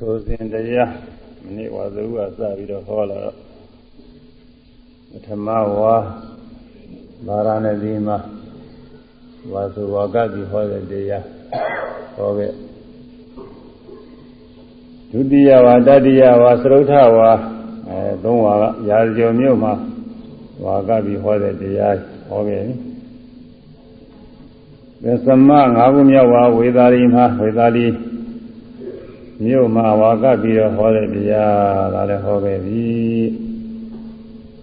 သိုစဉ်တရားမနေ့ဝါသုကစပြီးတော့ဟောလာတော့ပထမဝါဗာရာဏသီမှာဝါသုဝါကတိဟောတဲ့တရားဟောခဲ့ဒုတိယဝါတတိယဝါသရုဋ္ဌဝါအဲသုံးဝါကရာဇကျော်မြို့မှာဝါကတိဟောတဲ့တရားဟောခဲ့တယ်သမငါးခုမြောက်ဝါဝေသာရီမှာဝေသာရီ မြို့မှာဝါကပြီးတော့ဟောတဲ့တရားဒါလည်းဟောခဲ့ပြီ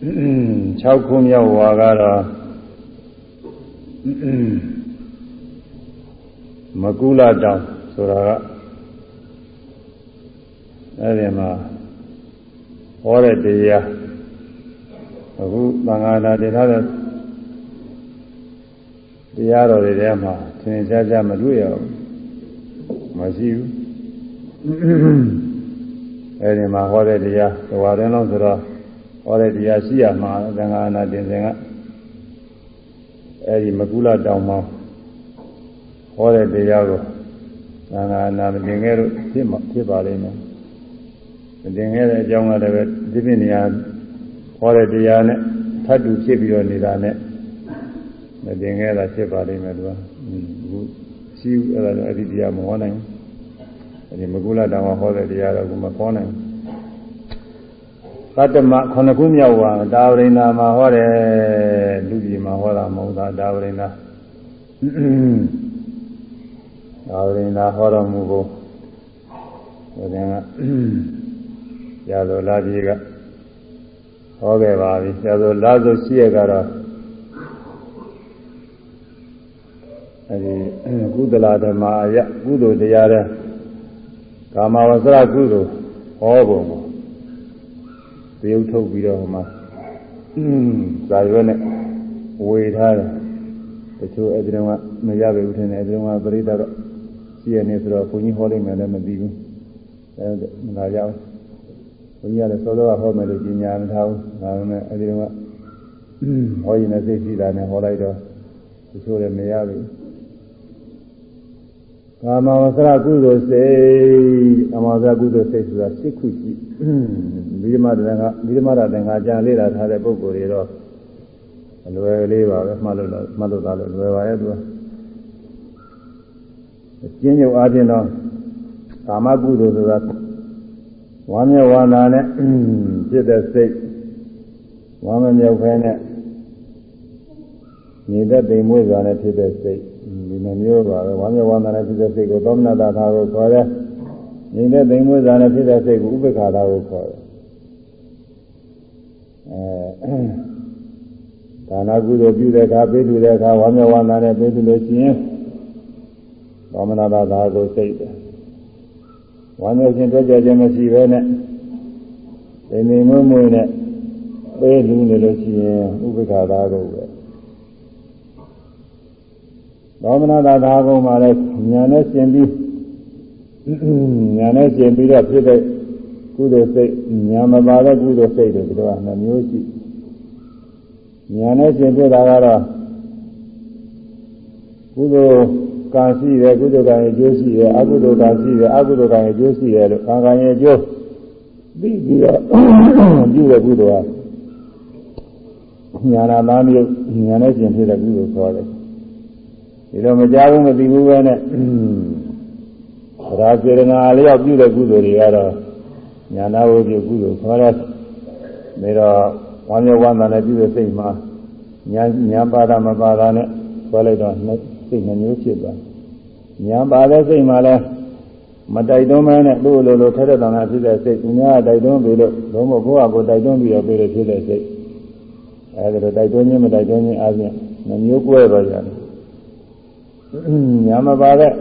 6ခုမြောက်ဝါကတော့မကုလတောင်ဆိုတာကအဲဒီမှာဟောတဲ့တရားအခုသံဃာနာတင်ထားတဲ့တရားတော်တွေထဲမှာသင်ကြားကြမတွေ့ရဘူးမရှိဘူး အဲဒီမှာဟောတဲ့တရားသဝရင်းလုံးဆိုတော့ဟောတဲ့တရားရှိရမှာသံဃာနာတင်စဉ်ကအဲဒီမကုလတောင်မှာဟောတဲ့တရားကိုသံဃာနာမတင်ခဲ့လို့ဖြစ်မှာဖြစ်ပါလိမ့်မယ်မတင်ခဲ့တဲ့အကြောင်းကလည်းပဲဒီပြနေရာဟောတဲ့တရားနဲ့ထပ်တူဖြစ်ပြီးတော့နေတာနဲ့မတင်ခဲ့တာဖြစ်ပါလိမ့်မယ်သူကအခုရှိဘူးအဲ့ဒါတော့အဒီတရားမဟောနိုင်ဘူးအဲ ဒီမကုလတောင်ဟောတဲ့တရားတော့ကမခေါ်နိုင်သတ္တမခုနှစ်ခုမြောက်ပါဒါဝရိန္ဒာမှာဟောတယ်လူကြီးမှာဟောတာမဟုတ်တာဒါဝရိန္ဒာဒါဝရိန္ဒာဟောတော်မူဖို့ဒါကရာဇောလာကြီးကဟောခဲ့ပါပြီရာဇောလာဆိုရှိရကတော့အဲဒီကုသလဓမ္မအယကုသိုလ်တရားတဲ့ ကာမဝဆရာကုသိုလ်ဟောပုံကိုတရုပ်ထုတ်ပြီးတော့ဟိုမှာဇာရွက်နဲ့ဝေထားတယ်တချို့အဲဒီတော့မရပဲဦးထင်တယ်အဲဒီတော့ပရိသတ်တော့ရှိရနေဆိုတော့ဘုန်းကြီးဟောလိုက်မယ်လည်းမသိဘူးအဲမလာကြဘူးဘုန်းကြီးကလည်းစောစောကဟောမယ်လို့ကြီးညာမထားဘူးဒါပေမဲ့အဲဒီတော့ဟောရင်လည်းသိရှိတာနဲ့ဟောလိုက်တော့တချို့လည်းမရဘူး ကာမဝဆရကုသိုလ်စိတ်ကာမဝဆရကုသိုလ်စိတ်ဆိုတာ၈ခုရှိမိဓမ္မတန်ခါမိဓမ္မတန်ခါကြာလေ့လာထားတဲ့ပုဂ္ဂိုလ်တွေတော့အလွယ်လေးပါပဲမှတ်လို့တော့မှတ်လို့သားလို့လွယ်ပါရဲ့သူကအကျဉ်းချုပ်အားဖြင့်တော့ကာမကုသိုလ်ဆိုတာဝမ်းမြောက်ဝမ်းသာနဲ့ဖြစ်တဲ့စိတ်ဝမ်းမမြောက်ခဲနဲ့နေတဲ့တိမ်မွေးစွာနဲ့ဖြစ်တဲ့စိတ် ဒီနှမျိုးပါပဲဝမ်းမြောက်ဝမ်းသာနဲ့ဖြစ်တဲ့စိတ်ကိုသောမနတာသာကိုခေါ်တယ်။နေတဲ့သိမ်မွေးစာနဲ့ဖြစ်တဲ့စိတ်ကိုဥပ္ပခါသာကိုခေါ်တယ်။အဲဒါနာကုသိုလ်ပြုတဲ့အခါပေးထူတဲ့အခါဝမ်းမြောက်ဝမ်းသာနဲ့ပေးထူလို့ရှိရင်သောမနတာသာကိုစိတ်တယ်။ဝမ်းမြောက်ခြင်းတွေ့ကြခြင်းမရှိဘဲနဲ့သိမ်သိမ်မွေးမွေးနဲ့ပေးထူနေလို့ရှိရင်ဥပ္ပခါသာကိုပဲ သောမနာသာသာကုံမှာလည်းညာနဲ့ရှင်ပြီးညာနဲ့ရှင်ပြီးတော့ဖြစ်တဲ့ကုသိုလ်စိတ်ညာမပါတဲ့ကုသိုလ်စိတ်တွေဒီတော့နှမျိုးရှိညာနဲ့ရှင်ဖြစ်တာကတော့ကုသိုလ်ကံရှိတယ်ကုသိုလ်ကံရဲ့အကျိုးရှိတယ်အကုသိုလ်ကံရှိတယ်အကုသိုလ်ကံရဲ့အကျိုးရှိတယ်လို့ကံကံရဲ့အကျိုးပြီးပြီးတော့ပြုတဲ့ကုသိုလ်ကညာနာသားမျိုးညာနဲ့ရှင်ဖြစ်တဲ့ကုသိုလ်ခေါ်တယ် ဒီလိုမကြားဘူးမသိဘူးပဲနဲ့သရာစေရနာလျောက်ပြုတဲ့ကုသိုလ်တွေကတော့ညာနာဝိပုကုသိုလ်ခေါ်တဲ့ဒါတော့ဝမ်းမြောက်ဝမ်းသာနဲ့ပြုတဲ့စိတ်မှာညာညာပါဒမပါဒနဲ့ဆွဲလိုက်တော့စိတ်နှမျိုးဖြစ်သွားညာပါတဲ့စိတ်မှာလဲမတိုက်တွန်းမဲနဲ့တို့လိုလိုထက်တဲ့တန်တာဖြစ်တဲ့စိတ်ညာတိုက်တွန်းပြီးလို့ဘုံမဘုရားကိုတိုက်တွန်းပြီးတော့ပြီးလို့ဖြစ်တဲ့စိတ်အဲဒီလိုတိုက်တွန်းခြင်းမတိုက်တွန်းခြင်းအပြင်နှမျိုးကွဲသွားကြတယ် ညာမပါတဲ့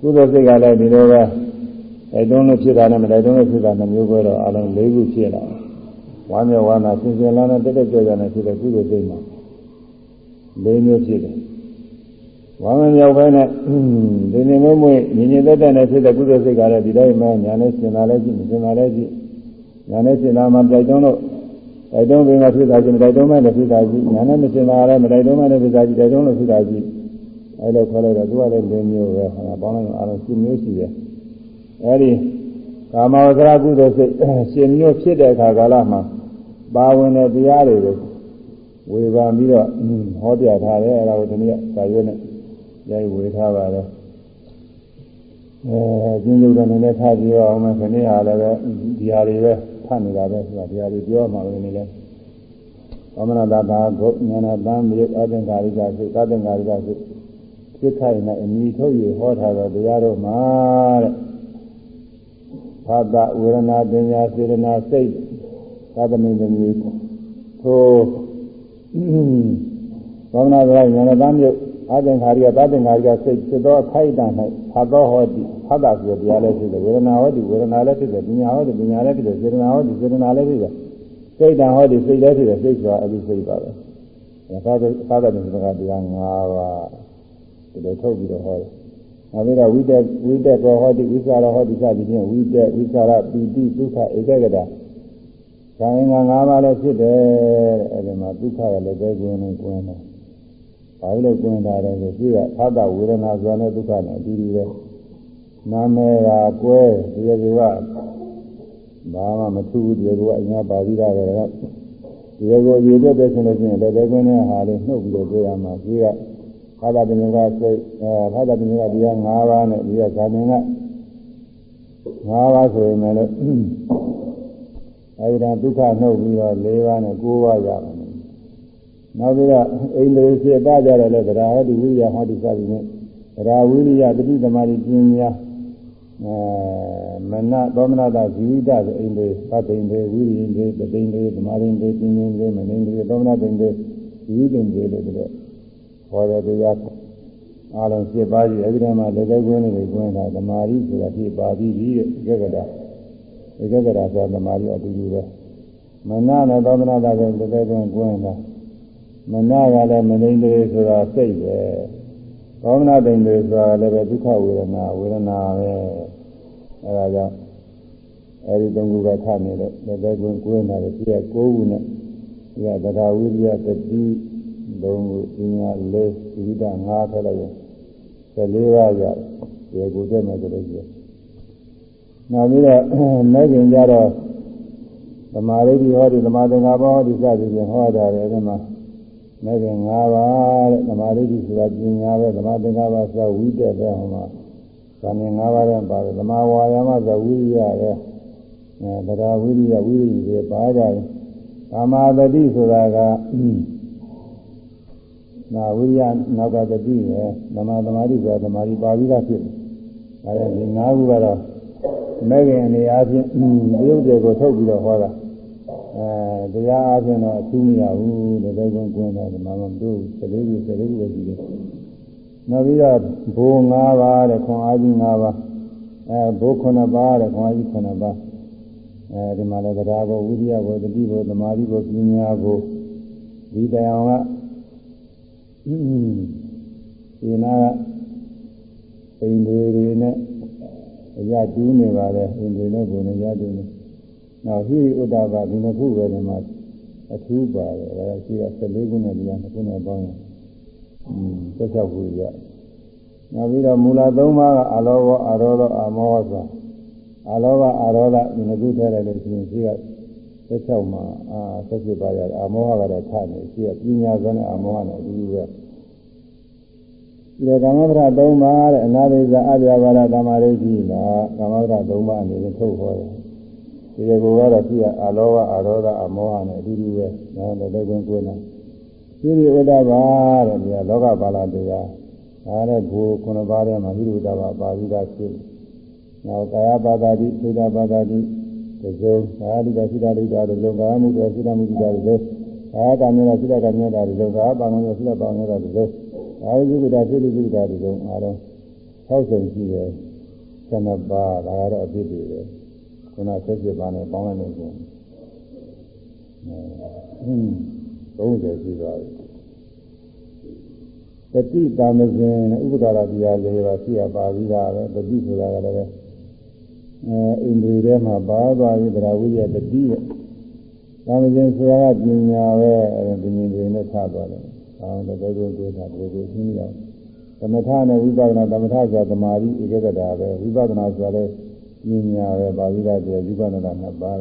ကုသိုလ်စိတ်ကလည်းဒီလိုပဲတိုက်တွန်းလို့ဖြစ်တာနဲ့မတိုက်တွန်းလို့ဖြစ်တာနှမျိုးပဲတော့အလုံး၄ခုဖြစ်လာဝမ်းမြောက်ဝမ်းသာစင်စင်လာနဲ့တက်တက်ကြွကြွနဲ့ဖြစ်တဲ့ကုသိုလ်စိတ်မှာ၄မျိုးဖြစ်တယ်ဝမ်းမြောက်ပဲနဲ့ဒီနေမွေ့မွေ့ညီညီတက်တက်နဲ့ဖြစ်တဲ့ကုသိုလ်စိတ်ကလည်းဒီတိုင်းမှညာနဲ့စင်လာလဲကြည့်စင်လာလဲကြည့်ညာနဲ့စင်လာမှတိုက်တွန်းလို့တိုက်တွန်းပြီးမှဖြစ်တာကြည့်မတိုက်တွန်းမှလည်းဖြစ်တာကြည့်ညာနဲ့မစင်လာလည်းမတိုက်တွန်းမှလည်းဖြစ်တာကြည့်တိုက်တွန်းလို့ဖြစ်တာကြည့် အဲလိုခေါ်လိုက်တော့သူကလည်း၄မျိုးပဲဟာပေါင်းလိုက်အားလုံး7မျိုးရှိတယ်အဲဒီကာမဝဇ္ဇကုသိုလ်စိတ်ရှင်မျိုးဖြစ်တဲ့အခါကာလမှာပါဝင်တဲ့တရားတွေကိုဝေဘာပြီးတော့ဟောပြထားတယ်အဲဒါကိုဒီနေ့စာရွက်နဲ့ရိုက်ဝေထားပါတယ်အဲကျင်းကျုပ်တဲ့နည်းနဲ့ထားကြည့်အောင်မယ်ခဏရလည်းပဲဒီဟာတွေပဲဖတ်နေတာပဲဆိုတာဒီဟာတွေပြောမှလည်းနေလဲသမဏတာသာဂုဉာဏတံမြေအသင်္ကာရိကစိတ်သသင်္ကာရိကစိတ် ဖြစ်ခိုင်တဲ့အမိထုတ်ရဟောထားတော့တရားတော်မှာတဲ့ဘာသာဝေဒနာပညာစေရနာစိတ်သတ္တမိတ္တမျိုးထိုသောမနာဒရာဉာဏတံမြေအသင်္ခါရိကသသင်္ခါရိကစိတ်ဖြစ်သောအခိုက်အတန့်၌ဖတ်သောဟောတိဖတ်တာဆိုတရားလည်းဖြစ်တယ်ဝေဒနာဟောတိဝေဒနာလည်းဖြစ်တယ်ပညာဟောတိပညာလည်းဖြစ်တယ်စေတနာဟောတိစေတနာလည်းဖြစ်တယ်စိတ်တံဟောတိစိတ်လည်းဖြစ်တယ်စိတ်ဆိုတာအဲ့ဒီစိတ်ပါပဲသာသသာသနာ့စကားတရား၅ပါး ဒီလိုထုတ်ပြီးတော့ဟောတယ်နောက်ပြီးတော့ဝိတက်ဝိတက်ကောဟောတိဝိသရာဟောတိစသည်ဖြင့်ဝိတက်ဝိသရာပိတိဒုက္ခဧကဂတ။ဒါရင်က၅ပါးလည်းဖြစ်တယ်တဲ့အဲဒီမှာဒုက္ခကလည်းပဲကျင်းနေကျင်းတယ်။ဘာလို့လဲကျင်းတာလဲဆိုပြီးတော့ဖသဝေဒနာဆိုတာနဲ့ဒုက္ခနဲ့အတူတူပဲ။နာမည်ကကွဲတရားစီကဘာမှမထူးဘူးတရားကအညာပါပြီးတာပဲ။တရားကိုရေပြတ်တဲ့ဆိုလို့ရှိရင်လည်းတဲ့ကွင်းနဲ့ဟာလေးနှုတ်ပြီးတော့ပြောရမှာပြီးက ဘာသာပညာကစိတ်အဲဘာသာပညာကတရား၅ပါးနဲ့ဒီကဇာတင်က၅ပါးဆိုရင်လည်းအဲဒီတော့ဒုက္ခနှုတ်ပြီးတော့၄ပါးနဲ့၉ပါးရပါမယ်နောက်ပြီးတော့အိန္ဒြေဖြစ်ပါကြတယ်လေဗရာဟောတိဝိရိယဟောတိစသည်နဲ့ဗရာဝိရိယတတိသမารိပညာအဲမနသောမနတာဇီဝိတဆိုအိန္ဒြေသတိန္ဒြေဝိရိယန္ဒြေတတိန္ဒြေသမာရိန္ဒြေပညာန္ဒြေမနိန္ဒြေသောမနတိန္ဒြေဇီဝိတန္ဒြေလို့ပြော ဟောတဲ့တရားအားလုံး7ပါးကြီးအဲဒီတည်းမှာလက်သေးကွင်းတွေကွင်းတာသမာဓိဆိုတာဖြစ်ပါပြီးပြီတဲ့ဧကဂရဧကဂရဆိုတာသမာဓိအတူတူပဲမနနဲ့သောမနာတာကလက်သေးကွင်းကွင်းတာမနကလည်းမနိမ့်သေးဆိုတာစိတ်ပဲသောမနာတိန်တွေဆိုတာလည်းပဲဒုက္ခဝေဒနာဝေဒနာပဲအဲဒါကြောင့်အဲဒီသုံးခုကထနေတဲ့လက်သေးကွင်းကွင်းတာလည်းပြည့်9ခုနဲ့ဒီကသဒ္ဓဝိရိယတတိ သုံးခုပညာလေးသီဒငါးထက်လိုက်ရင်14ပါးရတယ်ဒီကိုတက်မယ်ဆိုလို့ရှိရင်နောက်ပြီးတော့မဲ့ခင်ကြတော့သမာဓိဟောဒီသမာသင်္ကပ္ပဟောဒီစသည်ဖြင့်ဟောတာတယ်အဲဒီမှာမဲ့ခင်၅ပါးတဲ့သမာဓိဆိုတာပညာပဲသမာသင်္ကပ္ပဆိုဝိတက်ပဲဟောမှာသံဃာ၅ပါးတဲ့ပါတယ်သမာဝါယာမဆိုဝိရိယပဲအဲတရားဝိရိယဝိရိယတွေပါကြတယ်သမာဓိဆိုတာက နာဝိရိယနောက်ကတတိပဲသမာသမာဓိဆိုတာသမာဓိပါပြီးသားဖြစ်တယ်။ဒါကြောင့်ဒီ၅ခုကတော့မဲ့ခင်အနေအားဖြင့်ရုပ်တွေကိုထုတ်ပြီးတော့ဟောတာအဲတရားအားဖြင့်တော့အထူးမရဘူးတဲ့ဒါကြောင့်ကွန်းတယ်ဒီမှာမတို့14ခု14ခုပဲရှိတယ်။နောက်ပြီးတော့ဘိုး၅ပါးတဲ့ခွန်အားကြီး၅ပါးအဲဘိုး9ပါးတဲ့ခွန်အားကြီး9ပါးအဲဒီမှာလည်းတရားဘောဝိရိယဘောတတိဘောသမာဓိဘောပညာဘောဒီတရားက ဒီနာကအိန္ဒြေတွေနဲ့အရာတူးနေပါလေအိန္ဒြေနဲ့ဘုံနဲ့ရတူးနေနောက်ဟိရိဥဒ္ဒဘာဒီနှစ်ခုပဲဒီမှာအထူးပါတယ်ဒါရှိက14ခုနဲ့ဒီကနှစ်ခုနဲ့ပေါင်းရင်อืม16ခုရနောက်ပြီးတော့မူလ3ပါးကအာလောဘအာရောဓအာမောဟဆိုအာလောဘအာရောဓဒီနှစ်ခုထည့်လိုက်လို့ရှိရင်ရှိက 16မှာအာ17ပါးရတယ်အာမောဟကတော့ထနေရှိကပညာစွမ်းနဲ့အာမောဟနဲ့အတူတူပဲဒီကာမဗရ3ပါးတဲ့အနာပိဇာအပြာပါဒကာမရိရှိလားကာမဗရ3ပါးအနေနဲ့ထုတ်ဟောတယ်ဒီကေကိုကတော့ရှိရအာလောဘအာရောဓအာမောဟနဲ့အတူတူပဲဒါလည်းလက်ကွင်းကွင်းနဲ့ဒီဒီဥဒ္ဒဘာတဲ့ဒီကလောကပါဠိတရားဒါလည်းဘူခုနှစ်ပါးထဲမှာဟိရုဒ္ဒဘာပါဠိတာဖြစ်နောက်ကာယပါဒတိသုဒ္ဓပါဒတိ ဒီစုံသာဓိတစိတ္တဒိဋ္ဌာဒီစုံကာမှုတွေစိတ္တမှုတွေဒီစုံအာကမြေတာစိတ္တကမြေတာဒီစုံကာပါမောစိတ္တပါမေတာဒီစုံအာယုဒိတာစိတ္တဒိဋ္ဌာဒီစုံအားလုံး၆ဆုံရှိတယ်ဆန္ဒပါဒါကတော့အဖြစ်တွေပဲခုနဆက်စစ်ပါနဲ့ပေါင်းလိုက်လို့ဆိုဟင်း30ရှိသွားပြီတတိတာမဇင်ဥပဒါရတရားလေးပါရှိရပါပြီးတာပဲတတိဆိုတာကလည်း အဲအိန္ဒြေထဲမှာပါသွားပြီတရားဝိရတတိရဲ့သာမဇင်ဆိုတာကပညာပဲအဲဒီပညာတွေနဲ့ထားသွားတယ်။အောင်းတော့ဘယ်လိုတွေ့တာဘယ်လိုသိရအောင်သမထနဲ့ဝိပဿနာသမထဆိုတာသမာဓိဧကဂတာပဲဝိပဿနာဆိုတာလည်းပမြင်ညာပဲပါဠိတော်ဒီဝိပဿနာနှစ်ပါး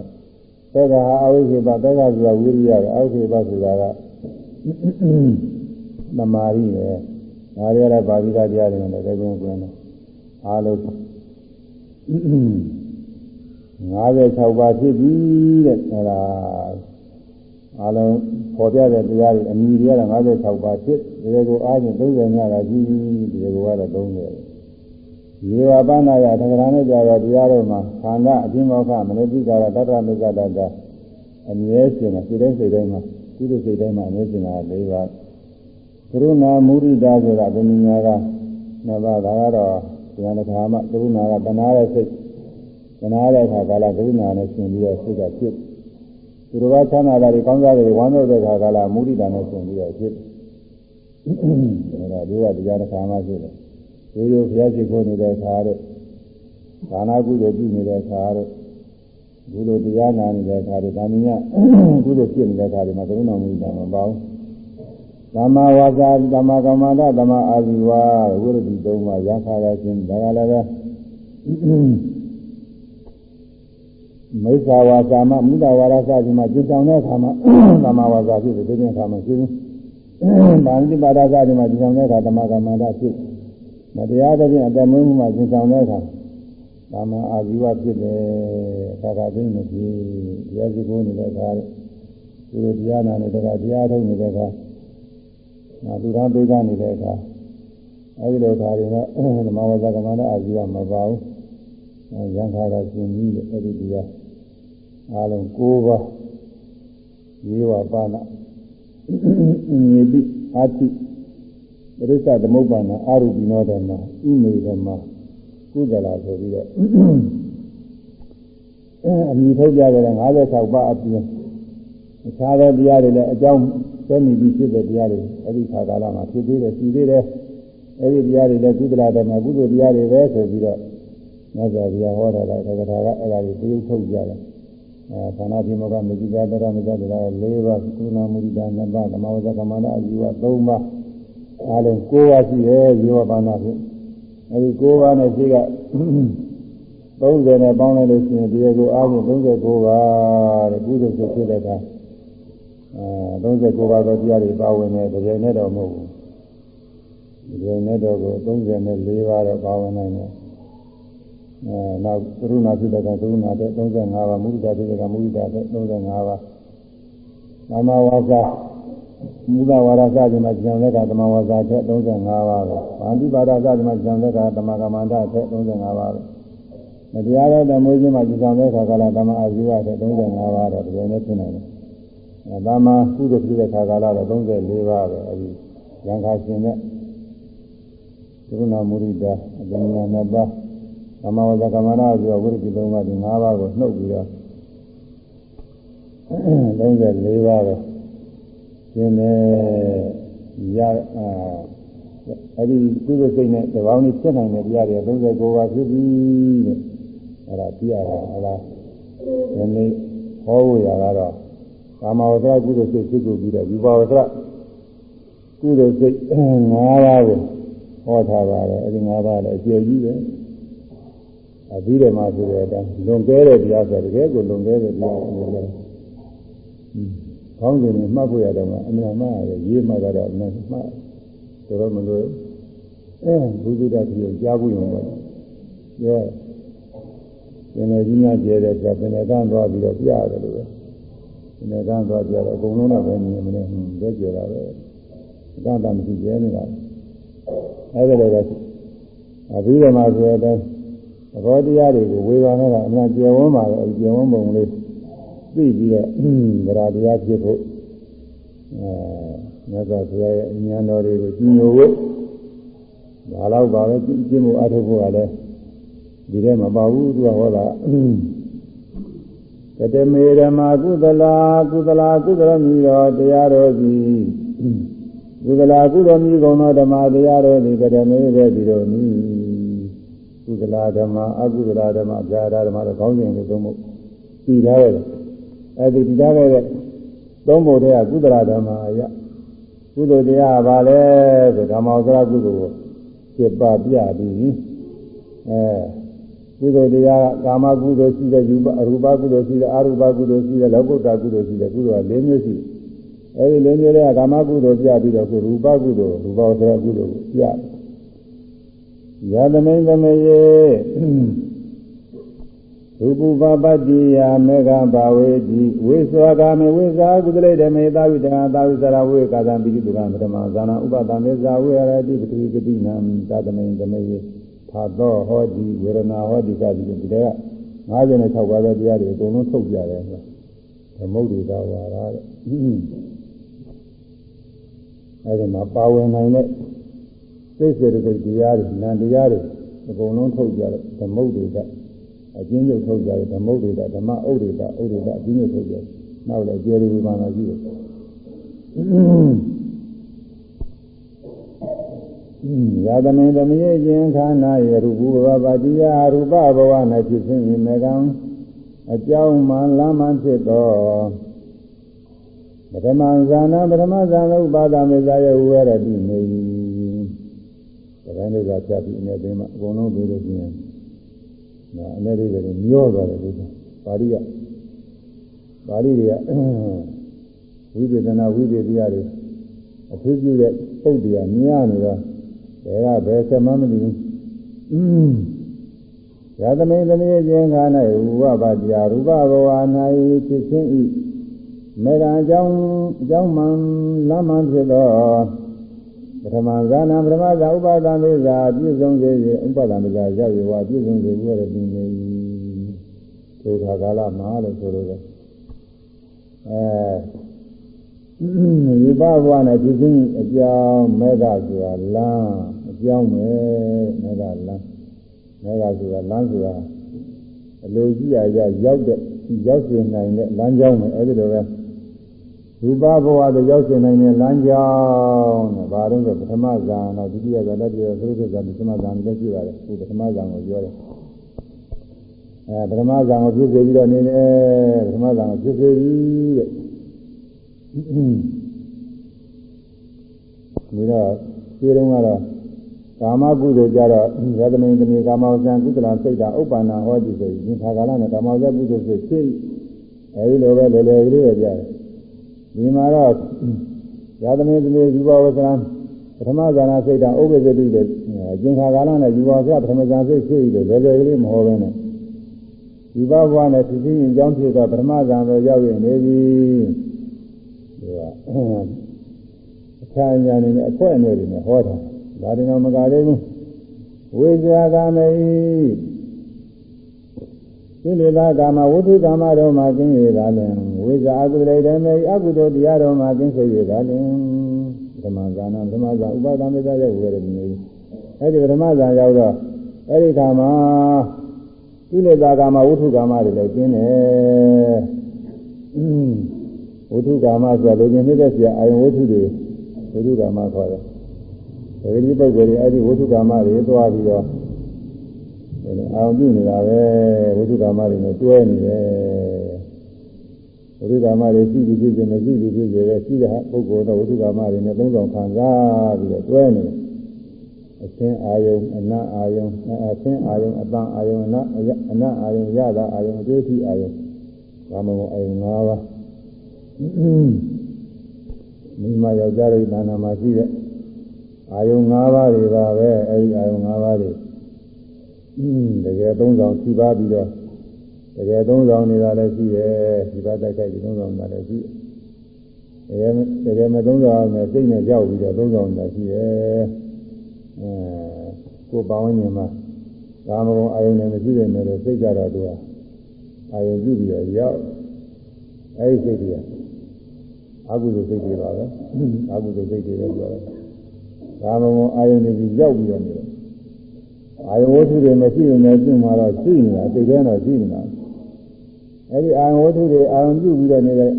သက္ကာအဝိခေပသက္ကာဆိုတာဝိရိယပဲအဝိခေပဆိုတာကသမာဓိပဲဒါတွေလည်းပါဠိတော်တရားတွေနဲ့တကယ်ကိုကွင်းတယ်အားလုံး 56ပါးဖြစ်ပြီတဲ့အဲဒါအားလုံးပေါ်ပြတဲ့တရားတွေအမိတွေကတော့56ပါးဖြစ်ဒီကိုအားဖြင့်30ညတာကြီးဒီကိုကတော့30ရေဝပနာယသက္ကရာနဲ့ကြာတော့တရားတော်မှာခန္ဓာအချင်းမောခမနတိကာရတတ္တမေကတတအမြဲရှင်တာစိတ်တိုင်းစိတ်တိုင်းမှာကုသိုလ်စိတ်တိုင်းမှာအမြဲရှင်တာ၄ပါးကရုဏာမုရိဒဆိုတာဘုညာကနှစ်ပါးဒါကတော့ ဉာဏ်ခါမှကရုဏာကတနာတဲ့စိတ်တနာတဲ့အခါကာလကရုဏာနဲ့ရှင်ပြီးတော့စိတ်ကဖြစ်သူတော်ဘာချမ်းသာတာတွေကောင်းစားတွေဝမ်းမြောက်တဲ့အခါကာလမုရိဒနဲ့ရှင်ပြီးတော့ဖြစ်ဒါတော့ဒီကတရားတစ်ခါမှဖြစ်တယ်ရိုးရိုးဘုရားရှိခိုးနေတဲ့အခါတော့ဒါနာကုသိုလ်ပြုနေတဲ့အခါတော့ကုသိုလ်တရားနာနေတဲ့အခါတော့ဒါနည်းကုသိုလ်ဖြစ်နေတဲ့အခါတွေမှာကရုဏာမုရိဒမပေါဘူး သမ္မာဝါစာသမ္မာကမ္မန္တသမ္မာအာဇီဝဝိရတိသုံးပါးရခါရခြင်းဒါကလည်းပဲမိစ္ဆာဝါစာမမုဒ္ဒဝါရစာဒီမှာကျင့်ဆောင်တဲ့အခါမှာသမ္မာဝါစာဖြစ်တယ်ဒီပြင်အခါမှာရှင်းဗာဏိပါဒစာဒီမှာကျင့်ဆောင်တဲ့အခါသမ္မာကမ္မန္တဖြစ်မတရားတဲ့ပြင်အတမွေးမှုမှာကျင့်ဆောင်တဲ့အခါသမ္မာအာဇီဝဖြစ်တယ်သာသာသိနေပြီတရားစီကိုနေတဲ့အခါဒီလိုတရားနာနေတဲ့အခါတရားထုတ်နေတဲ့အခါ။ လူသားပေးကနေတဲ့အခါအဲဒီလိုခါတွေကဓမ္မဝဇ္ဇကမန္တအာဇီဝမပါဘူး။ရံခါတာရှင်ကြီးတဲ့အဲဒီတရားအားလုံး၉ပါးရေဝပါဏမြေပိအာတိပရိစ္ဆသမုပ္ပါဏအာရုပိနောဓမ္မဥမေဓမ္မကုသလာဆိုပြီးတော့အဲအမိထုတ်ကြတဲ့56ပါးအပြင်အခြားသောတရားတွေလည်းအကြောင်း သဲမိပြီးဖြစ်တဲ့တရားတွေအဲ့ဒီခါကာလမှာဖြစ်သေးတယ်ရှိသေးတယ်အဲ့ဒီတရားတွေလည်းကုသလဓမ္မကုသိုလ်တရားတွေပဲဆိုပြီးတော့မြတ်စွာဘုရားဟောတာကသက္ကထာကအဲ့ဒါကိုပြုထုတ်ကြတယ်အဲသာနာတိမောကမဇ္ဈိကတရမဇ္ဈိက၄ပါးကုဏမုဒိတာ၂ပါးဓမ္မဝဇ္ဇကမန္တအဇီဝ၃ပါးအားလုံး၉ပါးရှိတယ်ဇီဝပါဏဖြင့်အဲဒီ၉ပါးနဲ့ရှိက30နဲ့ပေါင်းလိုက်လို့ရှိရင်ဒီကိုအားဖြင့်39ပါးတဲ့ကုသိုလ်ဖြစ်ဖြစ်တဲ့အခါအဲ 39ပါးသောတရားတွေပါဝင်တဲ့တကယ်နဲ့တော့မဟုတ်ဘူးတကယ်နဲ့တော့ကို34ပါးတော့ပါဝင်နိုင်တယ်အဲနောက်ကရုဏာဖြစ်တဲ့ကကရုဏာတဲ့35ပါးမုဒိတာဖြစ်တဲ့ကမုဒိတာတဲ့35ပါးနာမဝါစာမူလဝါဒစသည်မှာကျန်တဲ့ကသမဝါစာတဲ့35ပါးပဲဗန္တိပါဒစသည်မှာကျန်တဲ့ကသမကမန္တတဲ့35ပါးပဲမတရားတဲ့ဓမ္မကြီးမှာကျန်တဲ့ခါကလာသမအာဇီဝတဲ့35ပါးတော့တကယ်နဲ့ဖြစ်နိုင်တယ်အဲ ဒါမှကုသိုလ်ပြုတဲ့ခါကာလတော့34ပါးပဲအဲဒီရံခါရှင်တဲ့ကရုဏာမုရိဒာအပညာနှစ်ပါးသမဝဇ္ဇကမနာဆိုဝိရတိလုံးပါးဒီ၅ပါးကိုနှုတ်ပြီးတော့34ပါးပဲရှင်တယ်ရအာအဲ့ဒီကုသိုလ်စိတ်နဲ့တပေါင်းကြီးဖြစ်နိုင်တဲ့တရားတွေ39ပါးဖြစ်ပြီတဲ့အဲ့ဒါပြရတာဟုတ်လားဒီနေ့ဟောဖို့ရတာ ကာမဝဇ္ဇကုသိုလ်စိတ်ဖြစ်ကိုပြီးတော့ယူပါဝဇ္ဇကုသိုလ်စိတ်၅ပါးကိုဟောထားပါတယ်အဲဒီ၅ပါးလည်းအကျယ်ကြီးပဲအပြီးတယ်မှာဆိုတဲ့အတိုင်းလွန်ကဲတဲ့တရားဆိုတကယ်ကိုလွန်ကဲတဲ့တရားဆိုတယ်။ခေါင်းစဉ်နဲ့မှတ်ဖို့ရတော့မှအမှန်မှန်ရရေးမှတော့အမှန်မှန်တော်မလို့အဲဘုရားတရားကြားဖို့ရုံပဲ။ရဲပင်လေကြီးများကျဲတဲ့ကြာပင်လေကန်းသွားပြီးတော့ပြရတယ်လို့ ပဲ။ဒီနေ့ကသွားကြတော့အကုန်လုံးတော့ပဲမြင်မလဲဟွန်းကြကြတာပဲအကန့်အသတ်မရှိကျဲနေတာအဲ့ဒါလည်းအဘိဓမ္မာဆိုတဲ့အတိုင်းသဘောတရားတွေကိုဝေဘာနဲ့ကအမှန်ကျေဝန်းပါတော့အကျေဝန်းပုံလေးသိပြီးတော့ဗရာတရားဖြစ်ဖို့အဲမြတ်စွာဘုရားရဲ့အဉာဏ်တော်တွေကိုကျင့်လို့ဒါတော့ပါပဲကျင့်မှုအထုပ်ဖို့ကလည်းဒီထဲမှာပါဘူးသူကဟောတာ ကတမေဓမ္မာကုသလာကုသလာကုသရမီတော်တရားတော်သည်ကုသလာကုသမီကုံသောဓမ္မတရားတော်သည်ကတမေတဲ့ဒီတော်နီကုသလာဓမ္မအကုသလာဓမ္မအပြာဓမ္မတော့ကောင်းခြင်းလို့သုံးဖို့တည်ထားရတယ်အဲဒီတည်ထားခဲ့တဲ့သုံးဖို့တည်းကကုသလာဓမ္မအယကုသိုလ်တရားပါလဲဆိုဓမ္မဝဇ္ဇကုသိုလ်ကိုပြပပြပြီးအဲ ကုသိုလ်တရားကာမကုသိုလ်ရှိတဲ့ယူပအရူပကုသိုလ်ရှိတယ်အရူပကုသိုလ်ရှိတယ်လောကုတ္တကုသိုလ်ရှိတယ်ကုသိုလ်က၄မျိုးရှိတယ်အဲဒီ၄မျိုးတွေကကာမကုသိုလ်ပြပြီးတော့ခုရူပကုသိုလ်ရူပဝတ္တကုသိုလ်ကိုပြရသမိန်သမေယေရူပပပတ္တိယမေဃဘာဝေတိဝိသောကာမေဝိဇာကုသလေဓမေသာဝိတံသာဝိစရဝေကာသံပိတိတုကံပထမဇာနာဥပတံမေဇာဝေရတိပတိကတိနံသတမိန်သမေယေ သာသောဟောတိဝေရဏဟောတိကတိဒီတဲ့56ပါးသောတရားတွေအကုန်လုံးထုတ်ပြတယ်ဆိုသမုဒ္ဒေသာဝါရတဲ့အဲဒီမှာပါဝင်နိုင်တဲ့စိတ်စေတသိက်တရားတွေနံတရားတွေအကုန်လုံးထုတ်ကြတယ်သမုဒ္ဒေသာအကျဉ်းချုပ်ထုတ်ကြတယ်သမုဒ္ဒေသာဓမ္မဥဒ္ဒေသာဥဒ္ဒေသာအကျဉ်းချုပ်ထုတ်ကြတယ်နောက်လည်းကျေရီဝိမာနာရှိတယ် ယာတမေသမယေခြင်းခန္ဓာယရူပဘဝတိယရူပဘဝ၌ဖြစ်ခြင်းမေကံအကြောင်းမှလမ်းမှဖြစ်သောပထမဇာနာပထမဇာနာဥပါဒမေဇာယဝရတိနေ၏ဒါကလည်းကဖြတ်ပြီးအနေသိမှအကုန်လုံးပြီးလို့ရှိရင်နော်အနေလေးတွေမျောသွားတယ်လို့ပါဠိကပါဠိတွေကဝိသေသနာဝိသေတရားတွေအထူးပြုတဲ့ပုဒ်တရားများနေတော့ ဘယ်ကဘယ်ဆက်မှမသိဘူးอืมယသမိန်သမီးခြင်းခါ၌ဝဝပါတရားရူပဘဝ၌ဖြစ်ခြင်းဤမေရအကြောင်းအကြောင်းမှလမ်းမှဖြစ်သောပထမဇာနာပထမဇာဥပါဒံလေးသာပြည့်စုံစေ၍ဥပါဒံလေးသာရောက်ရဝပြည့်စုံစေဘုရားတင်နေ၏ဒုက္ခကာလမှာလို့ဆိုလိုတယ်အဲရူပဘဝနဲ့ပြည့်စုံအကြောင်းမေဃဆိုတာလမ်းအ ကြောင်းပဲမေဃလမ်းမေဃဆိုတာလမ်းဆိုတာအလိုကြီးအရာရောက်တဲ့ရောက်စေနိုင်တဲ့လမ်းကြောင်းပဲအဲဒီလိုပဲရူပဘဝသို့ရောက်စေနိုင်တဲ့လမ်းကြောင်းတဲ့ဘာလို့ဆိုပထမဇာနာဒုတိယဇာတတိယသုတ္တဇာပထမဇာန်လည်းရှိပါတယ်ဒီပထမဇာန်ကိုပြောတယ်အဲပထမဇာန်ကိုပြည့်စုံပြီးတော့နေတယ်ပထမဇာန်ကိုပြည့်စုံပြီးတဲ့ဒီတော့ဒီတုန်းကတော့ ကာမကုသိုလ်ကြတော့ရတမိန်တမေကာမောဇံကုသလစိတ်တာဥပ္ပန္နဟောတိဆိုရင်ခါကာလနဲ့ကာမောဇကုသိုလ်စိတ်ဖြစ်အဲဒီလိုပဲလွယ်လွယ်ကလေးပဲကြားတယ်ဒီမှာတော့ရတမိန်တမေယူဘဝဇံပထမဇာနာစိတ်တာဥပ္ပဇ္ဇတိတဲ့ကျင်ခါကာလနဲ့ယူဘဝဇပထမဇာစိတ်ဖြစ်ပြီးလွယ်လွယ်ကလေးမဟောပဲနဲ့ယူဘဝနဲ့ဖြစ်ပြီးရင်ကြောင်းဖြစ်တော့ပထမဇာတော့ရောက်ရင်နေပြီဒီကအခြားညာနေနဲ့အခွင့်အရေးတွေနဲ့ဟောတာ ဒါတင်တော့မကလေးဘူးဝိဇာကမေကိလေသာကာမဝိသုကာမတို့မှာကျင်းရတာလင်ဝိဇာအကုသိုလ်ဓမ္မေအကုသိုလ်တရားတို့မှာကျင်းစေရတာလင်ဓမ္မဇာနာဓမ္မဇာဥပါဒမေဇာရောက်ဝယ်တယ်နေအဲ့ဒီဓမ္မဇာရောက်တော့အဲ့ဒီခါမှာကိလေသာကာမဝိသုကာမတွေလည်းကျင်းတယ်ဝိသုကာမဆိုတာလူချင်းနေတဲ့ဆရာအာယဝိသုတွေဝိသုကာမခေါ်တယ် ဒီပုဂ္ဂိုလ်တွေအဲ့ဒီဝိသုကာမတွေသွားပြီးတော့အာရုံပြုနေတာပဲဝိသုကာမတွေနဲ့တွဲနေတယ်ဝိသုကာမတွေရှိပြီးဖြစ်ခြင်းမရှိပြီးဖြစ်ခြင်းပဲရှိတဲ့ပုဂ္ဂိုလ်တော့ဝိသုကာမတွေနဲ့သုံးဆောင်ခံစားပြီးတော့တွဲနေတယ်အသင်းအာယုံအနတ်အာယုံအသင်းအာယုံအတန်အာယုံအနတ်အနတ်အာယုံရတာအာယုံအတွေ့အထိအာယုံကာမဂုဏ်အာယုံ၅ပါးမိမယောက်ျားရဲ့နာနာမှာရှိတဲ့ အာယုံ၅ပါးတွေပါပဲအဲဒီအာယုံ၅ပါးတွေတကယ်သုံးဆောင်ရှိပါပြီးတော့တကယ်သုံးဆောင်နေတာလည်းရှိတယ်ဒီပါတိုက်ခိုက်ဒီသုံးဆောင်နေတာလည်းရှိတယ်တကယ်တကယ်မသုံးဆောင်မယ်စိတ်နဲ့ကြောက်ပြီးတော့သုံးဆောင်နေတာရှိတယ်အဲကိုယ်ပေါင်းနေမှာကာမဂုဏ်အာယုန်နဲ့မရှိတဲ့နယ်လို့စိတ်ကြတော့သူကအာယုန်ပြုပြီးတော့ရောက်အဲဒီစိတ်တွေကအကုသိုလ်စိတ်တွေပါပဲအကုသိုလ်စိတ်တွေပဲပြောတယ် ကာမဂုဏ်အာယုန်တွေရောက်ပြီးတော့နေတယ်အာယုန်ဝတ္ထုတွေမရှိရင်လည်းကျင့်မှာတော့ရှိနေတာစိတ်ထဲတော့ရှိနေတာအဲဒီအာယုန်ဝတ္ထုတွေအာယုန်ပြုပြီးတော့နေတဲ့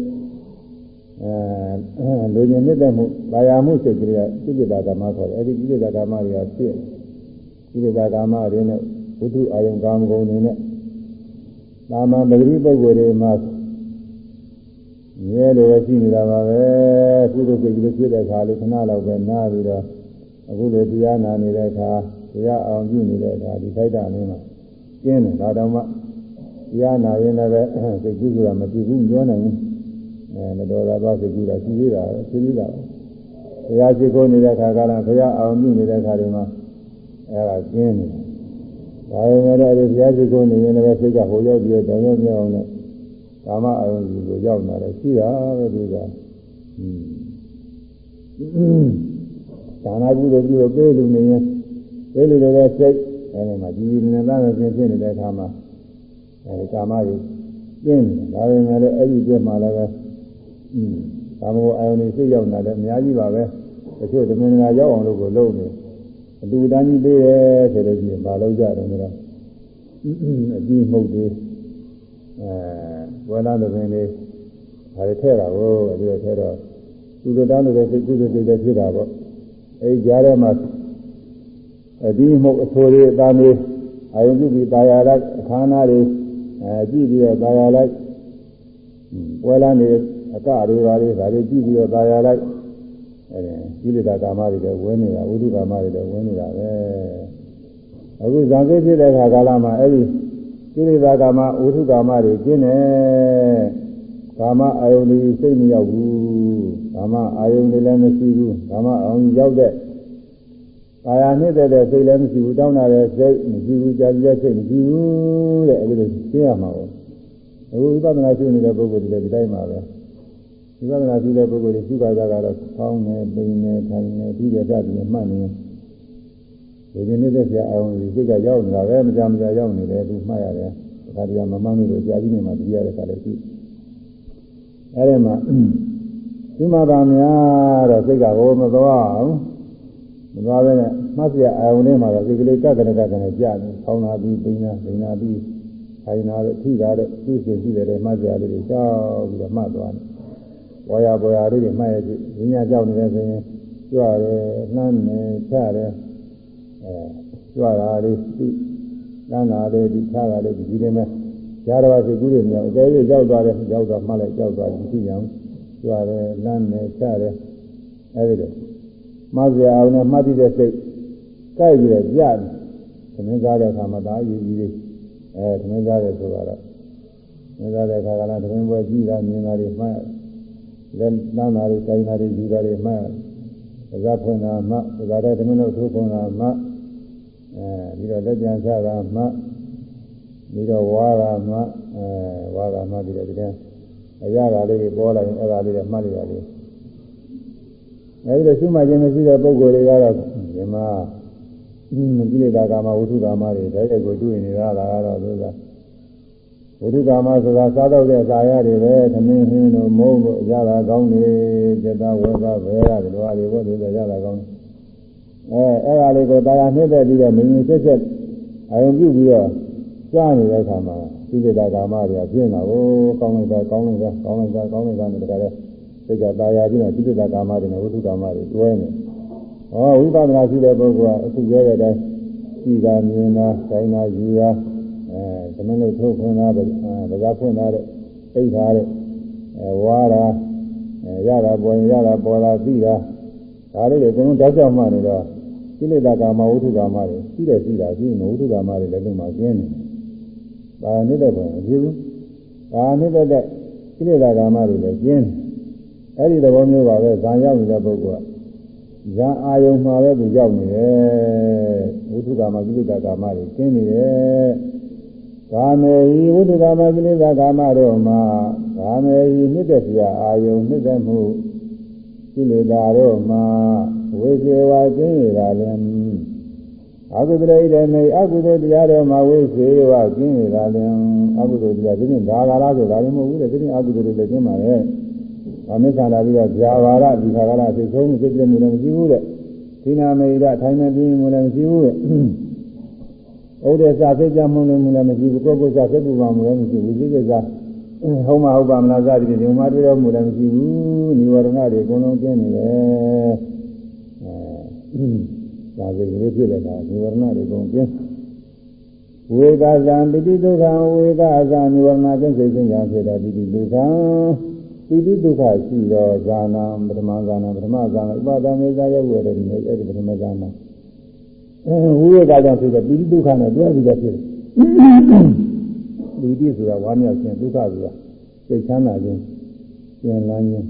အဲလူညင်မြတ်မှုဘာယာမှုစိတ်ကလေးကစိတ္တကာမခေါ်တယ်အဲဒီစိတ္တကာမတွေကဖြစ်စိတ္တကာမတွေနဲ့ဝတ္ထုအာယုန်ကာမဂုဏ်တွေနဲ့သာမန်ပဂရိပုဂ္ဂိုလ်တွေမှာမြဲလို့ရှိနေတာပါပဲကုသိုလ်စိတ်ကလေးဖြစ်တဲ့အခါလေးခဏလောက်ပဲနားပြီးတော့ အခုလိုတရားနာနေတဲ့အခါတရားအောင်ပြုနေတဲ့အခါဒီထိုက်တာလေးမှာကျင်းတယ်ဒါတော့မှတရားနာရင်လည်းစိတ်ကူးဆိုတာမကြည့်ဘူးပြောနိုင်ဘူးအဲမတော်တာသွားစိတ်ကူးတာရှိသေးတာရှိသေးတာဘုရားရှိခိုးနေတဲ့ခါကလည်းဘုရားအောင်ပြုနေတဲ့ခါတွေမှာအဲဒါကျင်းတယ်ဒါပေမဲ့လည်းဘုရားရှိခိုးနေရင်လည်းစိတ်ကဟိုရောက်ပြီးတော့ရောက်ပြောင်းနေကာမအာယုန်ကြီးကိုရောက်လာတယ်ရှိတာပဲဒီက ဒါနာကုသိုလ်ပြုလို့ပေးလူနေရင်ပေးလူတွေစိတ်အဲဒီမှာဒီဒီနဲ့သားနဲ့ပြင်ဖြစ်နေတဲ့အခါမှာအဲဒီကာမကြီးပြင်းတယ်ဒါပေမဲ့လည်းအဲ့ဒီပြင်းမှလည်းပဲอืมကာမဂုဏ်အာယုန်စိတ်ရောက်လာတယ်အများကြီးပါပဲတချို့ဓမ္မငါရောက်အောင်လို့ကိုလုပ်နေအတူတန်းကြီးပေးရဲဆိုလို့ရှိရင်မလုပ်ကြတယ်ဆိုတော့အပြီးမှုတ်သေးအဲဝေလာတဲ့ပင်လေးဒါတွေထဲတာကိုအဲဒီထဲတော့ကုသတန်းတဲ့စိတ်ကုသစိတ်တွေဖြစ်တာပေါ့ အဲဒီကြားထဲမှာအဒီမှုတ်အဆိုတွေအသားလေးအာယုပြုပြီးตายရလိုက်အခါနာတွေအဲကြည့်ပြီးတော့ตายရလိုက်ဝေလာနေအကတွေပါလေဒါတွေကြည့်ပြီးတော့ตายရလိုက်အဲဒီကိလေသာကာမတွေလည်းဝင်နေတာဝိသုကာမတွေလည်းဝင်နေတာပဲအခုဇာကိဖြစ်တဲ့အခါကာလမှာအဲဒီကိလေသာကာမဝိသုကာမတွေကျင်းတယ်ကာမအာယုန်တွေစိတ်မရောက်ဘူး ကာမအာယုန်တွေလည်းမရှိဘူးကာမအောင်ရောက်တဲ့ကာယနှစ်တဲ့တဲ့စိတ်လည်းမရှိဘူးတောင်းတာတဲ့စိတ်မရှိဘူးကြာကြတဲ့စိတ်မရှိဘူးတဲ့အဲဒီလိုသိရမှာပေါ့အခုဝိပဿနာရှုနေတဲ့ပုဂ္ဂိုလ်တွေလည်းဒီတိုင်းပါပဲဝိပဿနာရှုတဲ့ပုဂ္ဂိုလ်တွေရှုပါတာကတော့ကောင်းတယ်ပိန်တယ်ထိုင်တယ်ပြီးရတတ်တယ်မှတ်နေဝိညာဉ်နဲ့ကြာအောင်ဒီစိတ်ကရောက်နေတာပဲမကြမကြရောက်နေတယ်သူမှတ်ရတယ်ဒါတရားမမှန်လို့ကြာကြီးနေမှပြီးရတဲ့ခါလည်းရှိအဲဒီမှာ ဒီမှာပါများတော့စိတ်ကဟိုမသွားအောင်မသွားပဲနဲ့မှတ်စရာအာယုန်ထဲမှာတော့စိတ်ကလေးကကနကကနကြာနေဆောင်းလာပြီးပိန်လာပိန်လာပြီးထိုင်လာတဲ့ထိတာတဲ့သူ့ရှင်ရှိတဲ့မှတ်စရာလေးတွေကြောက်ပြီးတော့မှတ်သွားတယ်ဝါရပေါ်ရလေးတွေမှတ်ရကြည့်ဉာဏ်ကြောက်နေတယ်ဆိုရင်ကြွရဲနှမ်းနေချတယ်အဲကြွတာလေးပြီးနှမ်းတာလေးဒီချတာလေးဒီဒီနဲ့ရတော်စိတ်ကူးတွေမြောက်အကျယ်ကြီးရောက်သွားတယ်ရောက်သွားမှလည်းကြောက်သွားတယ်မရှိကြဘူး ကြွတယ်နှမ်းနေချတယ်အဲဒီလိုမှတ်စရာအောင်နဲ့မှတ်တည်တဲ့စိတ်ကြိုက်ပြီးတော့ကြားတယ်သမင်းစားတဲ့အခါမှာဒါအရေးကြီးလေးအဲသမင်းစားတဲ့ဆိုတော့သမင်းစားတဲ့အခါကလည်းသမင်းပွဲကြည့်တာမြင်တာတွေမှတ်လက်နာနာတွေတိုင်းနာတွေယူတာတွေမှတ်ပဇာဖွင့်တာမှပဇာတဲ့သမင်းတို့ထိုးဖွင့်တာမှအဲပြီးတော့လက်ပြန်ချတာမှပြီးတော့ဝါတာမှအဲဝါတာမှပြီးတော့ဒီတဲ့ အရာဓာလေးတွေပေါ်လာရင်အဲ့ဒါလေးတွေမှတ်လိုက်ရတယ်အဲဒီလိုရှုမှတ်ခြင်းမရှိတဲ့ပုဂ္ဂိုလ်တွေကတော့ဒီမှာကိလေသာကာမဝိသုကာမတွေတိုက်ရိုက်ကိုတွေ့နေတာလားကတော့သူကဝိသုကာမဆိုတာစားတော့တဲ့ဇာရတွေပဲသမင်းဟင်းတို့မုန်းတို့ရတာကောင်းနေจิตဝေကဘဲရတယ်လို့အားတွေဘောတွေရတာကောင်းအဲအဲ့ဒါလေးကိုတရားနှိမ့်တဲ့ပြီးတော့မင်းကြီးဆက်ဆက်အယုံပြုပြီးတော့ကြားနေတဲ့အခါမှာ ကိလေသာကာမတွေကပြင်းတာကိုကောင်းလိုက်တာကောင်းလိုက်တာကောင်းလိုက်တာကောင်းလိုက်တာနဲ့တကယ်လဲစိတ်ကသာယာပြီးတော့ကိလေသာကာမတွေနဲ့ဝိသုကာမတွေတွဲနေ။ဟောဝိပဿနာရှိတဲ့ပုဂ္ဂိုလ်ကအခုပြောတဲ့အတိုင်းကြည်သာမြင်တာ၊ဆိုင်တာ၊ယူတာအဲသမဏုထုတ်ခွန်းတာပဲဗဇာဖွင့်တာတဲ့သိထားတဲ့အဲဝါတာအဲရတာပေါ်ရင်ရတာပေါ်တာသိတာဒါလေးတွေအကုန်လုံးတောက်ကြောက်မှနေတော့ကိလေသာကာမဝိသုကာမတွေရှိတယ်ရှိတာရှိနေဝိသုကာမတွေလည်းလုံးဝကျင်းနေတယ် ဒါနေတဲ့ပုံမဖြစ်ဘူးဒါနေတဲ့တဲ့ကိလေသာကာမတွေလည်းကျင်းတယ်အဲ့ဒီသဘောမျိုးပါပဲဇာရောက်နေတဲ့ပုဂ္ဂိုလ်ကဇာအာယုံမှာပဲသူရောက်နေတယ်ဝိသုကာမကိလေသာကာမတွေကျင်းနေတယ်ကာမေဟိဝိသုကာမကိလေသာကာမတို့မှာကာမေဟိနှစ်သက်စရာအာယုံနှစ်သက်မှုကိလေသာတို့မှာဝိစေဝကျင်းရတာလည်း အကုသိုလ်ဣဒမေအကုသိုလ်တရားတော်မှာဝိစေဝကျင်းရတာလည်းအကုသိုလ်တရားဒီနေ့ဒါကာလဆိုတာလည်းမဟုတ်ဘူးတဲ့ဒီနေ့အကုသိုလ်တွေလည်းကျင်းပါရဲ့အမိစ္ဆာလာပြီးတော့ဇာဝါရဒီခါကလာသိဆုံးစိတ်ပြည့်မှုလည်းမရှိဘူးတဲ့ဒီနာမေရထိုင်နေပြီးမှုလည်းမရှိဘူးတဲ့ဥဒေစာစိတ်ကြမှုလည်းမှုလည်းမရှိဘူးကိုယ်ကိုယ်စာစိတ်ပူပါမှုလည်းမရှိဘူးဒီကိစ္စဟုတ်မှာဟုတ်ပါမလားစသည်ဖြင့်ဒီမှာတွေ့တော့မှုလည်းမရှိဘူးនិဝရဏတွေအကုန်လုံးကျင်းနေတယ်အဲ ဒါစိတ်ကလေးဖြစ်နေတာនិဝရဏတွေအကုန်ကျင်းဝေကဇံပိတိဒုက္ခဝေကဇံនិဝရဏကျင်းစိတ်ချင်းကြောင့်ဖြစ်တဲ့ပိတိဒုက္ခပိဋိဒုက္ခရှိတော့ဇာနာပထမဇာနာပထမဇာနာဥပါဒမေဇာရဲ့ဝေရတဲ့အဲ့ဒီပထမဇာနာအဲဝိရကကြောင့်ဖြစ်တဲ့ပိဋိဒုက္ခနဲ့တွဲပြီးတော့ဖြစ်တယ်လူတိဆိုတာဝါမြောက်ခြင်းဒုက္ခဆိုတာစိတ်ချမ်းသာခြင်းကျင်လန်းခြင်း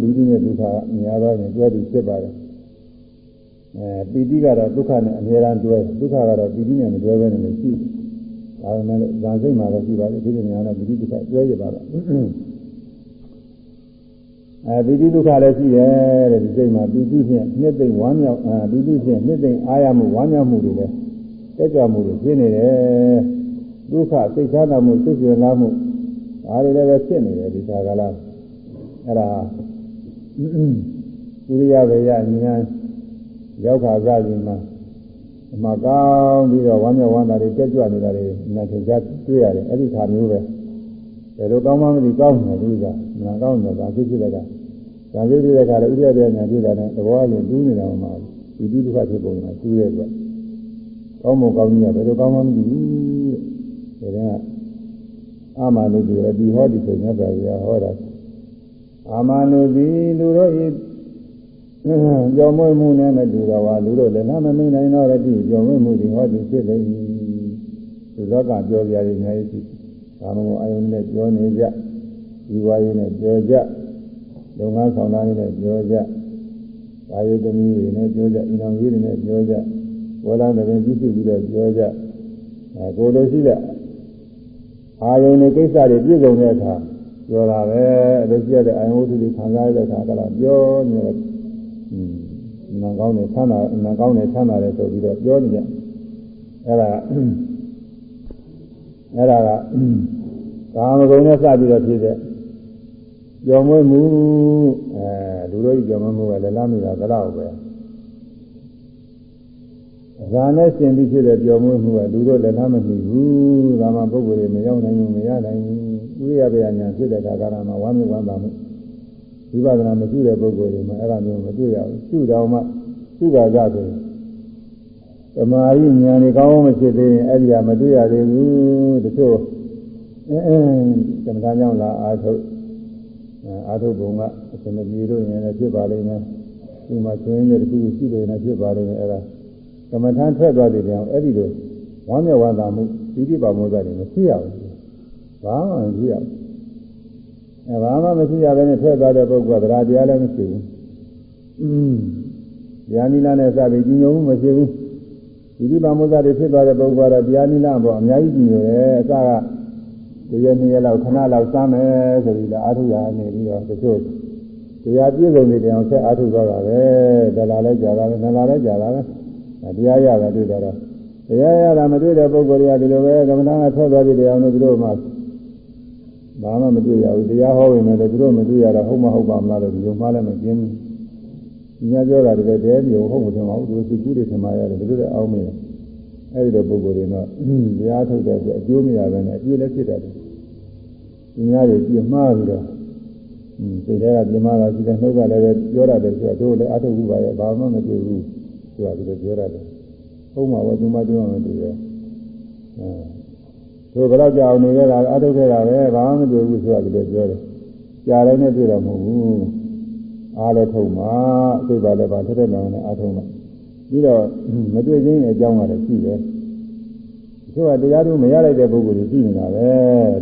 လူတိနဲ့ဒုက္ခများတော့ရင်တွဲပြီးဖြစ်ပါတယ် အဲပီတိကတော့ဒုက္ခနဲ့အများအားတွဲဒုက္ခကတော့ပီတိနဲ့မတွဲဘဲနဲ့ရှိဒါပေမဲ့ဇာစိတ်မှာတော့ရှိပါလေဒီလိုများတော့ပီတိဒုက္ခတွဲရပါတော့အဲပီတိဒုက္ခလည်းရှိတယ်တဲ့ဒီစိတ်မှာပီတိဖြင့်နှစ်သိမ့်ဝမ်းမြောက်အဲပီတိဖြင့်နှစ်သိမ့်အားရမှုဝမ်းမြောက်မှုတွေလည်းတက်ကြွမှုတွေဖြစ်နေတယ်ဒုက္ခစိတ်ချမ်းသာမှုစိတ်ကျွမ်းလာမှုဒါတွေလည်းပဲဖြစ်နေတယ်ဒီခါကလာအဲ့ဒါသုရိယဝေယဉာဏ် ရောက်ခါစားခြင်းမှာအမှကောင်းပြီးတော့ဝမ်းမြောက်ဝမ်းသာတွေတက်ကြွနေတာတွေနာထင်ကြတွေ့ရတယ်အဲ့ဒီခါမျိုးပဲဘယ်လိုကောင်းမှမသိကောင်းတယ်လူကနာကောင်းတယ်ဒါဖြစ်ဖြစ်တဲ့ကဒါဖြစ်ဖြစ်တဲ့ကလည်းဥရတဲ့ညာဖြစ်တာနဲ့သဘောအရင်တူးနေတာမှဒီဒုက္ခဖြစ်ပုံမှာတူးရဲ့ကွကောင်းမကောင်းကြီးကဘယ်လိုကောင်းမှမသိဘူးတဲ့ဒါကအာမနုတိရဒီဟောဒီဆိုညတ်တော်ကြီးဟောတာအာမနုတိလူတို့ဤ ကြော်မွေးမှုနဲ့မတူတော့ပါလူတို့လည်းနာမမင်းနိုင်တော့တဲ့ဒီကြော်မွေးမှုဒီဟောဒီဖြစ်လေဒီလောကပြောပြရည်အများကြီးရှိကာမဂုဏ်အယုန်နဲ့ပြောနေကြဒီဝါယုနဲ့ပြောကြလုံငန်းဆောင်သားနဲ့ပြောကြကာယသမီးတွေနဲ့ပြောကြအိမ်တော်ကြီးတွေနဲ့ပြောကြဘောလာတဲ့ကြည့်ကြည့်ပြီးတော့ပြောကြအဲကိုလိုရှိတဲ့အာယုန်နဲ့ကိစ္စတွေပြည့်စုံတဲ့အခါပြောတာပဲအလိုရှိတဲ့အာယုန်ဝတ္ထုတွေခံစားရတဲ့အခါကလည်းပြောနေတယ်อืม နာကောင်းတယ်ဆန်းတာနာကောင်းတယ်ဆန်းတာတယ်ဆိုပြီးတော့ပြောနေကြအဲ့ဒါအဲ့ဒါကကာမဂုဏ်နဲ့စပြီးတော့ဖြစ်တဲ့ကြော်မွေးမှုအဲလူတို့ကြီးကြော်မွေးမှုကလည်းလားမိတာသလောက်ပဲဇာနဲ့ရှင်ပြီးဖြစ်တဲ့ကြော်မွေးမှုကလူတို့လည်းလားမမိဘူးဒါမှပုဂ္ဂိုလ်တွေမရောက်နိုင်ဘူးမရနိုင်ဘူးဥရိယပယညာဖြစ်တဲ့ကာကရမှာဝမ်းမြေဝမ်းသာမှု ဝိပဿနာမရှိတဲ့ပုဂ္ဂိုလ်တွေမှာအဲ့ဒါမျိုးမတွေ့ရဘူးရှုတော်မှရှုတာကြဆိုရင်သမာဓိဉာဏ်တွေကောင်းမှဖြစ်သေးရင်အဲ့ဒီကမတွေ့ရသေးဘူးတချို့အဲအဲကမ္မထာကြောင့်လာအာထုတ်အာထုတ်ဘုံကအစမပြေလို့ရင်လည်းဖြစ်ပါလိမ့်မယ်ဒီမှာကျွင်းတဲ့တခုရှိတယ်နဲ့ဖြစ်ပါလိမ့်မယ်အဲ့ဒါကမ္မထာထွက်သွားတဲ့ကြောင်အဲ့ဒီလိုဝမ်းမြောက်ဝမ်းသာမှုပိဋိပါမောဇ္ဇတွေမရှိရဘူးဘာမှမရှိရဘူး အဲဘာမှမရှိရဘဲနဲ့ထွက်သွားတဲ့ပုဂ္ဂိုလ်ကတရားတရားလည်းမရှိဘူးอืมဉာဏ်နိလနဲ့စပြီးကြီးညိုမှုမရှိဘူးဒီဒီပါမုဇ္ဇတွေဖြစ်သွားတဲ့ပုဂ္ဂိုလ်ကတော့တရားနိလပေါ့အများကြီးကြီးညိုတယ်အစကဒီရနေ့ရက်လောက်ခဏလောက်စမ်းမယ်ဆိုပြီးတော့အာထုရာနေပြီးတော့တချို့တရားပြည့်စုံနေတဲ့အောင်ဆက်အာထုသွားတာပဲဒလာလည်းကြာတာပဲနလာလည်းကြာတာပဲတရားရတာတွေ့တော့တရားရတာမတွေ့တဲ့ပုဂ္ဂိုလ်တွေကဒီလိုပဲကမ္မဋ္ဌာန်းကထွက်သွားတဲ့တရားတို့သူတို့မှ ဘာမှမတွေ့ရဘူးတရားဟောဝင်တယ်သူတို့မတွေ့ရတော့ဟုတ်မဟုတ်ပါမလားလို့ဒီလိုမှလည်းမကျင်းဘူး။ညာပြောတာတကယ်တည်းမျိုးဟုတ်မထင်ပါဘူးသူစိတ်ကူးတွေထင်ပါရတယ်ဒီလိုလည်းအောင်းမင်းအဲဒီလိုပုဂ္ဂိုလ်တွေတော့တရားထုတ်တဲ့ဆိုအကျိုးမရဘဲနဲ့အကျိုးလည်းဖြစ်တယ်။ဒီများတွေပြမှားပြီးတော့စိတ်ထဲကပြမှားတာရှိတယ်နှုတ်ကလည်းပဲပြောရတယ်ဆိုတော့တို့လည်းအထုတ်ဘူးပါရဲ့ဘာမှမတွေ့ဘူးဆိုတာဒီလိုပြောရတယ်။ဟုတ်မှာပဲသူမှပြောမှမတွေ့ရဲ့။အဲ တို့ဘယ်တော့ကြောင်နေကြတာအထုတ်ခဲ့တာပဲဘာမှမတွေ့ဘူးဆိုတာဒီလိုပြောတယ်ကြားတိုင်းနဲ့တွေ့တော့မဟုတ်ဘူးအားလည်းထုံမှာသိပါလည်းပါထက်ထက်လောင်နဲ့အားထုံမှာပြီးတော့မတွေ့ချင်းအကြောင်းကလည်းရှိတယ်သူကတရားတို့မရလိုက်တဲ့ပုဂ္ဂိုလ်ကြီးရှိနေတာပဲ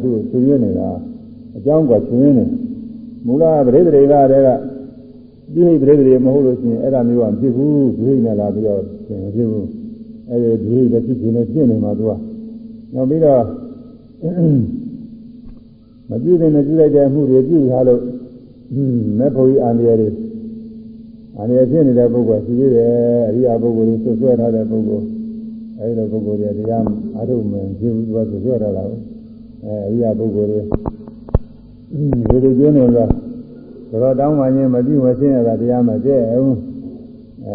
သူသူရင်းနေတာအကြောင်းကသူရင်းနေမူလပရိသေတွေကတည်းကဒီပရိသေတွေမဟုတ်လို့ရှိရင်အဲ့ဒါမျိုးကမဖြစ်ဘူးဒွိနဲ့လာပြီးတော့မဖြစ်ဘူးအဲ့ဒီဒွိလည်းဖြစ်နေဖြစ်နေမှာသူက နောက်ပြီးတော့မပြုတဲ့မပြုလိုက်တဲ့အမှုတွေပြုထားလို့မဲ့ဖို့ကြီးအာဏာတွေအာဏာဖြစ်နေတဲ့ပုဂ္ဂိုလ်ရှိသေးတယ်အရိယာပုဂ္ဂိုလ်တွေဆွဆွဲထားတဲ့ပုဂ္ဂိုလ်အဲဒီလိုပုဂ္ဂိုလ်တွေတရားအားထုတ်မှန်ပြုသူကဆွဆွဲထားတာပဲအဲအရိယာပုဂ္ဂိုလ်တွေဒီလိုကျိုးနေတော့တော်တောင်းမှချင်းမပြုမရှင်းရတာတရားမကျဲအောင်အဲ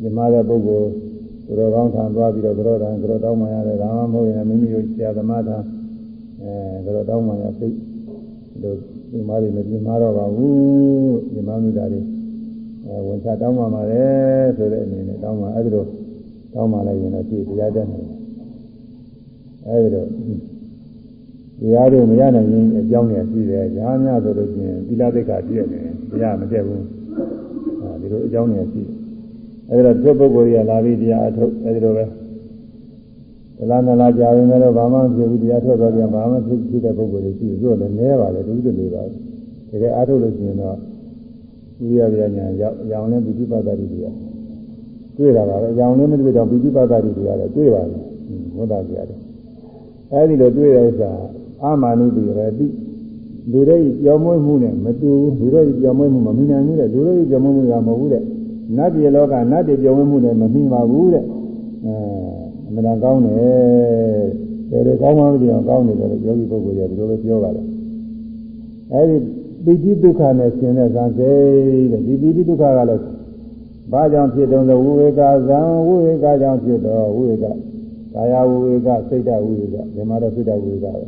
ဒီမှာတဲ့ပုဂ္ဂိုလ် သူတော်ကောင်းထံသွားပြီးတော့ကြောတံကြောတောင်းမှရတယ်ဒါမှမဟုတ်ရင်မိမိတို့ဆရာသမားထံအဲကြောတောင်းမှရသိတို့ဒီမားတွေမပြမားတော့ပါဘူးဒီမားမိသားတွေအဲဝန်ချတောင်းမှပါတယ်ဆိုတဲ့အနေနဲ့တောင်းမှအဲဒီလိုတောင်းမှလိုက်ရင်တော့ကြည့်တရားတတ်နေတယ်အဲဒီတော့တရားတို့မရနိုင်ရင်အကြောင်းတွေရှိတယ်။ညာများဆိုလို့ချင်းသီလသိက္ခာပြည့်နေတယ်။တရားမပြတ်ဘူး။အဲဒီလိုအကြောင်းတွေရှိတယ် အဲဒီတော့သူပုဂ္ဂိုလ်ကြီးကလာပြီးတရားအထုတ်အဲဒီလိုပဲဒလားနလားကြာရင်လည်းဘာမှမဖြစ်ဘူးတရားထွက်သွားပြန်ဘာမှဖြစ်ဖြစ်တဲ့ပုဂ္ဂိုလ်တွေရှိသူတို့လည်းနည်းပါလေတူတူလေးပါတကယ်အားထုတ်လို့ရှိရင်တော့ဝိရိယပြညာရောက်ရောင်နဲ့ပိဋိပတ်တာတွေတွေ့တွေ့တာပါပဲရောင်နဲ့မတွေ့တော့ပိဋိပတ်တာတွေတွေ့ရတယ်တွေ့ပါလေဝတ်တာကြရတယ်အဲဒီလိုတွေ့တဲ့ဥစ္စာအာမနုတိရတိလူတွေကြော်မွေးမှုနဲ့မတူဘူးလူတွေကြော်မွေးမှုမမိနိုင်ဘူးတဲ့လူတွေကြော်မွေးမှုကမဟုတ်ဘူးတဲ့ နတ်ပြည်လောကနတ်ပြည်ကြော်မွေးမှုနဲ့မမိပါဘူးတဲ့အဲအမှန်ကောင်းတယ်တယ်ကောင်းမှမပြောကောင်းတယ်လို့ယောဂီပုဂ္ဂိုလ်တွေကဒီလိုပဲပြောပါတယ်အဲဒီပိဋိဒုက္ခနဲ့ရှင်တဲ့ဇာတိတဲ့ဒီပိဋိဒုက္ခကလည်းဘာကြောင့်ဖြစ်တုံးဆိုဝိဝေကဇံဝိဝေကကြောင့်ဖြစ်တော့ဝိဝေကကာယဝိဝေကစိတ်တဝိဝေကဒီမှာတော့စိတ်တဝိဝေကပဲ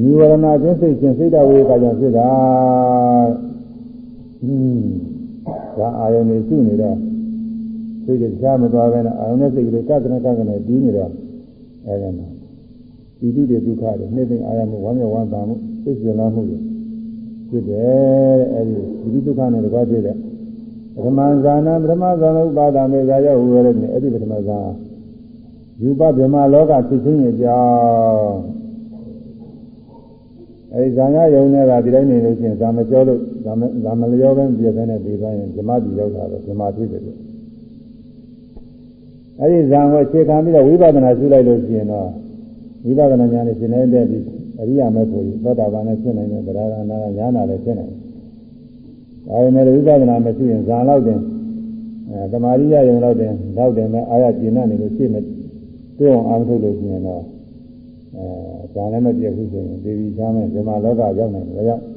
နိဝရဏခြင်းစိတ်ခြင်းစိတ်တဝိဝေကကြောင့်ဖြစ်တာอืม ဒါအာယုန်နေရှိနေတော့စိတ်တွေတခြားမသွားဘဲနဲ့အာယုန်နဲ့စိတ်ကလေးကတ္တနာကကနဲ့ပြီးနေတော့အဲဒီမှာပိဋိတွေဒုက္ခတွေနှိမ့်သိအာယမှုဝမ်းမြောက်ဝမ်းသာမှုစိတ်ကျင်လာမှုတွေဖြစ်တယ်အဲဒီပိဋိဒုက္ခနဲ့တကွာဖြစ်တဲ့ပထမဇာနာပထမဇာနာဥပါဒမေဇာရောက်ဟူရတဲ့အဲ့ဒီပထမဇာယူပဗြဟ္မာလောကဖြစ်ခြင်းရဲ့ကြောင့်အဲဒီဇာညာယုံတွေကဒီတိုင်းနေလို့ရှိရင်ဇာမကျော်လို့ ဇာမဇာမလျောပဲပြည့်တဲ့နဲ့ပြီးသွားရင်ဇမတိရောက်တာပဲဇမတွေ့တယ်လို့အဲဒီဇာကိုအခြေခံပြီးတော့ဝိပဿနာရှုလိုက်လို့ရှိရင်တော့ဝိပဿနာဉာဏ်နဲ့ရှင်းနေတဲ့ပြီးအရိယာမေဖို့သောတာပန်နဲ့ရှင်းနိုင်တဲ့ဗရာဂနာကညာနာလည်းရှင်းနိုင်တယ်။ဒါပေမဲ့ဝိပဿနာမရှိရင်ဇာလောက်တင်အဲသမာဓိရယုံလောက်တင်လောက်တင်မဲ့အာရကျင့်နေလို့ရှင်းမတွေ့အောင်အားထုတ်လို့ရှိရင်တော့အဲဇာလည်းမပြည့်ဘူးဆိုရင်ဒေဝီချမ်းမဲ့ဇမလောကရောက်နိုင်တယ်ကြောင့်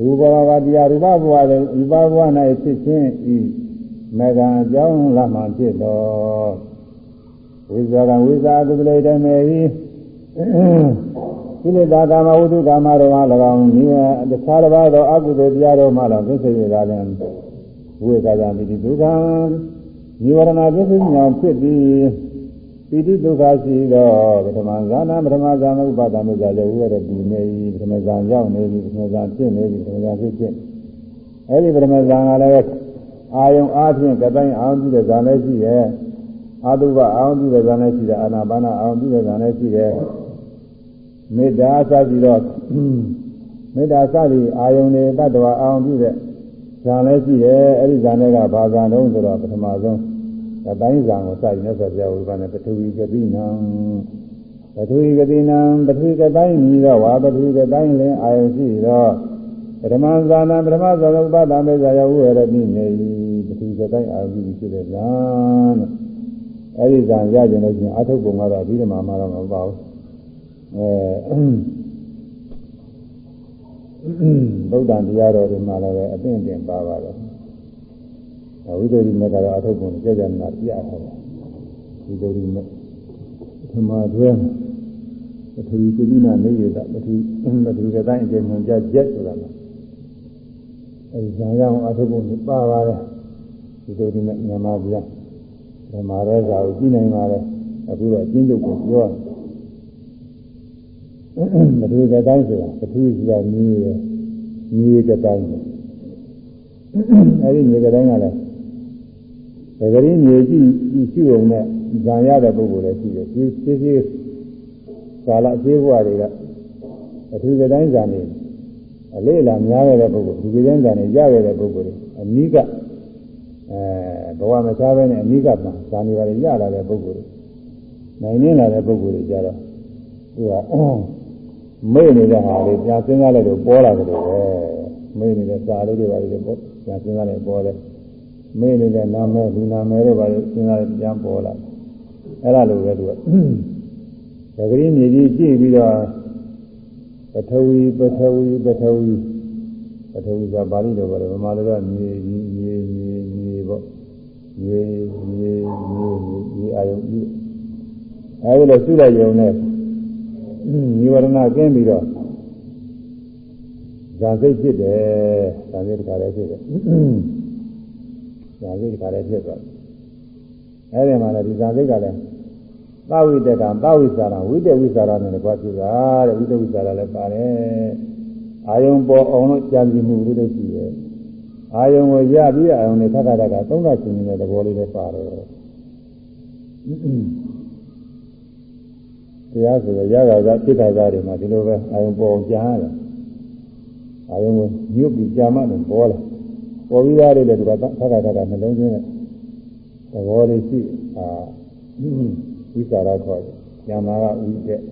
ရူပဘဝတရားရူပဘဝလည်းရူပဘဝ၌ဖြစ်ခြင်းဤမေဃံအကြောင်းလမှဖြစ်တော်ဝိဇာကဝိဇာကုသလေတမေဟိကိလေသာကာမဝိသုကာမတို့မှ၎င်းနိယတခြားတစ်ပါးသောအကုသိုလ်တရားတို့မှ၎င်းသိစေရတာလည်းဝိကာသမိတိဒုက္ခနိဝရဏပြည့်စုံဉာဏ်ဖြစ်ပြီး ပိဋိဒုက္ခရှိသောပထမဇာနာပထမဇာနာဥပါဒမေဇာကြောင့်ဝိရတိနေ၏ပထမဇာရောက်နေပြီပထမဇာဖြစ်နေပြီပထမဇာဖြစ်ဖြစ်အဲဒီပထမဇာကလည်းအာယုံအားဖြင့်ကတိုင်းအာရုံပြုတဲ့ဇာလည်းရှိရဲ့အာတုဘအာရုံပြုတဲ့ဇာလည်းရှိတယ်အာနာပါနာအာရုံပြုတဲ့ဇာလည်းရှိတယ်မေတ္တာစသည်တော့မေတ္တာစသည်အာယုန်တွေတ attva အာရုံပြုတဲ့ဇာလည်းရှိတယ်အဲ့ဒီဇာနဲ့ကဘာဇာတုံးဆိုတော့ပထမဆုံး အတိုင်းဇာကိုစသည်နဲ့ဆိုပြဝိပါနဲ့ပထဝီကတိနံပထဝီကတိနံပထဝီကတိုင်းမြည်တော့ဝါပထဝီကတိုင်းလင်းအာယုန်ရှိတော့ပထမဇာနာပထမဇာဥပဒမေဇာယဝရတိနေပထဝီကတိုင်းအာယုန်ရှိတဲ့ဇာနဲ့အဲ့ဒီဇာရကြလို့ချင်းအထုပ်ပုံကတော့ပြီးတယ်မှာမှတော့မပါဘူးအဲဗုဒ္ဓတရားတော်တွေမှာလည်းအသင့်တင်ပါပါတယ် ဝိသုဒ္ဓိမေကတော့အထုပ်ပုံကြကြနာပြထားတယ်ဝိသုဒ္ဓိမေသမာဓိပထဝီကုလိနာနေရတာပထဝီပထဝီကတိုင်းအကျဉ်းမှကြချက်ဆိုတာကအဲဒီဇာရအောင်အထုပ်ပုံပါပါတယ်ဝိသုဒ္ဓိမေမြန်မာပြဓမ္မရဲစာကိုကြည့်နိုင်ပါတယ်အခုတော့အကျဉ်းချုပ်ကိုပြောတယ်မတူတဲ့တိုင်းဆိုတာပထဝီဆိုတာမြေရမြေကတိုင်းအဲဒီမြေကတိုင်းကလည်း ဒဂရီမြေကြည့်ရှိုံနဲ့ဇံရတဲ့ပုဂ္ဂိုလ်လည်းရှိတယ်ဒီရှိရှိကာလအသေးဘဝတွေကပထဝီကတိုင်းဇံနေအလေးအလာများတဲ့ပုဂ္ဂိုလ်ဒီကတိုင်းဇံနေရခဲ့တဲ့ပုဂ္ဂိုလ်တွေအနိကအဲဘဝမချဘဲနဲ့အနိကမှာဇာနေပါလေရလာတဲ့ပုဂ္ဂိုလ်တွေနိုင်နေလာတဲ့ပုဂ္ဂိုလ်တွေကြတော့သူကမေ့နေတဲ့ဟာလေးပြန်စဉ်းစားလိုက်တော့ပေါ်လာတယ်ပဲမေ့နေတဲ့စာလေးတွေပါလေပေါ့ပြန်စဉ်းစားလိုက်ပေါ်တယ် မေ့နေတဲ့နာမည်ဒီနာမည်တွေပါလေစဉ်းစားလိုက်ပြန်ပေါ်လာအဲ့ဒါလိုပဲသူကသကရီမြေကြီးကြည့်ပြီးတော့ပထဝီပထဝီပထဝီပထဝီဆိုတာပါဠိလိုပါတယ်ဗမာလိုကမြေကြီးမြေမြေမြေပေါ့မြေမြေမြေမြေအာယုံကြီးအဲဒီလိုစုလိုက်ရုံနဲ့နိဝရဏကင်းပြီးတော့ဇာစိတ်ဖြစ်တယ်ဇာစိတ်တခါလည်းဖြစ်တယ် ဇာစိတ်တခါလည်းဖြစ်သွားတယ်အဲဒီမှာလည်းဒီဇာစိတ်ကလည်းသဝိတကသဝိစာရဝိတဝိစာရနဲ့ကွာဖြစ်တာတဲ့ဝိတဝိစာရလည်းပါတယ်အာယုံပေါ်အောင်လို့ကြံစီမှုလေးတွေရှိတယ်အာယုံကိုရပြီးအာယုံနဲ့ထပ်ထပ်ကသုံးသပ်ရှင်နေတဲ့သဘောလေးလည်းပါတယ်တရားဆိုတော့ရတာကစိတ်ခါစားတွေမှာဒီလိုပဲအာယုံပေါ်ကြားရတယ်အာယုံကိုညှုပ်ပြီးကြာမှလည်းပေါ်လာ ပေါ်ပြီးသားလေးလည်းဒီကသက္ကတာကနှလုံးသွင်းတဲ့သဘောလေးရှိအာဝိသရာခေါ်တယ်။ညာမာကဝိတက်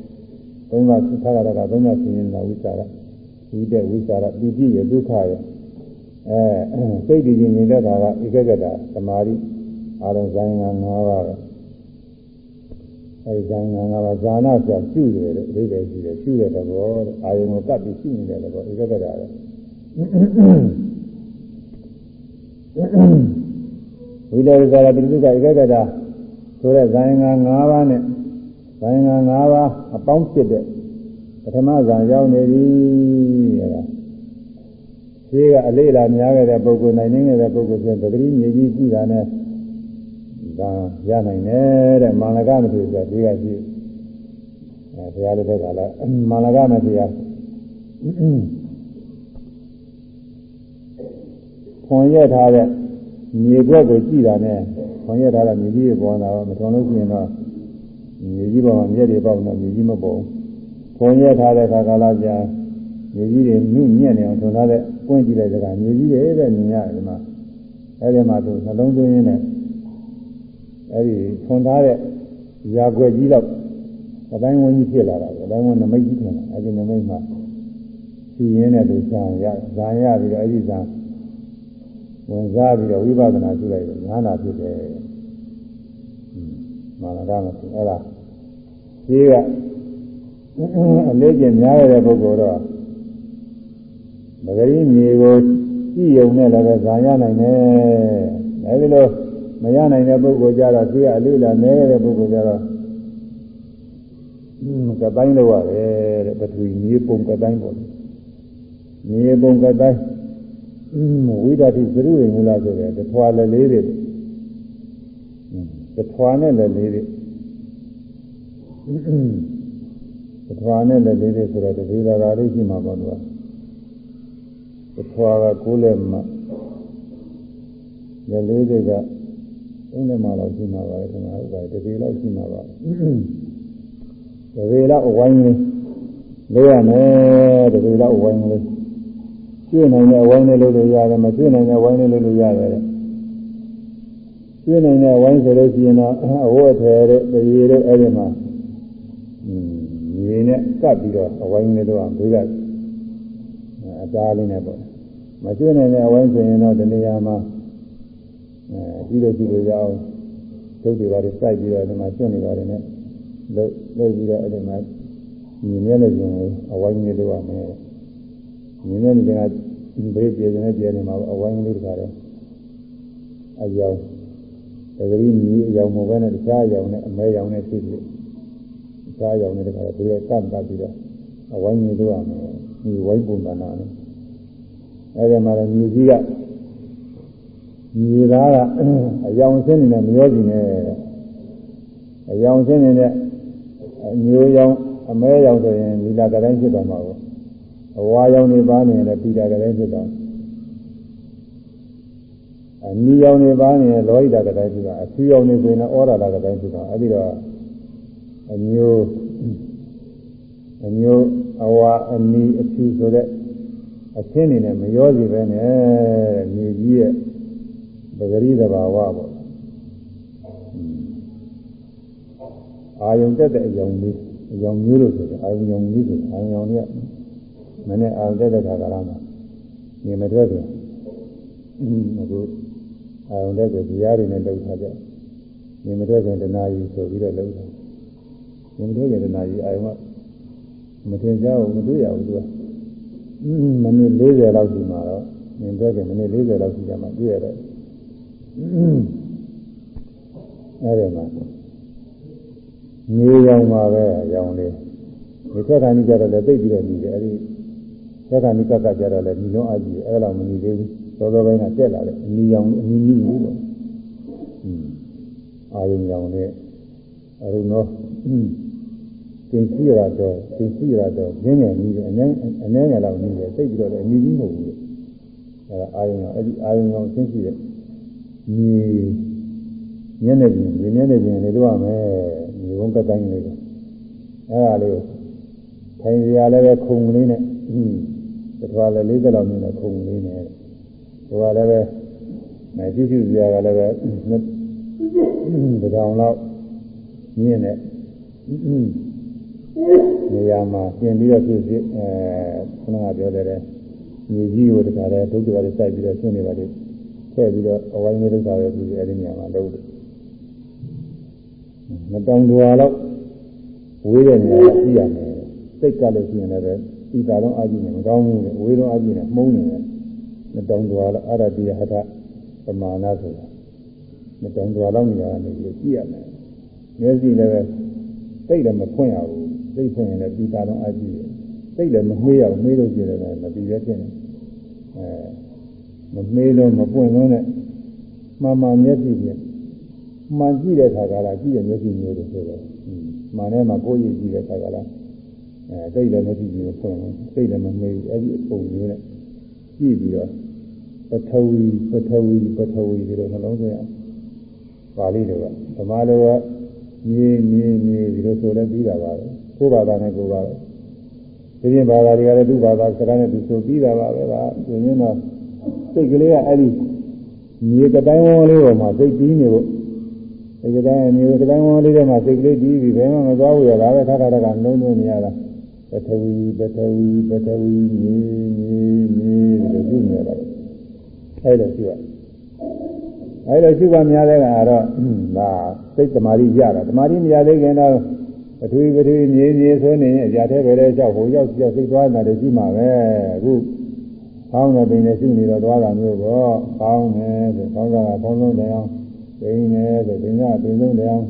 သုံးပါးသက္ကတာကသုံးပါးဆင်းရဲတာဝိသရာဝိတက်ဝိသရာပိဋိယဒုက္ခရအဲစိတ်တည်ခြင်းနေတဲ့တာကဧကဂတသမာဓိအာရုံဆိုင်က၅ပါးပဲအဲဒီဆိုင်က၅ပါးဇာနာဆိုရှုတယ်တဲ့အဓိပ္ပာယ်ရှိတယ်ရှုတဲ့သဘောတဲ့အာယုံကိုကပ်ပြီးရှုနေတဲ့သဘောဧကဂတပဲ ဝိတဝိသရာပိဋိကဧကဂတဆိုတဲ့ဇာယင်္ဂ၅ပါးနဲ့ဇာယင်္ဂ၅ပါးအပေါင်းဖြစ်တဲ့ပထမဇာရောက်နေပြီတဲ့ရှိကအလေးလာများခဲ့တဲ့ပုဂ္ဂိုလ်နိုင်နေခဲ့တဲ့ပုဂ္ဂိုလ်ဆိုပဂတိမြေကြီးကြည့်တာနဲ့ဒါရနိုင်တယ်တဲ့မာနကမဖြစ်ဆိုဒီကရှိအဲဘုရားတစ်ခါကလည်းမာနကမဖြစ်ရ ခွန်ရထားတဲ့မြေဘက်ကိုကြည့်တာနဲ့ခွန်ရထားတဲ့မြေကြီးပေါ်လာတော့မထွန်လို့ရှိရင်တော့မြေကြီးပေါ်မှာမြက်တွေပေါက်တော့မြေကြီးမပေါ်ဘူးခွန်ရထားတဲ့ခါကလာကြာမြေကြီးတွေနှုညံ့နေအောင်ထွန်ထားတဲ့ကွင်းကြည့်လိုက်တဲ့ကမြေကြီးတွေပဲမြင်ရတယ်ဒီမှာအဲဒီမှာသူနှလုံးသွင်းရင်းနဲ့အဲဒီထွန်ထားတဲ့ရာခွက်ကြီးတော့အတိုင်းဝင်ကြီးဖြစ်လာတာပဲအတိုင်းဝင်နမိတ်ကြီးထင်တာအဲဒီနမိတ်မှာသူရင်းနဲ့သူဇာရဇာရပြီးတော့အဲဒီဇာ ဝင်စားပြီးတော့ဝိပဿနာရှုလိုက်တယ်ညာနာဖြစ်တယ်မာနကမရှိအဲ့ဒါဒီကအလေးကျင်များရတဲ့ပုဂ္ဂိုလ်တော့မဂရီမြေကိုကြည့်ုံနဲ့လည်းပဲဇာရနိုင်တယ်အဲဒီလိုမရနိုင်တဲ့ပုဂ္ဂိုလ်ကြတော့သူကအလေးလာနေတဲ့ပုဂ္ဂိုလ်ကြတော့ကတိုင်းလို့ရတယ်တဲ့ပထဝီမြေပုံကတိုင်းပေါ့မြေပုံကတိုင်း ဝိဒတိသရုဝင်မူလားဆိုတယ်တထွာလည်းလေးတွေတထွာနဲ့လည်းလေးတွေတထွာနဲ့လည်းလေးတွေဆိုတော့တတိလာရာလေးရှိမှာပေါ့ကွာတထွာကကိုးလက်မှလည်းလေးတွေကသုံးလက်မှတော့ရှိမှာပါလေခင်ဗျာဥပ္ပါတတိလောက်ရှိမှာပါတတိလောက်အဝိုင်းလေးလေးရမယ်တတိလောက်အဝိုင်းလေး ကျွေးနိုင်တဲ့ဝိုင်းလေးလုပ်လို့ရတယ်မကျွေးနိုင်တဲ့ဝိုင်းလေးလုပ်လို့ရတယ်ကျွေးနိုင်တဲ့ဝိုင်းဆိုလို့ရှိရင်တော့အဝတ်ထည်တဲ့တရေတဲ့အဲ့ဒီမှာမြေနဲ့ကပ်ပြီးတော့အဝိုင်းလေးတော့ဘေးကအသားလေးနဲ့ပေါ့မကျွေးနိုင်တဲ့အဝိုင်းဆိုရင်တော့ဒီနေရာမှာအဲပြီးလို့ပြီးလို့ရအောင်ဒုက္ခတွေပါတွေစိုက်ပြီးတော့ဒီမှာကျွတ်နေပါတယ်နဲ့လုပ်လုပ်ပြီးတော့အဲ့ဒီမှာမြေနဲ့လည်းကျင်အဝိုင်းလေးတော့ရမယ် မြင်တဲ့နေကဘေးပြေနေပြေနေမှာအဝိုင်းလေးတခါတော့အယောင်တကယ်ကြီးမြေအယောင်မဟုတ်ဘဲနဲ့တခြားအယောင်နဲ့အမဲယောင်နဲ့ဖြစ်ဖြစ်တခြားအယောင်နဲ့တခါတော့ဒီကကပ်ပတ်ပြီးတော့အဝိုင်းလေးတို့ရမယ်ဒီဝိုင်းပုံကနာနဲ့အဲဒီမှာလည်းမြေကြီးကမြေသားကအယောင်ဆင်းနေတဲ့မရောစီနဲ့အယောင်ဆင်းနေတဲ့အမျိုးယောင်အမဲယောင်ဆိုရင်လီလာကတိုင်းဖြစ်သွားမှာပေါ့ အဝါရောင်နေပါနေတယ်ပြီးတာကလေးဖြစ်တော့အနီရောင်နေပါနေလောဟိတာကလေးဖြစ်တာအဆူရောင်နေဆိုရင်ဩရာတာကလေးဖြစ်တော့အဲဒီတော့အမျိုးအမျိုးအဝါအနီအဆူဆိုတဲ့အချင်းနေနဲ့မရောစီပဲနဲ့မြေကြီးရဲ့ပဂရိသဘာဝပေါ့အာယုံတက်တဲ့အယောင်လေးအယောင်မျိုးလို့ဆိုတယ်အာယုံယောင်လေးဆိုအာယုံယောင်လေးက မနဲ့အာတဲ့တဲ့ခါကလာမှာနေမထွက်ပြန်အခုအာရုံတဲ့ကိုတရားတွေနဲ့လောက်ထားကြနေမထွက်ပြန်တနာကြီးဆိုပြီးတော့လောက်ထားနေမထွက်ပြန်တနာကြီးအာရုံကမထင်ကြဘူးမတွေ့ရဘူးသူကမနစ်40လောက်ရှိမှာတော့နေမထွက်ပြန်မနစ်40လောက်ရှိကြမှာတွေ့ရတယ်အဲ့ဒီမှာနေရောင်ပါပဲရောင်လေးဒီသက်ခါကြီးကြတော့လည်းသိပြီးတော့နေတယ်အဲ့ဒီ သက်ခါနိကကကြတော့လည်းညီလုံးအကြည့်အဲ့လောက်မညီသေးဘူးသောသောပိုင်းကတက်လာတယ်အနီရောင်အနီနီဘူးပေါ့อืมအာယုံရောင်နဲ့အရုံတော့သင်ရှိရတော့သင်ရှိရတော့ရင်းငယ်ကြီးတယ်အနည်းအနည်းငယ်လောက်နေတယ်သိပြီးတော့လည်းအနီကြီးမဟုတ်ဘူးလေအဲ့ဒါအာယုံရောင်အဲ့ဒီအာယုံရောင်သင်ရှိတဲ့ညီညနေပြင်ဒီညနေပြင်လေတော့မယ်ညီဘုံကတိုင်းလေးအဲအဲ့ဒါလေးထိုင်ရလည်းပဲခုံလေးနဲ့ တထွားလည်း၄၀လောက်မြင်တဲ့ခုံလေးနဲ့ဟိုကလည်းပဲအဲကြည့်ကြည့်စရာကလည်းပဲတကောင်လောက်မြင်တဲ့နေရာမှာပြင်ပြီးတော့ဖြစ်ဖြစ်အဲခုနကပြောတဲ့မြေကြီးကိုတခါတည်းဒုက္ခပါလေးစိုက်ပြီးတော့ဆွနေပါလိမ့်ထည့်ပြီးတော့အဝိုင်းလေးဒုက္ခပဲပြီးအဲဒီနေရာမှာလုပ်တယ်မတောင်တွာလောက်ဝေးတဲ့နေရာကြည့်ရမယ်စိတ်ကလည်းရှိရင်လည်း ပဲဤတာတော့အကြည့်နေမကောင်းဘူးလေဝေးတော့အကြည့်နေမှုန်းနေတယ်မတောင်တွာလောက်အရတိယဟထပမာဏဆိုတာမတောင်တွာလောက်နေရာနေပြီးကြည့်ရမယ်မျက်စိလည်းပဲစိတ်လည်းမဖွင့်ရဘူးစိတ်ဖွင့်ရင်လည်းဤတာတော့အကြည့်စိတ်လည်းမမေးရဘူးမေးလို့ရှိတယ်လည်းမပြီးပဲဖြစ်နေအဲမမေးလို့မပွင့်လို့နဲ့မှန်မှန်မျက်စိဖြင့်မှန်ကြည့်တဲ့အခါကလာကြည့်ရမျက်စိမျိုးတွေဆိုတော့မှန်ထဲမှာကိုယ်ရည်ကြည့်တဲ့အခါကလာ အဲစိတ်လည်းမျက်စိမျိုးဖွင့်လို့စိတ်လည်းမမေးဘူးအဲ့ဒီအပုံမျိုးနဲ့ကြည့်ပြီးတော့ပထဝီပထဝီပထဝီဒီလိုနှလုံးသွင်းအောင်ပါဠိလိုကဓမ္မလိုကမြေမြေမြေဒီလိုဆိုလည်းပြီးတာပါပဲကိုယ်ဘာသာနဲ့ကိုယ်ပါပဲဒီပြင်ဘာသာတွေကလည်းသူ့ဘာသာစကားနဲ့သူဆိုပြီးတာပါပဲဒါဆိုရင်တော့စိတ်ကလေးကအဲ့ဒီမြေကတိုင်းဝန်းလေးပေါ်မှာစိတ်ပြီးနေဖို့ဒီကတိုင်းမြေကတိုင်းဝန်းလေးထဲမှာစိတ်ကလေးပြီးပြီးဘယ်မှမသွားဘူးရတာပဲခါခါတကလုံးလုံးနေရတာ ပထဝီပထဝီပထဝီမြေမြေမြေဒီလိုပြုနေရတာအဲ့လိုရှိပါအဲ့လိုရှိပါများတဲ့ကတော့ဒါစိတ်တမာရီရတာတမာရီမရသေးခင်တော့ပထဝီပထဝီမြေမြေဆိုနေရင်အရာထဲပဲတဲ့ကြောက်ဟိုရောက်ကြောက်စိတ်သွားတာတည်းရှိမှာပဲအခုကောင်းတဲ့ပင်နဲ့ရှိနေတော့သွားတာမျိုးပေါ့ကောင်းတယ်ဆိုကောင်းတာကကောင်းဆုံးတယ်အောင်ပင်တယ်ဆိုပင်ကပင်ဆုံးတယ်အောင်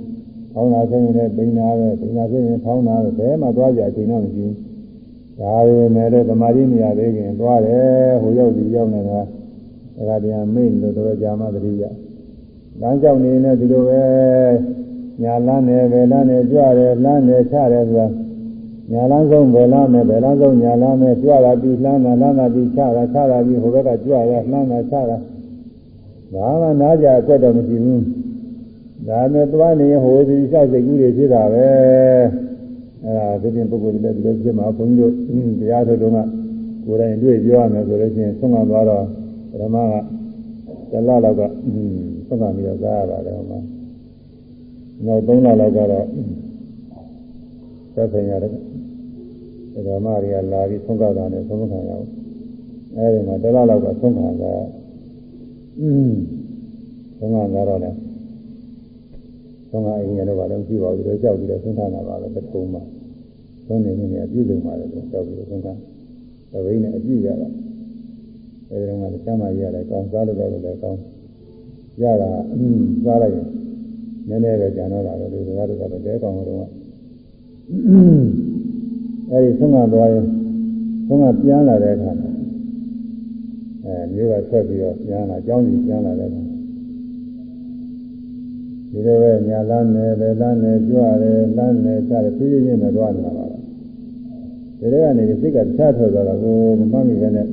ကောင်းတာဆိုရင်လည်းပင်တာပဲပင်တာဆိုရင်ဖောင်းတာပဲဘယ်မှသွားကြအချိန်တော့မရှိဘူးဒါပေမဲ့လည်းတမာရီမရသေးခင်သွားတယ်ဟိုရောက်ဒီရောက်နေတာဒါကတရားမိတ်လို့တော်ကြာမှသတိရလမ်းကြောက်နေနေဒီလိုပဲညာလန်းတယ်ဘယ်လန်းတယ်ကြွတယ်လန်းတယ်ချတယ်ဆိုတာညာလန်းဆုံးဘယ်လန်းမယ်ဘယ်လန်းဆုံးညာလန်းမယ်ကြွတာပြီးလန်းတာလန်းတာပြီးချတာချတာပြီးဟိုဘက်ကကြွရလန်းတာချတာဘာမှနားကြအကွက်တော့မရှိဘူး ဒါနဲ့သွားနေဟိုဒီလျှောက်စိတ်ကူးတွေဖြစ်တာပဲအဲဒါဒီပြင်ပုဂ္ဂိုလ်တွေလည်းဒီလိုဖြစ်မှာဘုန်းကြီးတို့တရားထုတ်တော့ကကိုယ်တိုင်တွေ့ပြောရမယ်ဆိုလို့ရှိရင်ဆုံးမသွားတော့ဓမ္မကတလလောက်ကဆုံးမပြီးတော့သားရပါတယ်ဟောမှာနောက်3လလောက်ကတော့သက်ဆိုင်ရတယ်ဓမ္မတွေကလာပြီးဆုံးကတာနဲ့ဆုံးခံရအောင်အဲဒီမှာတလလောက်ကဆုံးခံတာอืมဆုံးခံတာတော့လည်း ဆုံးကအရင်ကတော့ဘာလို့ကြည့်ပါဘူးဒီကြောက်ပြီးတော့ဆုံးခံတာပါပဲတထုံးမှာဆုံးနေနေပြည့်စုံပါတယ်လို့ကြောက်ပြီးတော့ဆုံးခံတပိနဲ့အပြည့်ရတာအဲဒီတော့ကကျမ်းမာရရတယ်ကောင်းစားလို့တော့လည်းကောင်းရတာอืมစားလိုက်ရင်နည်းနည်းပဲကြံတော့တာပဲလူစကားတွေကလည်းတဲကောင်းတော့အဲဒီဆုံးမသွားရင်ဆုံးမပြန်လာတဲ့အခါမှာအဲမျိုးကထွက်ပြီးတော့ပြန်လာအကြောင်းကြီးပြန်လာတဲ့အခါ ဒီလိုပဲညာလန်းနယ်ပဲလန်းနယ်ကြွတယ်လန်းနယ်ချတယ်ဖြည်းဖြည်းချင်းနဲ့သွားနေတာပါဒီထဲကနေစိတ်ကတခြားထွက်သွားတော့ကိုမမှန်မိပဲနဲ့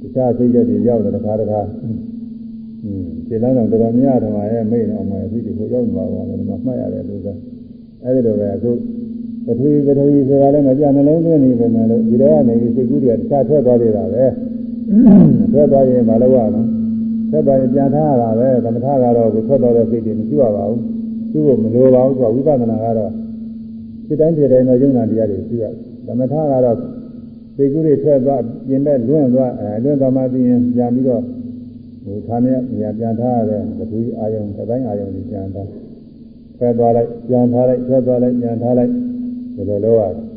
တခြားစိတ်ရက်တွေရောက်တယ်တစ်ခါတစ်ခါอืมဒီလမ်းတော့တော်တော်များဓမ္မရဲ့မိတ်အောင်မယ်ဒီကိုရောက်နေပါတော့လည်းဒီမှာမှတ်ရတယ်လို့ဆိုအဲဒီလိုပဲအခုပထဝီပထဝီဆိုတာလည်းမပြနှလုံးသွင်းနေပဲလို့ဒီတော့ကနေစိတ်ကူးတွေကတခြားထွက်သွားသေးတာပဲထွက်သွားရင်မလုပ်ရအော င်ထွက်သွားရင်ပြန်ထားရတာပဲသမထကတော့ကိုထွက်သွားတဲ့စိတ်တွေမရှိရပါဘူးသူ့ကိုမလိုပါဘူးသူကဝိပဿနာကတော့စိတ်တိုင်းတည်းတိုင်းတော့ယုံနာတရားတွေရှိရသမထကတော့စိတ်ကူးတွေထွက်သွားပြင်မဲ့လွင့်သွားအဲလွင့်သွားမှပြီးရင်ပြန်ပြီးတော့ဟိုခါနဲ့နေရာပြန်ထားရတယ်ဘသူအာယုံတစ်ပိုင်းအာယုံကြီးပြန်ထားဖဲသွားလိုက်ပြန်ထားလိုက်ဖဲသွားလိုက်ပြန်ထားလိုက်ဒီလိုလုပ်ရတယ်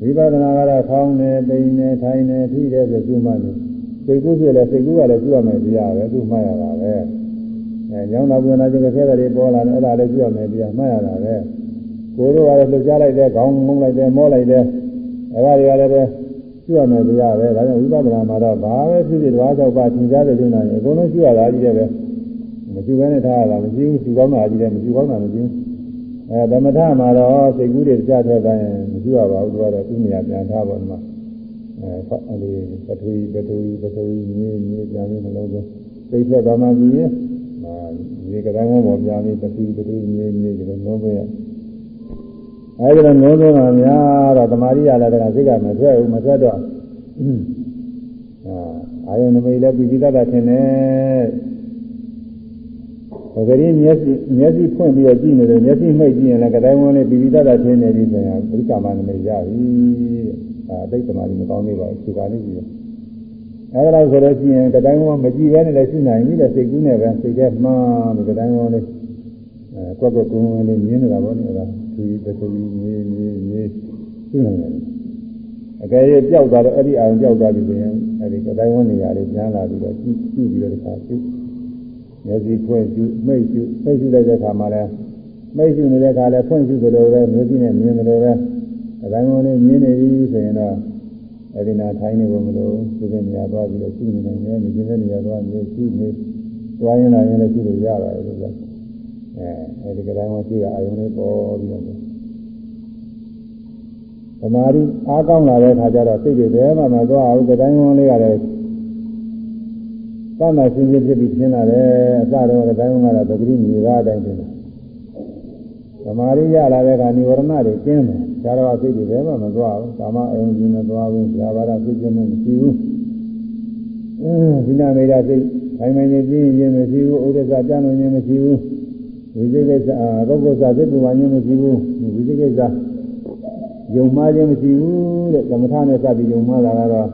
ဝိပဿနာကတော့ဖောင်းနေပိန်နေထိုင်နေထိတယ်ဆိုသူ့မှနေ စိတ်ကူးဖြစ်လဲစိတ်ကူးကလည်းပြုရမယ်တရားပဲသူ့မှတ်ရတာပဲအဲညောင်းတာပြန်လာခြင်းကခဲတဲ့တွေပေါ်လာတယ်အဲ့ဒါလည်းပြုရမယ်တရားမှတ်ရတာပဲကိုယ်တို့ကလည်းလှုပ်ရှားလိုက်တယ်ခေါင်းမုန်းလိုက်တယ်မောလိုက်တယ်အဲ့ဒါတွေကလည်းကျွရမယ်တရားပဲဒါကြောင့်ဝိပဿနာမှာတော့ဘာပဲဖြစ်ဖြစ်သွားတော့ပါသင်ကြားတဲ့ကျင့်တာအကုန်လုံးကျွရတာကြီးတယ်ပဲမကျွဘဲနဲ့ထားရတာမရှိဘူးကျွကောင်းတာကြီးတယ်မကျွကောင်းတာမရှိဘူးအဲဓမ္မထမှာတော့စိတ်ကူးတွေကြားထွက်တိုင်းမကျွရပါဘူးသူကတော့သူ့နေရာပြန်ထားပါ့မှာ အဲဖတ်လေးပထဝီပထဝီပထဝီမြေမြေပြန်ပြီးနှလုံးသွင်းသိထွက်သွားမှပြီးရင်မာမြေကတိုင်းပေါ်ပြန်ပြီးပထဝီပထဝီမြေမြေဒီလိုနှလုံးသွင်းရအဲဒီတော့ငုံသုံးတာများတော့တမာရိရလည်းတကစိတ်ကမထွက်ဘူးမထွက်တော့အာအာယုန်နမိတ်လည်းပြီးပြီးသားတာထင်တယ်။ဒါကြရင်မျက်စိမျက်စိဖွင့်ပြီးတော့ကြည့်နေတယ်မျက်စိမှိတ်ကြည့်ရင်လည်းကတိုင်းဝန်းလေးပြီးပြီးသားတာထင်နေပြီဆိုရင်ဘုရားမနမိတ်ရပြီတဲ့။ ဒါအသိတမာရိမကောင်းသေးပါဘူးဒီကနေ့ကြည့်တယ်။အဲဒါဆိုတော့ကြည့်ရင်ကတိုင်းဝန်းမကြည့်ဘဲနဲ့လည်းရှိနိုင်ပြီလေစိတ်ကူးနဲ့ပဲစိတ်ထဲမှန်းပြီးကတိုင်းဝန်းလေးအဲကွက်ကွက်ကုန်းကုန်းလေးမြင်နေတာပေါ့နော်ဒါဒီပထဝီမြေမြေမြေရှိနေတယ်အကယ်၍ပျောက်သွားတော့အဲ့ဒီအာရုံပျောက်သွားပြီဆိုရင်အဲ့ဒီကတိုင်းဝန်းနေရာလေးကျန်းလာပြီးတော့ကြည့်ကြည့်ပြီးတော့ဒီခါကြည့်မျက်စိဖွင့်ကြည့်မိတ်ကြည့်မိတ်ကြည့်လိုက်တဲ့အခါမှာလည်းမိတ်ကြည့်နေတဲ့အခါလည်းဖွင့်ကြည့်သလိုပဲမျက်စိနဲ့မြင်သလိုပဲ ကတိုင်းဝန်းလေးမြင်နေပြီဆိုရင်တော့အဲ့ဒီနာထိုင်းနေဖို့မလို့ဒီကနေရာသွားပြီးတော့ကြည့်နေနိုင်တယ်မြင်တဲ့နေရာသွားနေကြည့်နေသွားရင်လာရင်လည်းကြည့်လို့ရပါတယ်လို့ပြောအဲအဲဒီကတိုင်းမှာကြည့်ရအာယုံလေးပေါ်ပြီးတော့သမာဓိအားကောင်းလာတဲ့အခါကျတော့စိတ်တွေဘယ်မှမသွားဘူးကတိုင်းဝန်လေးကလည်းသတ်မှတ်ရှင်းရှင်းဖြစ်ပြီးရှင်းလာတယ်အစတော့ကတိုင်းဝန်ကတော့ပဂရိမြေကားအတိုင်းရှင်းတယ်သမာဓိရလာတဲ့အခါនិဝရဏတွေကျင်းတယ် ဇာတော်စိတ်တွေဘယ်မှမသွားဘူးကာမအယုံကြီးမသွားဘူးဇာဘာရစိတ်ကျင်းမှုမရှိဘူးအဲဒီနာမေရစိတ်ခိုင်မိုင်ကြီးပြင်းရင်မရှိဘူးဥဒ္ဒစာပြန့်လို့ရင်မရှိဘူးဝိသေကိစ္စပုဂ္ဂိုလ်စာသိပ္ပဝါခြင်းမရှိဘူးဝိသေကိစ္စယုံမှားခြင်းမရှိဘူးတဲ့ကမ္မထာနဲ့စပြီးယုံမှားတာကတော့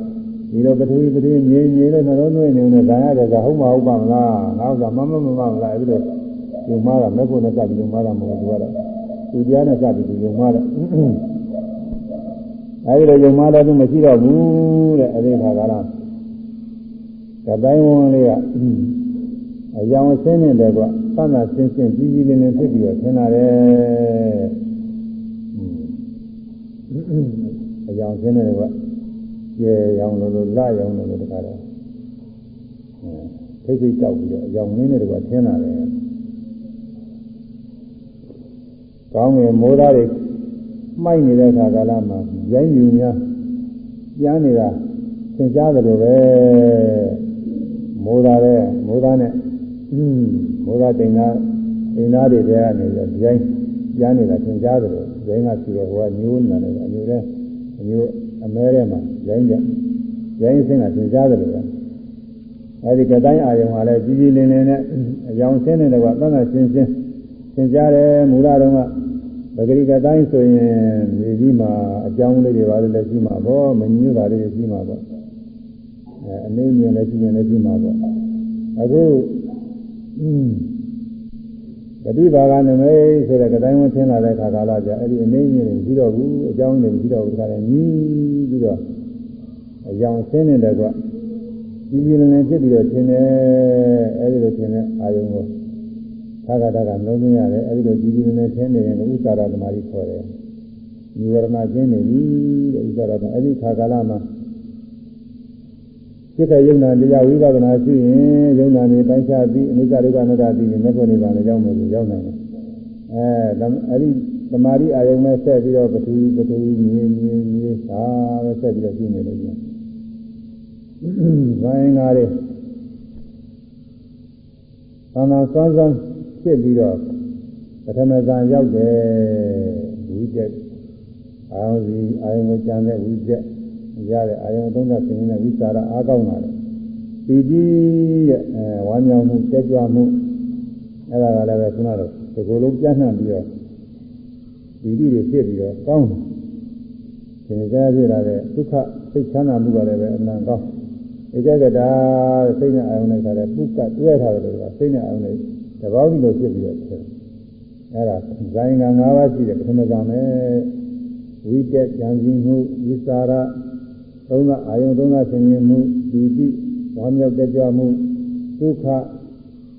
ဒီလိုပထဝီပထဝီမြေမြေလို့နှလုံးသွင်းနေနေဇာရတယ်ကဟုတ်မဟုတ်ပါမလားငါဥစ္စာမမမမမလားအဲဒီလိုယုံမှားတာမဲ့ဖို့နဲ့စပြီးယုံမှားတာမဟုတ်ဘူးကတော့ သူတရားနဲ့စပြီးယုံမှားတယ်အဲဒီလိုယုံမှားတော့သူမရှိတော့ဘူးတဲ့အဲဒီခါကလားကတိုင်းဝန်လေးကအယောင်ဆင်းနေတယ်ကွာသတ်တာဆင်းဆင်းကြီးကြီးလင်းလင်းဖြစ်ပြီးတော့ထင်လာတယ်အယောင်ဆင်းနေတယ်ကွာကျေရောင်လို့လို့လရောင်လို့လို့တခါတော့ဖိတ်ဖိတ်တောက်ပြီးတော့အယောင်နင်းနေတယ်ကွာထင်လာတယ် ကောင်းငယ်မိုးသားတွေမှိုက်နေတဲ့ခါကာလမှာရိုင်းယူများပြန်နေတာသင်ကြားတယ်လို့ပဲမိုးသားတဲ့မိုးသားနဲ့อืมဘုရားတင်သားအင်သားတွေထဲကနေတော့ဒီတိုင်းကြားနေတာသင်ကြားတယ်လို့ဇိုင်းကစီတော့ဟိုကညိုးနေတယ်အညိုးတဲ့အညိုးအမဲထဲမှာဇိုင်းကြဇိုင်းစင်းကသင်ကြားတယ်လို့အဲဒီကတိုင်းအာယုံကလည်းကြီးကြီးလင်းလင်းနဲ့အယောင်ဆင်းနေတယ်ကသတ်သတ်ရှင်းရှင်းသင်ကြားတယ်မူလတုန်းက ပဂရိကတိုင်းဆိုရင်မြေကြီးမှာအကြောင်းလေးတွေပါလို့လည်းရှိမှာပေါ့မညွတ်တာလေးတွေရှိမှာပေါ့အဲအနေမြင်လည်းရှိရင်လည်းရှိမှာပေါ့အခုอืมတတိဘာကနမိတ်ဆိုတဲ့ကတိုင်းဝင်ထင်းလာတဲ့ခါကာလကျအဲ့ဒီအနေကြီးတွေပြီးတော့ဘူးအကြောင်းတွေပြီးတော့ဘူးဒါလည်းညီးပြီးတော့အကြောင်းဆင်းနေတယ်ကွကြီးကြီးလင်းလင်းဖြစ်ပြီးတော့ထင်းတယ်အဲ့ဒီလိုထင်းတဲ့အာယုံကို သာကတာကလုံးသွင်းရတယ်အဲ့ဒီလိုကြီးကြီးလင်းလင်းထင်းနေရင်ဥစ္စာရသမารီခေါ်တယ်ညီဝရဏကျင်းနေပြီတဲ့ဥစ္စာရသမအဲ့ဒီခါကာလမှာဖြစ်တဲ့ယုံနာတရားဝိပဿနာရှိရင်ယုံနာနေပိုင်းခြားပြီးအနိစ္စဒုက္ခအနတ္တပြီးရင်မေဖို့နိဗ္ဗာန်လည်းရောက်မယ်လို့ရောက်နိုင်တယ်အဲအဲ့ဒီသမာဓိအာယုံနဲ့ဆက်ပြီးတော့ပထဝီပထဝီမြေမြေမြေသာပဲဆက်ပြီးတော့ရှိနေလို့ပြန်ဇာယင်္ဂါတွေသံသာစွမ်းစွမ်း ဖြစ်ပြီးတော့ပထမဇန်ရောက်တယ်ဝိကျက်အာယုံစီအာယုံကိုကြံတဲ့ဝိကျက်ရတဲ့အာယုံသုံးသပ်သင်တဲ့ဝိသရာအားကောင်းလာတယ်ပီတိရဲ့အဲဝမ်းမြောက်မှုတက်ကြွမှုအဲ့ဒါကလည်းပဲခုနကတော့ဒီကိုယ်လုံးပြန့်နှံ့ပြီးတော့ပီတိတွေဖြစ်ပြီးတော့ကောင်းတယ်သင်္ကြန်ဖြစ်လာတဲ့ဒုက္ခစိတ်ချမ်းသာမှုကလည်းပဲအမှန်ကောင်းဧကဂတာစိတ်နဲ့အာယုံနဲ့ခါတဲ့ပုကတွဲထားတယ်လို့ကစိတ်နဲ့အာယုံနဲ့ တပေါင်းကြီးလို့ဖြစ်ပြီးတော့ဖြစ်အဲ့ဒါဇာယင်က၅ပါးရှိတယ်ပထမဇာမဲဝိတက်ဉာဏ်ကြီးမှုဝိသရာသုံးကအာယုံသုံးကဆင်ញင်မှုဒီတိဝါမြောက်တက်ကြွမှုဒုက္ခ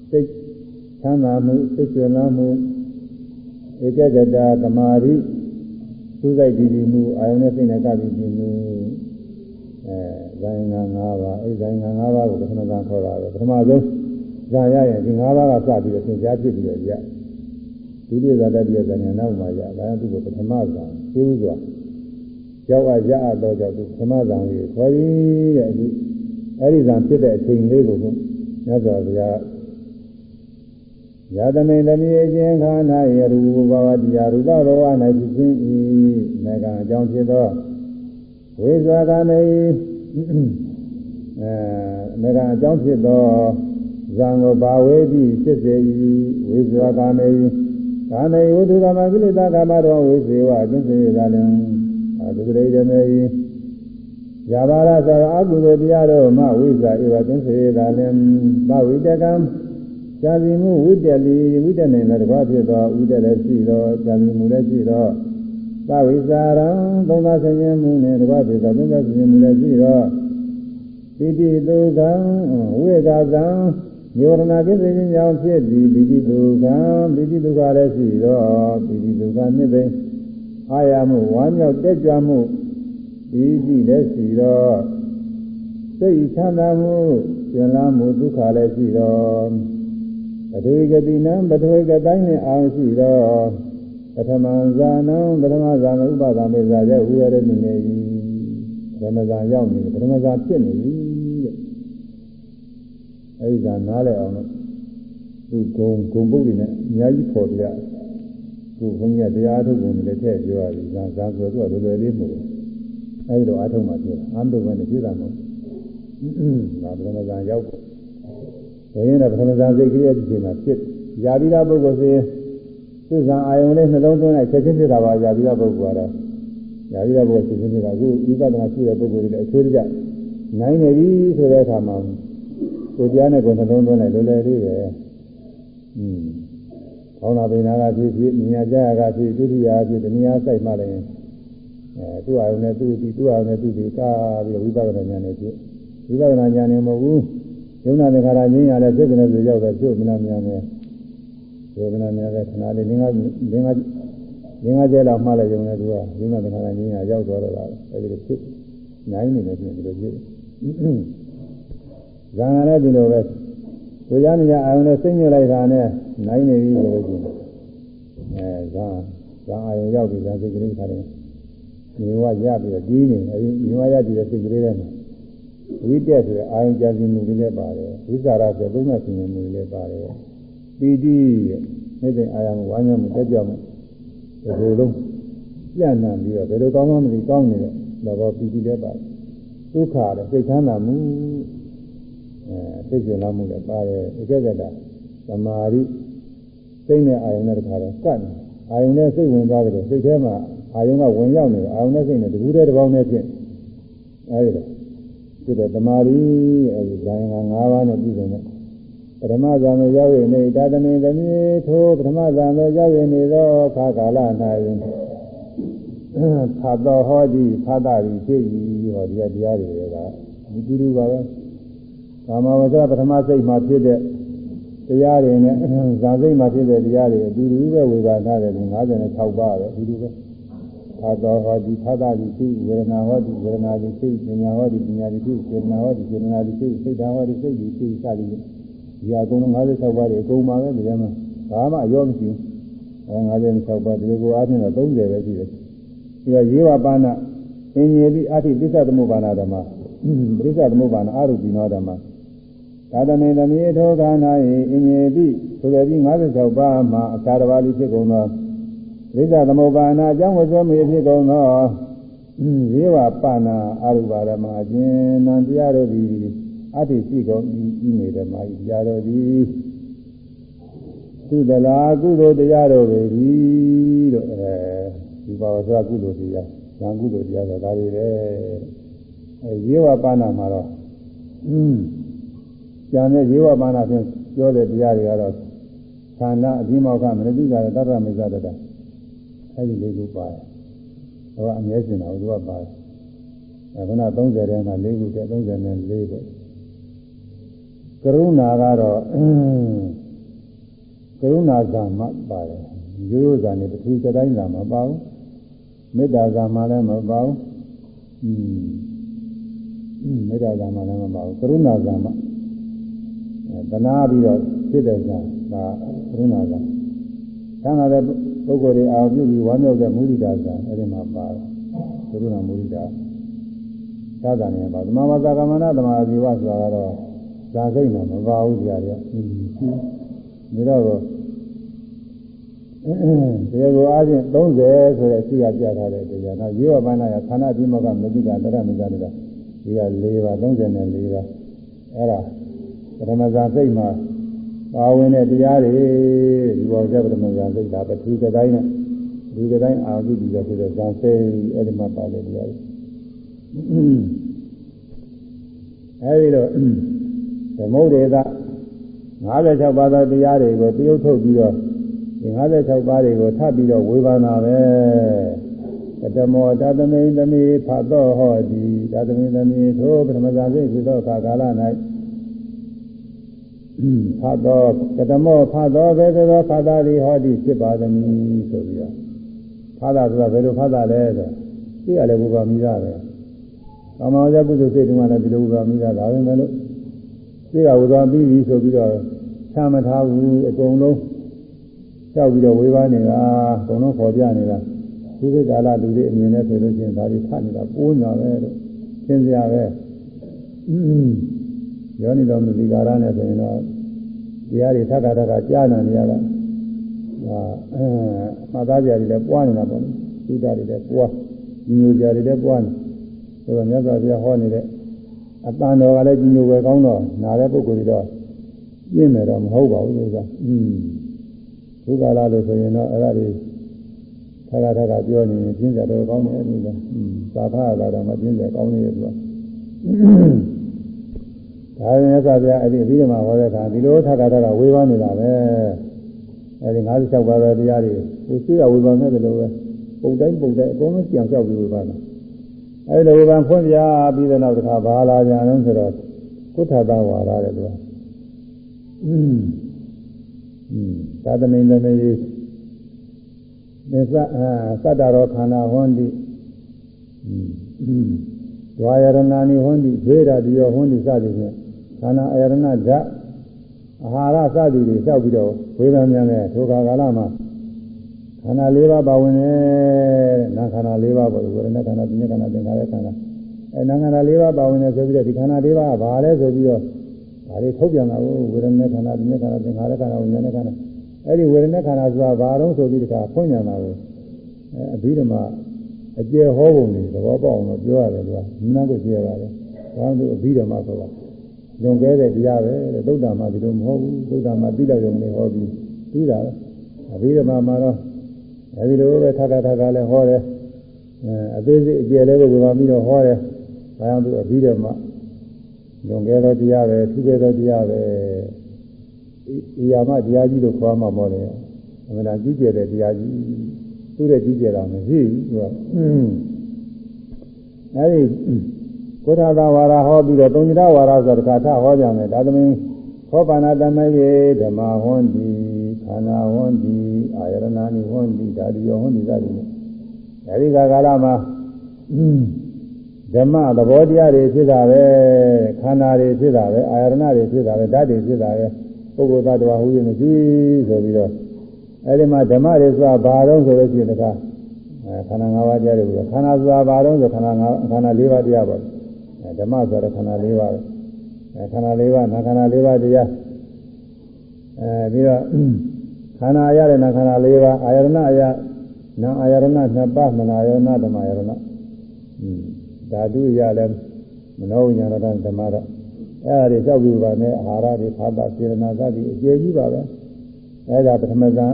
စိတ်ချမ်းသာမှုစိတ်ကျွမ်းလာမှုဧကဂတသမာဓိသုစိတ်ဒီဒီမှုအာယုံနဲ့စိတ်နဲ့ကပ်ပြီးဒီမှုအဲဇာယင်္ဂ၅ပါးအဲဇာယင်္ဂ၅ပါးကိုပထမဆုံးခေါ်တာပဲပထမဆုံး ဇာရရင်ဒီ၅ပါးကစပြီးတော့သင်ကြားဖြစ်ပြီးတော့ရဒုတိယဇာတတိယဇာဉာဏ်နောက်မှာရဒါကသူ့ကိုပထမဆုံးသိဥစွာရောက်အရအတော့ကြောင့်သူသမဇံလေးခေါ်ပြီးတဲ့အခုအဲဒီဇံဖြစ်တဲ့အချိန်လေးကိုမြတ်စွာဘုရားယတမိန်တမိအချင်းခန္ဓာယရူပဘဝတရားရူပဘဝ၌ဖြစ်ခြင်းဤမေကံအကြောင်းဖြစ်သောဝိဇာကမေအဲမေကံအကြောင်းဖြစ်သော ဇံကိုဘာဝေတိဖြစ်စေ၏ဝိဇာကမေကာမေဝုဒုကမကိလေသာကာမတော်ဝိဇေဝအကျဉ်းစေရလည်းအတုရိဓမေယဘာရသောအကုသိုလ်တရားတို့မှဝိဇာဧဝကျဉ်းစေရလည်းသဝိတကံဇာတိမှုဝိတ္တလီဝိတ္တနိုင်လည်းတကားဖြစ်သောဝိတ္တလည်းရှိသောဇာတိမှုလည်းရှိသောသဝိဇာရံသုံးသာဆင်းရဲမှုနဲ့တကားဖြစ်သောသုံးသာဆင်းရဲမှုလည်းရှိသောပိတိတုကံဝိကကံ ယောရဏကိစ္စခြင်းကြောင့်ဖြစ်သည်ပိတိတုကံပိတိတုကလည်းရှိသောပိတိတုကနှစ်သိအာရမှုဝမ်းမြောက်တက်ကြွမှုပိတိလည်းရှိသောစိတ်ချမ်းသာမှုကျင်လာမှုဒုက္ခလည်းရှိသောပထဝီဂတိနံပထဝီဂတိုင်းနှင့်အာရှိသောပထမဇာနံပထမဇာနဥပဒါမေဇာရဲ့ဥရရနေနေ၏ပထမဇာရောက်နေပထမဇာဖြစ်နေပြီတဲ့ အဲဒီဇာနားလဲအောင်လို့သူဂုံဂုံပုတ်တွေနဲ့အများကြီးပေါ်ပြသူဘုန်းကြီးတရားထုတ်ပုံတွေလည်းထည့်ပြောရပြီဇာဇာဆိုတော့သူကလွယ်လွယ်လေးမဟုတ်ဘူးအဲဒီတော့အားထုတ်မှပြောတာအာမတုဘယ်နဲ့ပြတာမဟုတ်ဘူးဒါပထမဇာရောက်ဖို့ဘယ်ရင်တော့ပထမဇာစိတ်ကလေးအချိန်မှာဖြစ်ယာပြီးသားပုဂ္ဂိုလ်ဆိုရင်သစ္စာအာယုံလေးနှလုံးသွင်းလိုက်ချက်ချင်းဖြစ်တာပါယာပြီးသားပုဂ္ဂိုလ်ကတော့ယာပြီးသားပုဂ္ဂိုလ်ချက်ချင်းဖြစ်တာအခုဤပဒနာရှိတဲ့ပုဂ္ဂိုလ်တွေလည်းအချိုးတကျနိုင်နေပြီဆိုတဲ့အခါမှာ ကိုကြားနဲ့ကိုနှလုံးသွင်းလိုက်လွယ်လွယ်လေးပဲอืมဘောင်းနာပိနာကဖြစ်ဖြစ်မြညာကြရကဖြစ်ဒုတိယဖြစ်တနည်းအားစိုက်မှလည်းအဲသူ့အာယုံနဲ့သူ့ဒီသူ့အာယုံနဲ့သူ့ဒီကားပြီးဝိပဿနာဉာဏ်နဲ့ဖြစ်ဝိပဿနာဉာဏ်နဲ့မဟုတ်ဘူးယုံနာသင်္ခါရငြင်းရတဲ့ဖြစ်ကနေဆိုရောက်တဲ့ပြုမနာမြန်နဲ့ယုံနာမြန်တဲ့ခဏလေးငင်းကငင်းကငင်းကကျဲတော့မှလည်းယုံနေသူကယုံနာသင်္ခါရငြင်းရရောက်သွားတော့တာအဲဒီလိုဖြစ်နိုင်နေတယ်ပြင်ဒီလိုဖြစ် ဇာန်လည်းဒီလိုပဲကိုရမရအာရုံနဲ့စိတ်ညစ်လိုက်တာနဲ့နိုင်နေပြီဆိုလို့ရှိရင်အဲဇာန်ဇာန်အာရုံရောက်ပြီဇာန်စိတ်ကလေးခါတယ်မြေဝရပြီးတော့ကြီးနေအဲဒီမြေဝရကြည့်တဲ့စိတ်ကလေးထဲမှာဝိတက်ဆိုတဲ့အာယုံကြံစည်မှုလေးလည်းပါတယ်ဝိဇာရဆိုသုံးသပ်ဆင်ခြင်မှုလေးလည်းပါတယ်ပီတိရဲ့နေတဲ့အာယုံဝါညမှုတက်ကြမှုဒီလိုလုံးပြန့်နှံ့ပြီးတော့ဘယ်လိုကောင်းမှမသိကောင်းနေတဲ့ဘောပီတိလည်းပါတယ်ဒုက္ခလည်းစိတ်ချမ်းသာမှု အဲစိတ်ကျင်လာမှုလည်းပါတယ်အကျက်ကတာသမာဓိစိတ်နဲ့အာယုံနဲ့တခါတော့ကတ်နေအာယုံနဲ့စိတ်ဝင်သွားကြတယ်စိတ်ထဲမှာအာယုံကဝင်ရောက်နေတယ်အာယုံနဲ့စိတ်နဲ့တကူတည်းတစ်ပေါင်းနဲ့ဖြစ်အဲဒီတော့ဖြစ်တဲ့သမာဓိအဲဒီဇာယင်က၅ပါးနဲ့ပြည့်စုံတဲ့ပထမဇာမေရောက်ရနေတာတမင်သမီးထိုးပထမဇာမေရောက်ရနေသောခါကာလ၌ဖတ်တော်ဟောဒီဖတ်တာကြီးဖြစ်၏ဟောဒီတရားတွေကဒီတူတူပါပဲ ကာမဝဇ္ဇပထမစိတ်မှာဖြစ်တဲ့တရားတွေနဲ့ဇာစိတ်မှာဖြစ်တဲ့တရားတွေအတူတူပဲဝေဘာထားတယ်56ပါးပဲအတူတူပဲသာတော်ဟောဒီသာသာဒီသိဝေဒနာဟောဒီဝေဒနာဒီသိပညာဟောဒီပညာဒီသိစေနာဟောဒီစေနာဒီသိစိတ်ဓာဟောဒီစိတ်ဒီသိစသည်ဒီအကုန်လုံး56ပါးတွေအကုန်ပါပဲဒီထဲမှာဘာမှအရောမရှိဘူးအဲ56ပါးဒီကိုအားဖြင့်တော့30ပဲရှိတယ်ဒီကရေဝပါဏအင်ကြီးတိအဋ္ဌိပစ္စသမုပ္ပါဏဓမ္မပရိစ္ဆသမုပ္ပါဏအာရုပိနောဓမ္မ သာသနေသမီးထောကနာ၏အင်ကြီးတိဆိုတဲ့ပြီး56ပါးမှာအခါတော်ပါဠိဖြစ်ကုန်သောရိစ္ဆသမုပ္ပါဏအကြောင်းဝဇ္ဇမေဖြစ်ကုန်သောဇေဝပနာအာရုပါရမအကျဉ်းနံတရားတို့သည်အတ္တိရှိကုန်ဤနေဓမ္မဤတရားတို့သည်ကုသလာကုသိုလ်တရားတို့ပဲဒီတို့အဲဒီပါဝဇ္ဇကုသိုလ်တရားဉာဏ်ကုသိုလ်တရားဆိုတာဒါတွေပဲအဲဇေဝပနာမှာတော့อืม ကျန်တဲ့ဇေဝပါဏဖြင့်ပြောတဲ့တရားတွေကတော့ဌာနအဓိမောကမနတိကရတရမေဇတတအဲဒီလေးခုပါတယ်။ဟောအမြဲရှင်တာသူကပါတယ်။အဲခုန30ထဲမှာ၄ခုတည်း34ပေါ့။ကရုဏာကတော့ကရုဏာဇာမပါတယ်။ရိုးရိုးဇာနဲ့ပထဝီကတိုင်းဇာမပါဘူး။မေတ္တာဇာမလည်းမပါဘူး။อืมမေတ္တာဇာမလည်းမပါဘူး။ကရုဏာဇာမ သနာပြီးတော့ဖြစ်တဲ့ဇာဒါကရုဏာဇာ။သံဃာတဲ့ပုဂ္ဂိုလ်တွေအာပြုပြီးဝမ်းမြောက်တဲ့မုဒိတာဇာအဲ့ဒီမှာပါတယ်ကရုဏာမုဒိတာသာသနာ့ပါသမဘာသာကမ္မနာသမာဓိဝဆိုတာကတော့ဇာစိတ်နဲ့မပါဘူးကြာတယ်။ဒီတော့တရားကိုအားဖြင့်30ဆိုတဲ့အရှိကပြထားတဲ့တရားနောက်ရေဝပန္နကခန္ဓာဒီမောကမတိကတရမဇာတကဒီက4ပါ34ပါအဲ့ဒါ ပထမဇာစိတ်မှာပါဝင်တဲ့တရားတွေဒီဘောဇပထမဇာစိတ်ဒါပထူကတိုင်းနဲ့ဒီကတိုင်းအာဟုဒီကဆိုတဲ့ဇာစိတ်အဲ့ဒီမှာပါတဲ့တရားတွေအဲဒီတော့သမုဒ္ဒေသ56ပါးသောတရားတွေကိုတရုပ်ထုတ်ပြီးတော့ဒီ56ပါးတွေကိုထပ်ပြီးတော့ဝေဘာနာပဲကတမောတသမိန်သမိဖတ်တော်ဟောဒီတသမိန်သမိထိုပထမဇာစိတ်ဖြစ်သောအခါကာလ၌ ဖတ်တော်ကတမောဖတ်တော်ဘယ်သောဖတ်တာဒီဟောဒီဖြစ်ပါသမီးဆိုပြီးတော့ဖတ်တာဆိုတာဘယ်လိုဖတ်တာလဲဆိုသိရလဲဘုရားမိသားပဲ။ကာမဝဇ္ဇကုသိုလ်စိတ်တုံးကလည်းဒီလိုဘုရားမိသားဒါပဲမလို့သိရဝဇ္ဇပြီးပြီဆိုပြီးတော့ချမထားဘူးအကုန်လုံးကြောက်ပြီးတော့ဝေးပါနေတာအကုန်လုံးခေါ်ပြနေတာဒီကိကာလလူတွေအမြင်နဲ့ဆိုလို့ရှိရင်ဒါတွေဖတ်နေတာပိုးနေတာပဲလို့သင်စရာပဲ ယောနိတော်မူဒီကာရနဲ့ဆိုရင်တော့တရားတွေထပ်ခါထပ်ခါကြားနာနေရတာဟာအဲမှတ်သားကြရတယ်ပွားနေတာပေါ့သုဒ္ဓတွေလည်းပွားညိုကြတွေလည်းပွားနေဆိုတော့မြတ်စွာဘုရားဟောနေတဲ့အတန်တော်ကလည်းညိုပဲကောင်းတော့နာတဲ့ပုဂ္ဂိုလ်တွေတော့ပြင်းမယ်တော့မဟုတ်ပါဘူးလို့ဆိုတာอืมဒုက္ခလာလို့ဆိုရင်တော့အဲ့ဒါတွေထပ်ခါထပ်ခါပြောနေရင်ပြင်းကြတော့ကောင်းတယ်လို့ဆိုတာอืมသာဖာလာတော့မပြင်းကြကောင်းနေတယ်သူက ဒါရင်ကဗျာအဲ့ဒီအပြီးမှာဟောတဲ့အခါဒီလိုထပ်တာကဝေဘာနေတာပဲအဲ့ဒီ56ပါးသောတရားတွေဟိုရှိရဝေဘာနဲ့တလို့ပဲပုံတိုင်းပုံတိုင်းအကုန်လုံးကြံကြောက်ပြီးဝေဘာနာအဲ့ဒီဝေဘာဖွင့်ပြပြီးတဲ့နောက်တစ်ခါဘာလာကြံလုံးဆိုတော့ကုထသာဝါရတဲ့သူကအင်းအင်းသာသမိန်သမီးမစ္စအာသတ္တရောခန္ဓာဟွန်တိအင်းဒွာယရဏာနိဟွန်တိဈေရာတိယောဟွန်တိစသည်ဖြင့် ခန္ဓာအယရဏဓာတ်အာဟာရစသည်တွေလျှောက်ပြီးတော့ဝေဒနာများနဲ့ဒုက္ခကာလမှာခန္ဓာ၄ပါးပါဝင်တယ်နာခန္ဓာ၄ပါးပေါ့ဝေဒနာခန္ဓာသင်္ခါရခန္ဓာသင်္ခါရခန္ဓာအဲနာခန္ဓာ၄ပါးပါဝင်တယ်ဆိုပြီးတော့ဒီခန္ဓာ၄ပါးကဘာလဲဆိုပြီးတော့ဒါတွေထုတ်ပြန်တာကိုဝေဒနာခန္ဓာသင်္ခါရသင်္ခါရခန္ဓာဝိညာဉ်ခန္ဓာအဲ့ဒီဝေဒနာခန္ဓာဆိုတာဘာတော့ဆိုပြီးတခါဖွင့်ပြန်တာကိုအဲအပြီးတော့မှအကျယ်ဟောပုံတွေသဘောပေါက်အောင်ပြောရတယ်ကွာမနာကိုကြည့်ရပါတယ်ဘာလို့အပြီးတော့မှဆိုတာ လွန်ကဲတဲ့တရားပဲတဲ့သုဒ္ဓမှာဒီလိုမဟုတ်ဘူးသုဒ္ဓမှာပြီးတော့ရုံနဲ့ဟောပြီးပြီးတာအပြီးတော့မှမှာတော့အဲဒီလိုပဲထပ်ထပ်ကလည်းဟောတယ်အဲအသေးစိတ်အကျယ်လေးကိုပြောပြီးတော့ဟောတယ်ဘာကြောင့်သူအပြီးတော့မှလွန်ကဲသောတရားပဲထူးကဲသောတရားပဲဤယာမတရားကြီးလို့ခေါ်မှာမဟုတ်လေအမှန်တရားကြီးကျယ်တဲ့တရားကြီးသူ့ရဲ့ကြီးကျယ်တာမရှိဘူးသူကအဲဒီ ဘုရားသာဝါရဟောပြီးတော့သုံးညတဝါရဆိုတခါထဟောကြမယ်ဒါသမင်းခောပါဏတမယေဓမ္မဟွန်တိခန္ဓာဟွန်တိအာယရဏာနိဟွန်တိဓာတိယောဟွန်တိသတိအဲဒီကကာလမှာဓမ္မသဘောတရားတွေဖြစ်တာပဲခန္ဓာတွေဖြစ်တာပဲအာယရဏတွေဖြစ်တာပဲဓာတ်တွေဖြစ်တာပဲပုဂ္ဂိုလ်သတ္တဝါဟူရမရှိဆိုပြီးတော့အဲဒီမှာဓမ္မတွေဆိုတာဘာတော့ဆိုလို့ရှိရင်တခါခန္ဓာ၅ပါးတရားတွေခန္ဓာဆိုတာဘာတော့ဆိုခန္ဓာ၅ခန္ဓာ၄ပါးတရားပါ ဓမ္မဆိုတော့ခန္ဓာ၄ပါးပဲခန္ဓာ၄ပါးနာခန္ဓာ၄ပါးတရားအဲပြီးတော့ခန္ဓာအရတဲ့နာခန္ဓာ၄ပါးအာယရဏအရနာအာယရဏနှစ်ပါးမနာယရဏဓမ္မယရဏဓာတုရလည်းမနောဝိညာဏဓမ္မတော့အဲ့ဒါတွေကြောက်ပြီးပါနဲ့အာဟာရတွေဖာတာစေရနာသတိအကျေကြီးပါပဲအဲ့ဒါပထမဇန်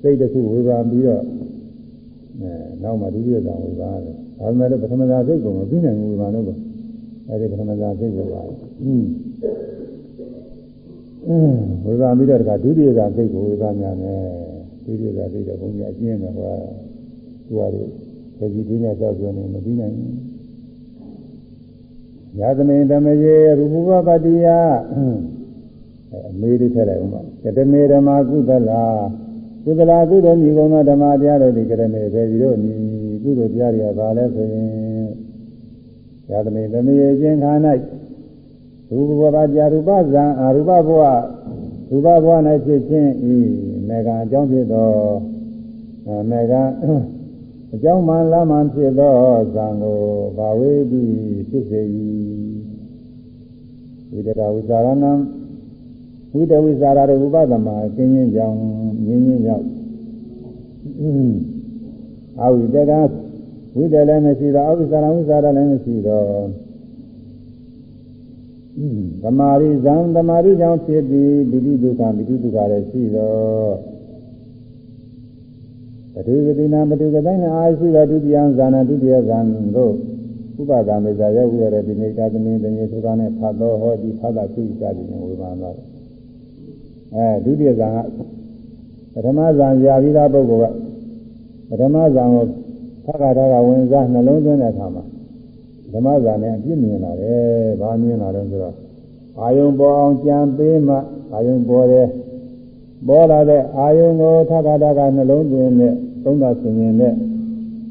စိတ်တစ်ခုဝေဘာပြီးတော့အဲနောက်မှဒုတိယဇန်ဝေဘာတယ် ဒါပေမဲ့ပထမဇာစိတ်ကိုမပြီးနိုင်ဘူးဘာလို့လဲအဲဒီပထမဇာစိတ်ကိုပါอืมဝေဘာပြီးတော့တခါဒုတိယဇာစိတ်ကိုဝေဘာများမယ်ဒုတိယဇာစိတ်တော့ဘုန်းကြီးအကျဉ်းတယ်ဟောသူကလေဒီဒီနေ့ကြောက်ပြောနေမပြီးနိုင်ဘူးယာသမိန်ဓမ္မယေရူပဘပတိယအမေးလေးထည့်လိုက်ဦးမှာကတမေဓမ္မကုသလာကုသလာကုသိုလ်ညီကုံသောဓမ္မတရားတို့ဒီကရမေပဲဒီတို့ညီ ကုသိုလ်တရားတွေကဘာလဲဆိုရင်ယာသမိန်သမီးရဲ့ခြင်းခါ၌ရူပဘဝကြာရူပဇံအရူပဘဝရူပဘဝ၌ဖြစ်ခြင်းဤမေကအကြောင်းဖြစ်သောမေကအကြောင်းမှလာမှဖြစ်သောဇံကိုဘာဝေတိဖြစ်စေ၏ဒီတကဝိသရဏံဝိတဝိဇာရတို့ဥပသမကင်းခြင်းကြောင့်ငင်းခြင်းကြောင့် အဝိတကဝိတလည်းမရှိတော့အဝိဇာရဝိဇာရလည်းမရှိတော့သမာရိဇံသမာရိကြောင့်ဖြစ်ပြီးပိဋိဒုက္ခပိဋိဒုက္ခလည်းရှိတော့ပထုကတိနာပထုကတိုင်းနာအာရှိတော်ဒုတိယဇာနာဒုတိယဇာန်တို့ဥပဒါမေဇာရောက်ရတဲ့ဒီနေ့ကသမင်းတည်းသုခနဲ့ဖတ်တော်ဟောဒီဖတ်တာသိကြတယ်ဝေဘာနာအဲဒုတိယဇာန်ကပထမဇာန်ရာပြီးသားပုဂ္ဂိုလ်က ပထမဇာန်ကိုသက္ကာထကဝင်စားနှလုံးသွင်းတဲ့အခါမှာဓမ္မဇာနဲ့အပြည့်မြင်လာတယ်။ဘာမြင်လာလဲဆိုတော့အာယုံပေါ်အောင်ကြံပေးမှအာယုံပေါ်တယ်ပေါ်လာတဲ့အာယုံကိုသက္ကာထကနှလုံးသွင်းတဲ့သုံးသဆင်ရင်နဲ့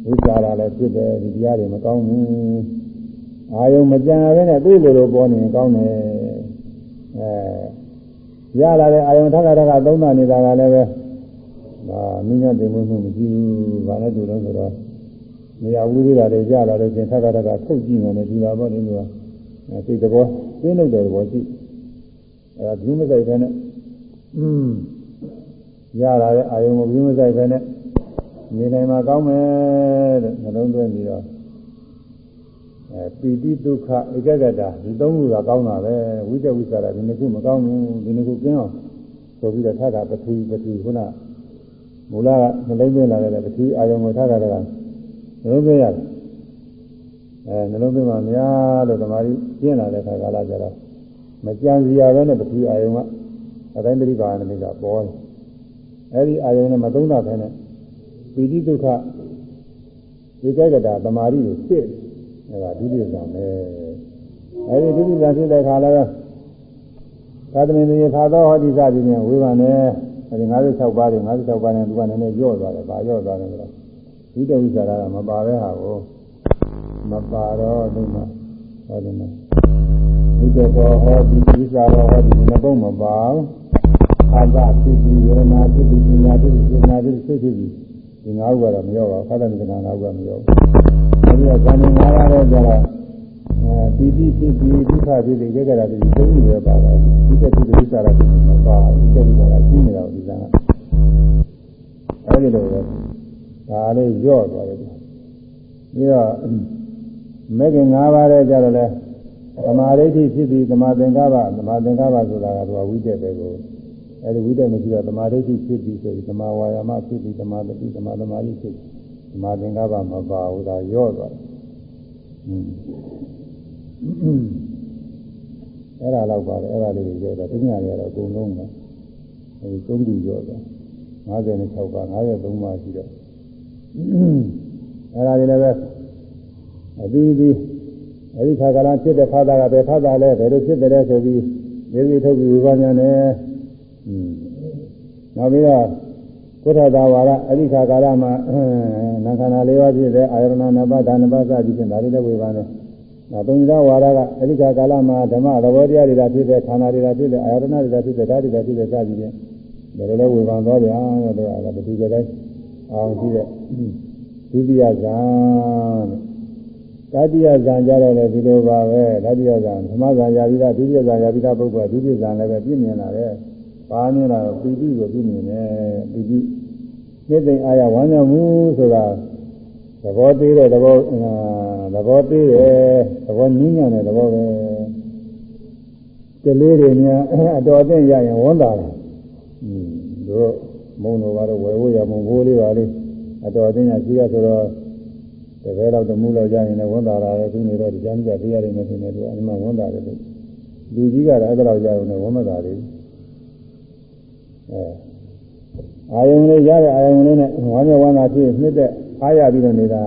ဝိဇာရလည်းဖြစ်တယ်ဒီတရားတွေမကောင်းဘူးအာယုံမကြံရဘဲနဲ့သူ့လိုလိုပေါ်နေရင်ကောင်းတယ်အဲရလာတဲ့အာယုံထက္ကာထကသုံးသနေတာကလည်းပဲဒါ မိညာတင်မှုမရှိဘူးဘာလဲတူလို့ဆိုတော့နေရာဝိသေတာတွေကြလာလို့ချင်းထက္ကာထကထုတ်ကြည့်နေတယ်ဒီလိုပေါ့ဒီလိုကစိတ်တဘောသိနေတယ်ဘောရှိအဲဒါဘူးမဆိုင်တဲ့နဲ့อืมရလာတဲ့အာယုံကိုဘူးမဆိုင်တဲ့နဲ့နေနိုင်မှာကောင်းမယ်တဲ့နှလုံးသွင်းပြီးတော့အဲပီတိဒုက္ခဧကဂတဒီသုံးခုကကောင်းတာပဲဝိတဝိသရာဒီနှစ်ခုမကောင်းဘူးဒီနှစ်ခုကျင်းအောင်ဆိုပြီးတော့ထတာပထဝီပထဝီခုန မူလကနှလုံးသွင်းလာတဲ့ပထဝီအာယုံကိုထတာကနှလုံးသွင်းရတယ်အဲနှလုံးသွင်းမှများလို့သမာဓိကျင့်လာတဲ့ခါကာလကျတော့မကြံစီရပဲနဲ့ပထဝီအာယုံကအတိုင်းတတိပါဏမိကပေါ်တယ်အဲဒီအာယုံနဲ့မသုံးတာပဲနဲ့ပီတိဒုက္ခဒီကဲကတာသမာဓိကိုဖြစ်အဲဒါဒုတိယဇာပဲအဲဒီဒုတိယဇာဖြစ်တဲ့ခါလည်းသာသမင်တွေသာသောဟောဒီစသည်ဖြင့်ဝေဘာနဲ့ အဲဒီ56ပါးတွေ56ပါးနဲ့သူကနည်းနည်းညော့သွားတယ်။ဗာညော့သွားတယ်ဆိုတော့ဒီတဝိဇာရကမပါတဲ့ဟာကိုမပါတော့ဒီမှာဟောဒီမှာဒီတေဘောဟောဒီဝိဇာရောဟောဒီမပုံမပါဘူး။အာသဖြစ်ပြီးဝေဒနာဖြစ်ပြီးပညာဖြစ်ပြီးပညာဖြစ်ပြီးစိတ်ဖြစ်ပြီးဒီငါးခုကတော့မရောပါဘူး။ဖသမိကနာငါးခုကမရောဘူး။အဲဒီကဇာနေငါးပါးတော့ကျတော့ ပီတိဖြစ်ပြီးဒုက္ခဖြစ်ပြီးကြကြတာဖြစ်ပြီးသုံးမျိုးပါတော့ဒီကတိဒုက္ခရဖြစ်ပြီးမပါဘူးဒီကတိကရှိနေတာကိုဒီကံကအဲဒီလိုပဲဒါလေးကြော့သွားတယ်ပြီးတော့မဲခင်၅ပါးတဲ့ကြတော့လဲသမာဓိဋ္ဌိဖြစ်ပြီးသမာသင်္ကပ္ပသမာသင်္ကပ္ပဆိုတာကသူကဝိတက်ပဲကိုအဲဒီဝိတက်မရှိတော့သမာဓိဋ္ဌိဖြစ်ပြီးဆိုပြီးသမာဝါယာမဖြစ်ပြီးသမာတတိသမာသမာဓိဖြစ်သမာသင်္ကပ္ပမပါဘူးဒါရော့သွားတယ် အဲ့ဒါတော့ပါတယ်အဲ့ဒါလေးတွေပြောတာသူညာတွေကတော့အကုန်လုံးပဲအဲဒီသုံးခုပြောတာ56ပါ53ပါရှိတော့အဲ့ဒါတွေလည်းပဲအသီးသီးအဲ့ဒီခါကလာဖြစ်တဲ့ဖာသာကပဲဖာသာလဲဘယ်လိုဖြစ်တယ်လဲဆိုပြီးဒီဒီထုတ်ပြီးဝိပါညာနဲ့อืมနောက်ပြီးတော့ကုထသာဝါရအဲ့ဒီခါကာလမှာနာခန္ဓာ၄ပါးဖြစ်တဲ့အာယရဏနပါဒနာပါစသည်ဖြင့်ဒါတွေလည်းဝေဘာနဲ့ နောက်သုံးရဝါရကအဓိကကာလမှာဓမ္မသဘောတရားတွေသာဖြစ်တဲ့ခန္ဓာတွေသာဖြစ်တဲ့အာယတနာတွေသာဖြစ်တဲ့ဓာတ်တွေသာဖြစ်တဲ့စသည်ဖြင့်ဒါလည်းဝေဖန်သွားကြတယ်တော့အဲ့ဒါဘယ်သူကြတဲ့အောင်ရှိတဲ့ဒုတိယဇာတတိယဇာကြတော့လည်းဒီလိုပါပဲတတိယဇာဓမ္မဇာယာပြီးသားဒုတိယဇာယာပြီးသားပုဂ္ဂိုလ်ဒုတိယဇာလည်းပဲပြည့်မြင်လာတယ်ပါမြင်လာတော့ပီတိကိုပြည့်မြင်တယ်ပီတိနှစ်သိမ့်အာရဝမ်းမြောက်မှုဆိုတာ သဘောသေးတဲ့သဘောသဘောသေးတယ်သဘောနည်းညံ့တဲ့သဘောပဲကလေးတွေများအတော်အသင့်ရရင်ဝန်တာတယ်อืมတို့မုံတော်ကတော့ဝယ်ဖို့ရမုံဘိုးလေးပါလေးအတော်အသင့်ရရှိရဆိုတော့တကယ်တော့တမှုလောက်ကြရင်လည်းဝန်တာလာတယ်သူနေတော့ဒီကျမ်းပြပေးရတယ်မဖြစ်နေလို့အမှန်ဝန်တာတယ်လို့လူကြီးကတော့အဲ့ဒါလောက်ကြရုံနဲ့ဝန်မတာလေးအဲအာယုံလေးရတဲ့အာယုံလေးနဲ့ဝမ်းမြောက်ဝမ်းသာဖြစ်နှစ်တဲ့ အားရပြီးတော့နေတာ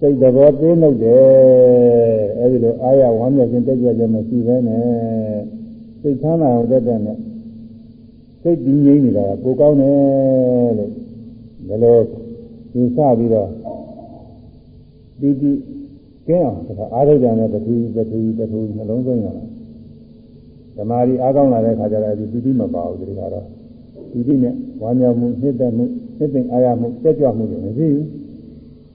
စိတ်သဘောသေးနှုတ်တယ်အဲဒီလိုအားရဝမ်းမြောက်ခြင်းတက်ကြွခြင်းမရှိဘဲနဲ့စိတ်ချမ်းသာအောင်တက်တဲ့နဲ့စိတ်တည်ငြိမ်နေတာကပိုကောင်းတယ်လို့ဒါလိုယူဆပြီးတော့ဒီဒီကဲအောင်ဒါအားထုတ်ကြတဲ့ပထူပထူပထူနှလုံးသွင်းရတာဓမ္မာရီအားကောင်းလာတဲ့ခါကျတော့ဒီပီတိမပါဘူးဒီကတော့ပီတိနဲ့ဝမ်းမြောက်မှုနှစ်သက်မှု နှစ်သိမ့်အားရမှုတက်ကြွမှုတွေမရှိဘူး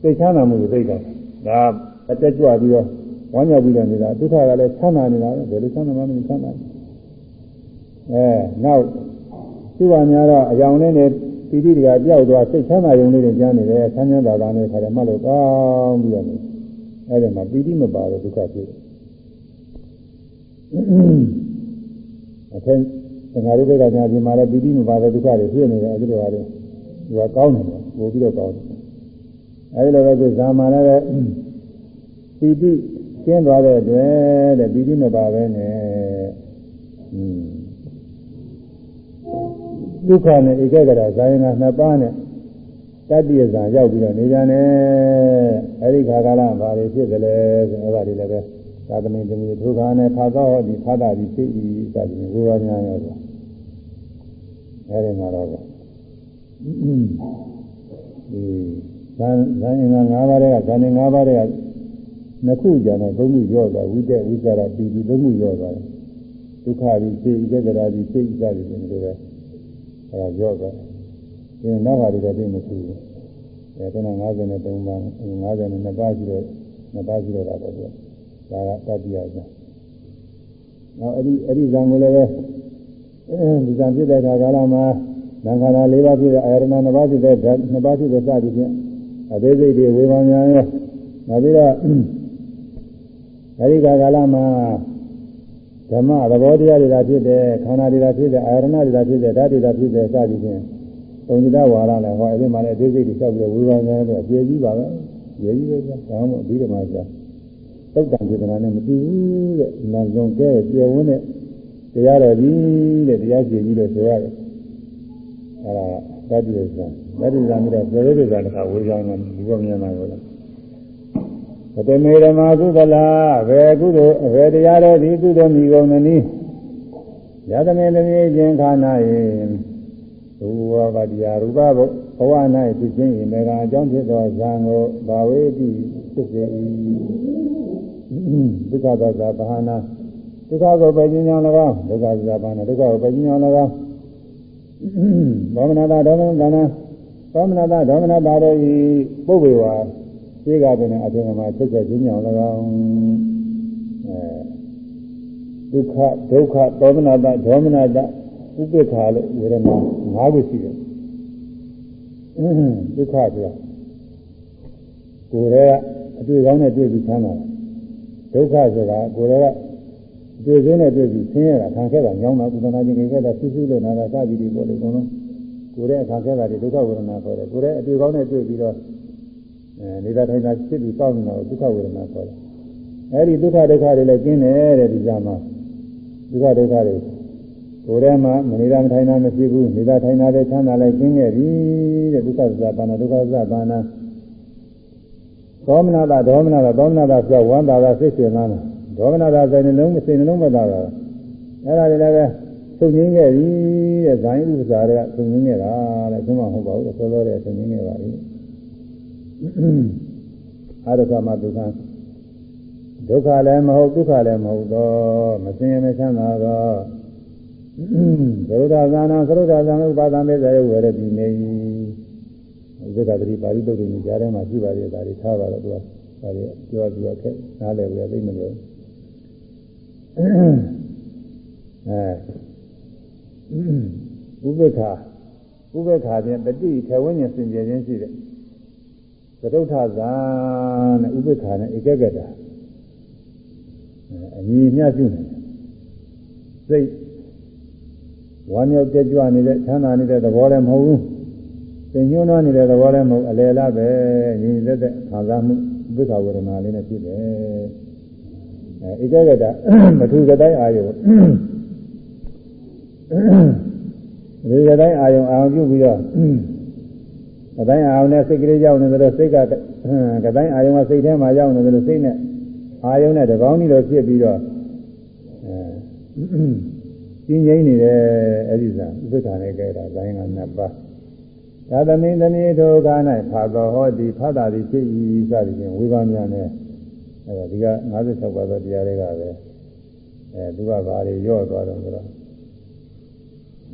စိတ်ချမ်းသာမှုတွေသိတယ်ဒါအတက်ကြွပြီးတော့ဝမ်းမြောက်ပြီးတော့နေတာဒုက္ခကလည်းချမ်းသာနေတာပဲဘယ်လိုချမ်းသာမှမချမ်းသာဘူးအဲနောက်သူ့ဘာများတော့အယောင်လေးနဲ့ပီတိတွေကပြောက်သွားစိတ်ချမ်းသာရုံလေးတွေကြားနေတယ်ဆန်းချမ်းသာသာနဲ့ခါတယ်မှတ်လို့ကောင်းပြီးတော့အဲဒီမှာပီတိမပါတော့ဒုက္ခဖြစ်တယ်အထင်သံဃာရုပ်ကညာဒီမှာလည်းပီတိမပါတော့ဒုက္ခတွေဖြစ်နေတယ်အဲဒီလိုပါလေ သူကကောင်းတယ်ပို့ပြီးတော့ကောင်းတယ်အဲဒီလိုပဲသူဇာမာလည်းပဲပီတိကျင်းသွားတဲ့အတွက်တဲ့ပီတိမပါပဲနဲ့อืมဒုက္ခနဲ့ဧကဂရဇာယနာနှစ်ပါးနဲ့တတ္တိယဇာရောက်ပြီးတော့နေကြတယ်အဲဒီခါကာလဘာတွေဖြစ်တယ်လဲဆိုအဲဒါတွေလည်းပဲသာသမီသမီးဒုက္ခနဲ့ဖာသောဟောဒီဖာတာဒီသိဤစသည်ဝေဝါများရောဆိုအဲဒီမှာတော့ ဒီဇာဇာယနာ၅ပါးတွေကဇာနေ၅ပါးတွေကနှစ်ခုကြတော့သုံးခုရောသွားဝိတက်ဝိသရပီတိသုံးခုရောသွားတယ်ဒုက္ခဒီသိဤကဂရဒီသိဤစသည်တွေလိုပဲအဲဒါရောသွားတယ်ဒီနောက်ဟာတွေတော့သိမရှိဘူးအဲဒါက53ပါး52ပါးရှိတော့2ပါးရှိတော့တာပေါ့ဗျာဒါကတတိယဇာနောက်အဲ့ဒီအဲ့ဒီဇံကိုလည်းပဲဒီဇံဖြစ်တဲ့အခါကာလမှာ သံဃာနာ၄ပါးဖြစ်တဲ့အာရဏ၂ပါးဖြစ်တဲ့2ပါးဖြစ်တဲ့စသည်ဖြင့်အသေးစိတ်တွေဝေဘာညာရောနောက်ပြီးတော့အဲဒီကာလမှာဓမ္မသဘောတရားတွေသာဖြစ်တဲ့ခန္ဓာတွေသာဖြစ်တဲ့အာရဏတွေသာဖြစ်တဲ့ဓာတ်တွေသာဖြစ်တဲ့စသည်ဖြင့်ပုံညတဝါရလည်းဟောအဲဒီမှာလည်းအသေးစိတ်တွေလျှောက်ပြီးဝေဘာညာတော့အကျေကြီးပါပဲကျေကြီးပဲကြာဒါမှမဟုတ်ပြီးတော့မှကြာသုတ်တံစေတနာနဲ့မတူဘူးတဲ့။နာဇုံကဲပြောဝင်းတဲ့တရားတော်ကြီးတဲ့တရားကြီးကြီးလို့ဆိုရတယ်။ အဲဒါတတိယဇာ။တတိယဇာမြတ်ပြောရတဲ့ဇာတခါဝေကြောင်းတယ်ဒီဘမြင်တာကိုလည်းပတမေဓမ္မာကုသလာဘယ်ကုသိုလ်ဘယ်တရားတော်ဒီကုသိုလ်မိကုန်သနည်းယသမေသမီးချင်းခါနာယရူပပတရားရူပဘဝ၌ဖြစ်ခြင်းဤမေကအကြောင်းဖြစ်သောဇံကိုဘာဝေတိဖြစ်စေ၏ဒုက္ခသစ္စာဘာနာဒုက္ခကိုပဲခြင်းကြောင့်၎င်းဒုက္ခသစ္စာဘာနာဒုက္ခကိုပဲခြင်းကြောင့်၎င်း ဒေါမနတာဒေါမနတာနာဒေါမနတာဒေါမနတာတို့ဤပုဗ္ဗေဝါရှိကပင်အထင်မှာဖြစ်တဲ့ခြင်းကြောင့်၎င်းအဲဒုက္ခဒုက္ခဒေါမနတာဒေါမနတာဥပိ္ပခာလို့ဝေဒနာ၅ခုရှိတယ်ဒုက္ခဆိုတာကိုယ်ရဲ့အတွေ့အကောင်းနဲ့တွေ့ပြီးချမ်းသာတာဒုက္ခဆိုတာကိုယ်က တွေ့စင်းနဲ့တွေ့ပြီးဆင်းရဲတာခံခဲ့တာညောင်းတာကုသနာခြင်းခဲ့တာဆူဆူလို့နာတာစသည်တွေပေါ်လေအကုန်လုံးကိုယ်ရဲ့ခံခဲ့တာတွေဒုက္ခဝေဒနာခေါ်တယ်ကိုယ်ရဲ့အတွေ့ကောင်းနဲ့တွေ့ပြီးတော့အဲနေတာထိုင်တာဖြစ်ပြီးစောင့်နေတာကိုဒုက္ခဝေဒနာခေါ်တယ်အဲဒီဒုက္ခဒုက္ခတွေလည်းကျင်းတယ်တဲ့ဒီကြမှာဒုက္ခဒုက္ခတွေကိုယ်ထဲမှာမနေတာမထိုင်တာမရှိဘူးနေတာထိုင်တာလည်းချမ်းသာလည်းကျင်းခဲ့ပြီတဲ့ဒုက္ခသစ္စာပါဏဒုက္ခသစ္စာပါဏဒေါမနတာဒေါမနတာဒေါမနတာပြောဝမ်းသာတာစိတ်ရှင်သား ဒေါမနတာစိတ်နှလုံးစိတ်နှလုံးမသာတာအဲ့ဒါတွေလည်းပဲသုံငင်းခဲ့ပြီတဲ့ဇာယဥပ္ပစာတွေကသုံငင်းခဲ့တာတဲ့ဘုမဟုတ်ပါဘူးသောသောတဲ့သုံငင်းခဲ့ပါပြီအာရကမဒုက္ခဒုက္ခလည်းမဟုတ်ဒုက္ခလည်းမဟုတ်တော့မစင်ရမချမ်းသာတော့သရုဒ္ဓဇာနာသရုဒ္ဓဇာနာဥပါဒံမေဇယဝရတိနေဥပ္ပဒတိပါဠိတုတ်တွေနေကြားထဲမှာရှိပါသေးတယ်ဒါတွေထားပါတော့သူကဒါတွေပြောပြောခက်နားလည်ပြီးသိမလို့ အဲဥပ္ပခာဥပ္ပခာဖြင့်တတိထဝဉ္ဉစင်ကြယ်ခြင်းရှိတယ်သတုထဇာနဲ့ဥပ္ပခာနဲ့ဧကဂတအညီမျှပြုနေတယ်စိတ်ဝမ်းမြောက်ကြကြွနေတဲ့ချမ်းသာနေတဲ့သဘောလည်းမဟုတ်ဘူးသင်ညွှန်းနေတဲ့သဘောလည်းမဟုတ်အလယ်လားပဲညီသက်သက်ခံစားမှုဒုက္ခဝေဒနာလေးနဲ့ဖြစ်တယ်အဲ ဧကဂတမထူကတိုင်းအာယုဒီကတိုင်းအာယုအာရုံပြုပြီးတော့ကတိုင်းအာယုနဲ့စိတ်ကလေးရောက်နေတယ်စိတ်ကကတိုင်းအာယုကစိတ်ထဲမှာရောက်နေတယ်စိတ်နဲ့အာယုနဲ့တကောင်းကြီးလိုဖြစ်ပြီးတော့အဲကျင်းငိမ့်နေတယ်အဲ့ဒီစားဥပ္ပခါနဲ့ကြဲတာဇိုင်းကနှစ်ပါးသာသမင်းသမီးတို့က၌ဖာတော်ဟောဒီဖတ်တာဒီဖြစ်ဤစသည်ဖြင့်ဝေဘာများနဲ့ အဲဒီက56ပါးသောတရားတွေကပဲအဲသူကဘာတွေရော့သွားတယ်ဆိုတော့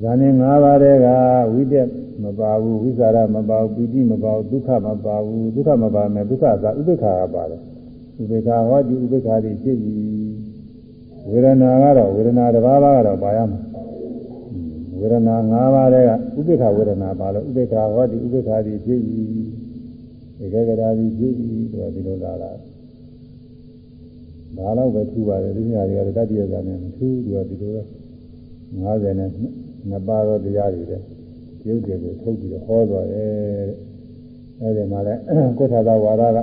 ဇာနေ5ပါးတဲ့ကဝိတက်မပါဘူးဝိဇာရမပါဘူးပိဋိမပါဘူးဒုက္ခမပါဘူးဒုက္ခမပါမယ်ဒုက္ခသာဥပေက္ခကပါတယ်ဥပေက္ခဟောဒီဥပေက္ခဒီဖြစ်ဤဝေဒနာကတော့ဝေဒနာတစ်ပါးပါးကတော့ပါရမှာဝေဒနာ၅ပါးတဲ့ကဥပိ္ပခဝေဒနာပါလို့ဥပိ္ပခဟောဒီဥပိ္ပခဒီဖြစ်ဤဒီကကရာဒီဖြစ်ဤဆိုတာဒီလိုလာတာ ဒါတော့ပဲထူပါတယ်ဒီညာတွေကတတိယဇာနဲ့မထူးသူကဒီလိုပဲ90နဲ့နှစ်ပါးသောတရားတွေတဲ့ရုပ်တွေကိုထုတ်ပြီးတော့ဟောသွားတယ်အဲဒီမှာလဲကုဋ္ဌာသဝါဒက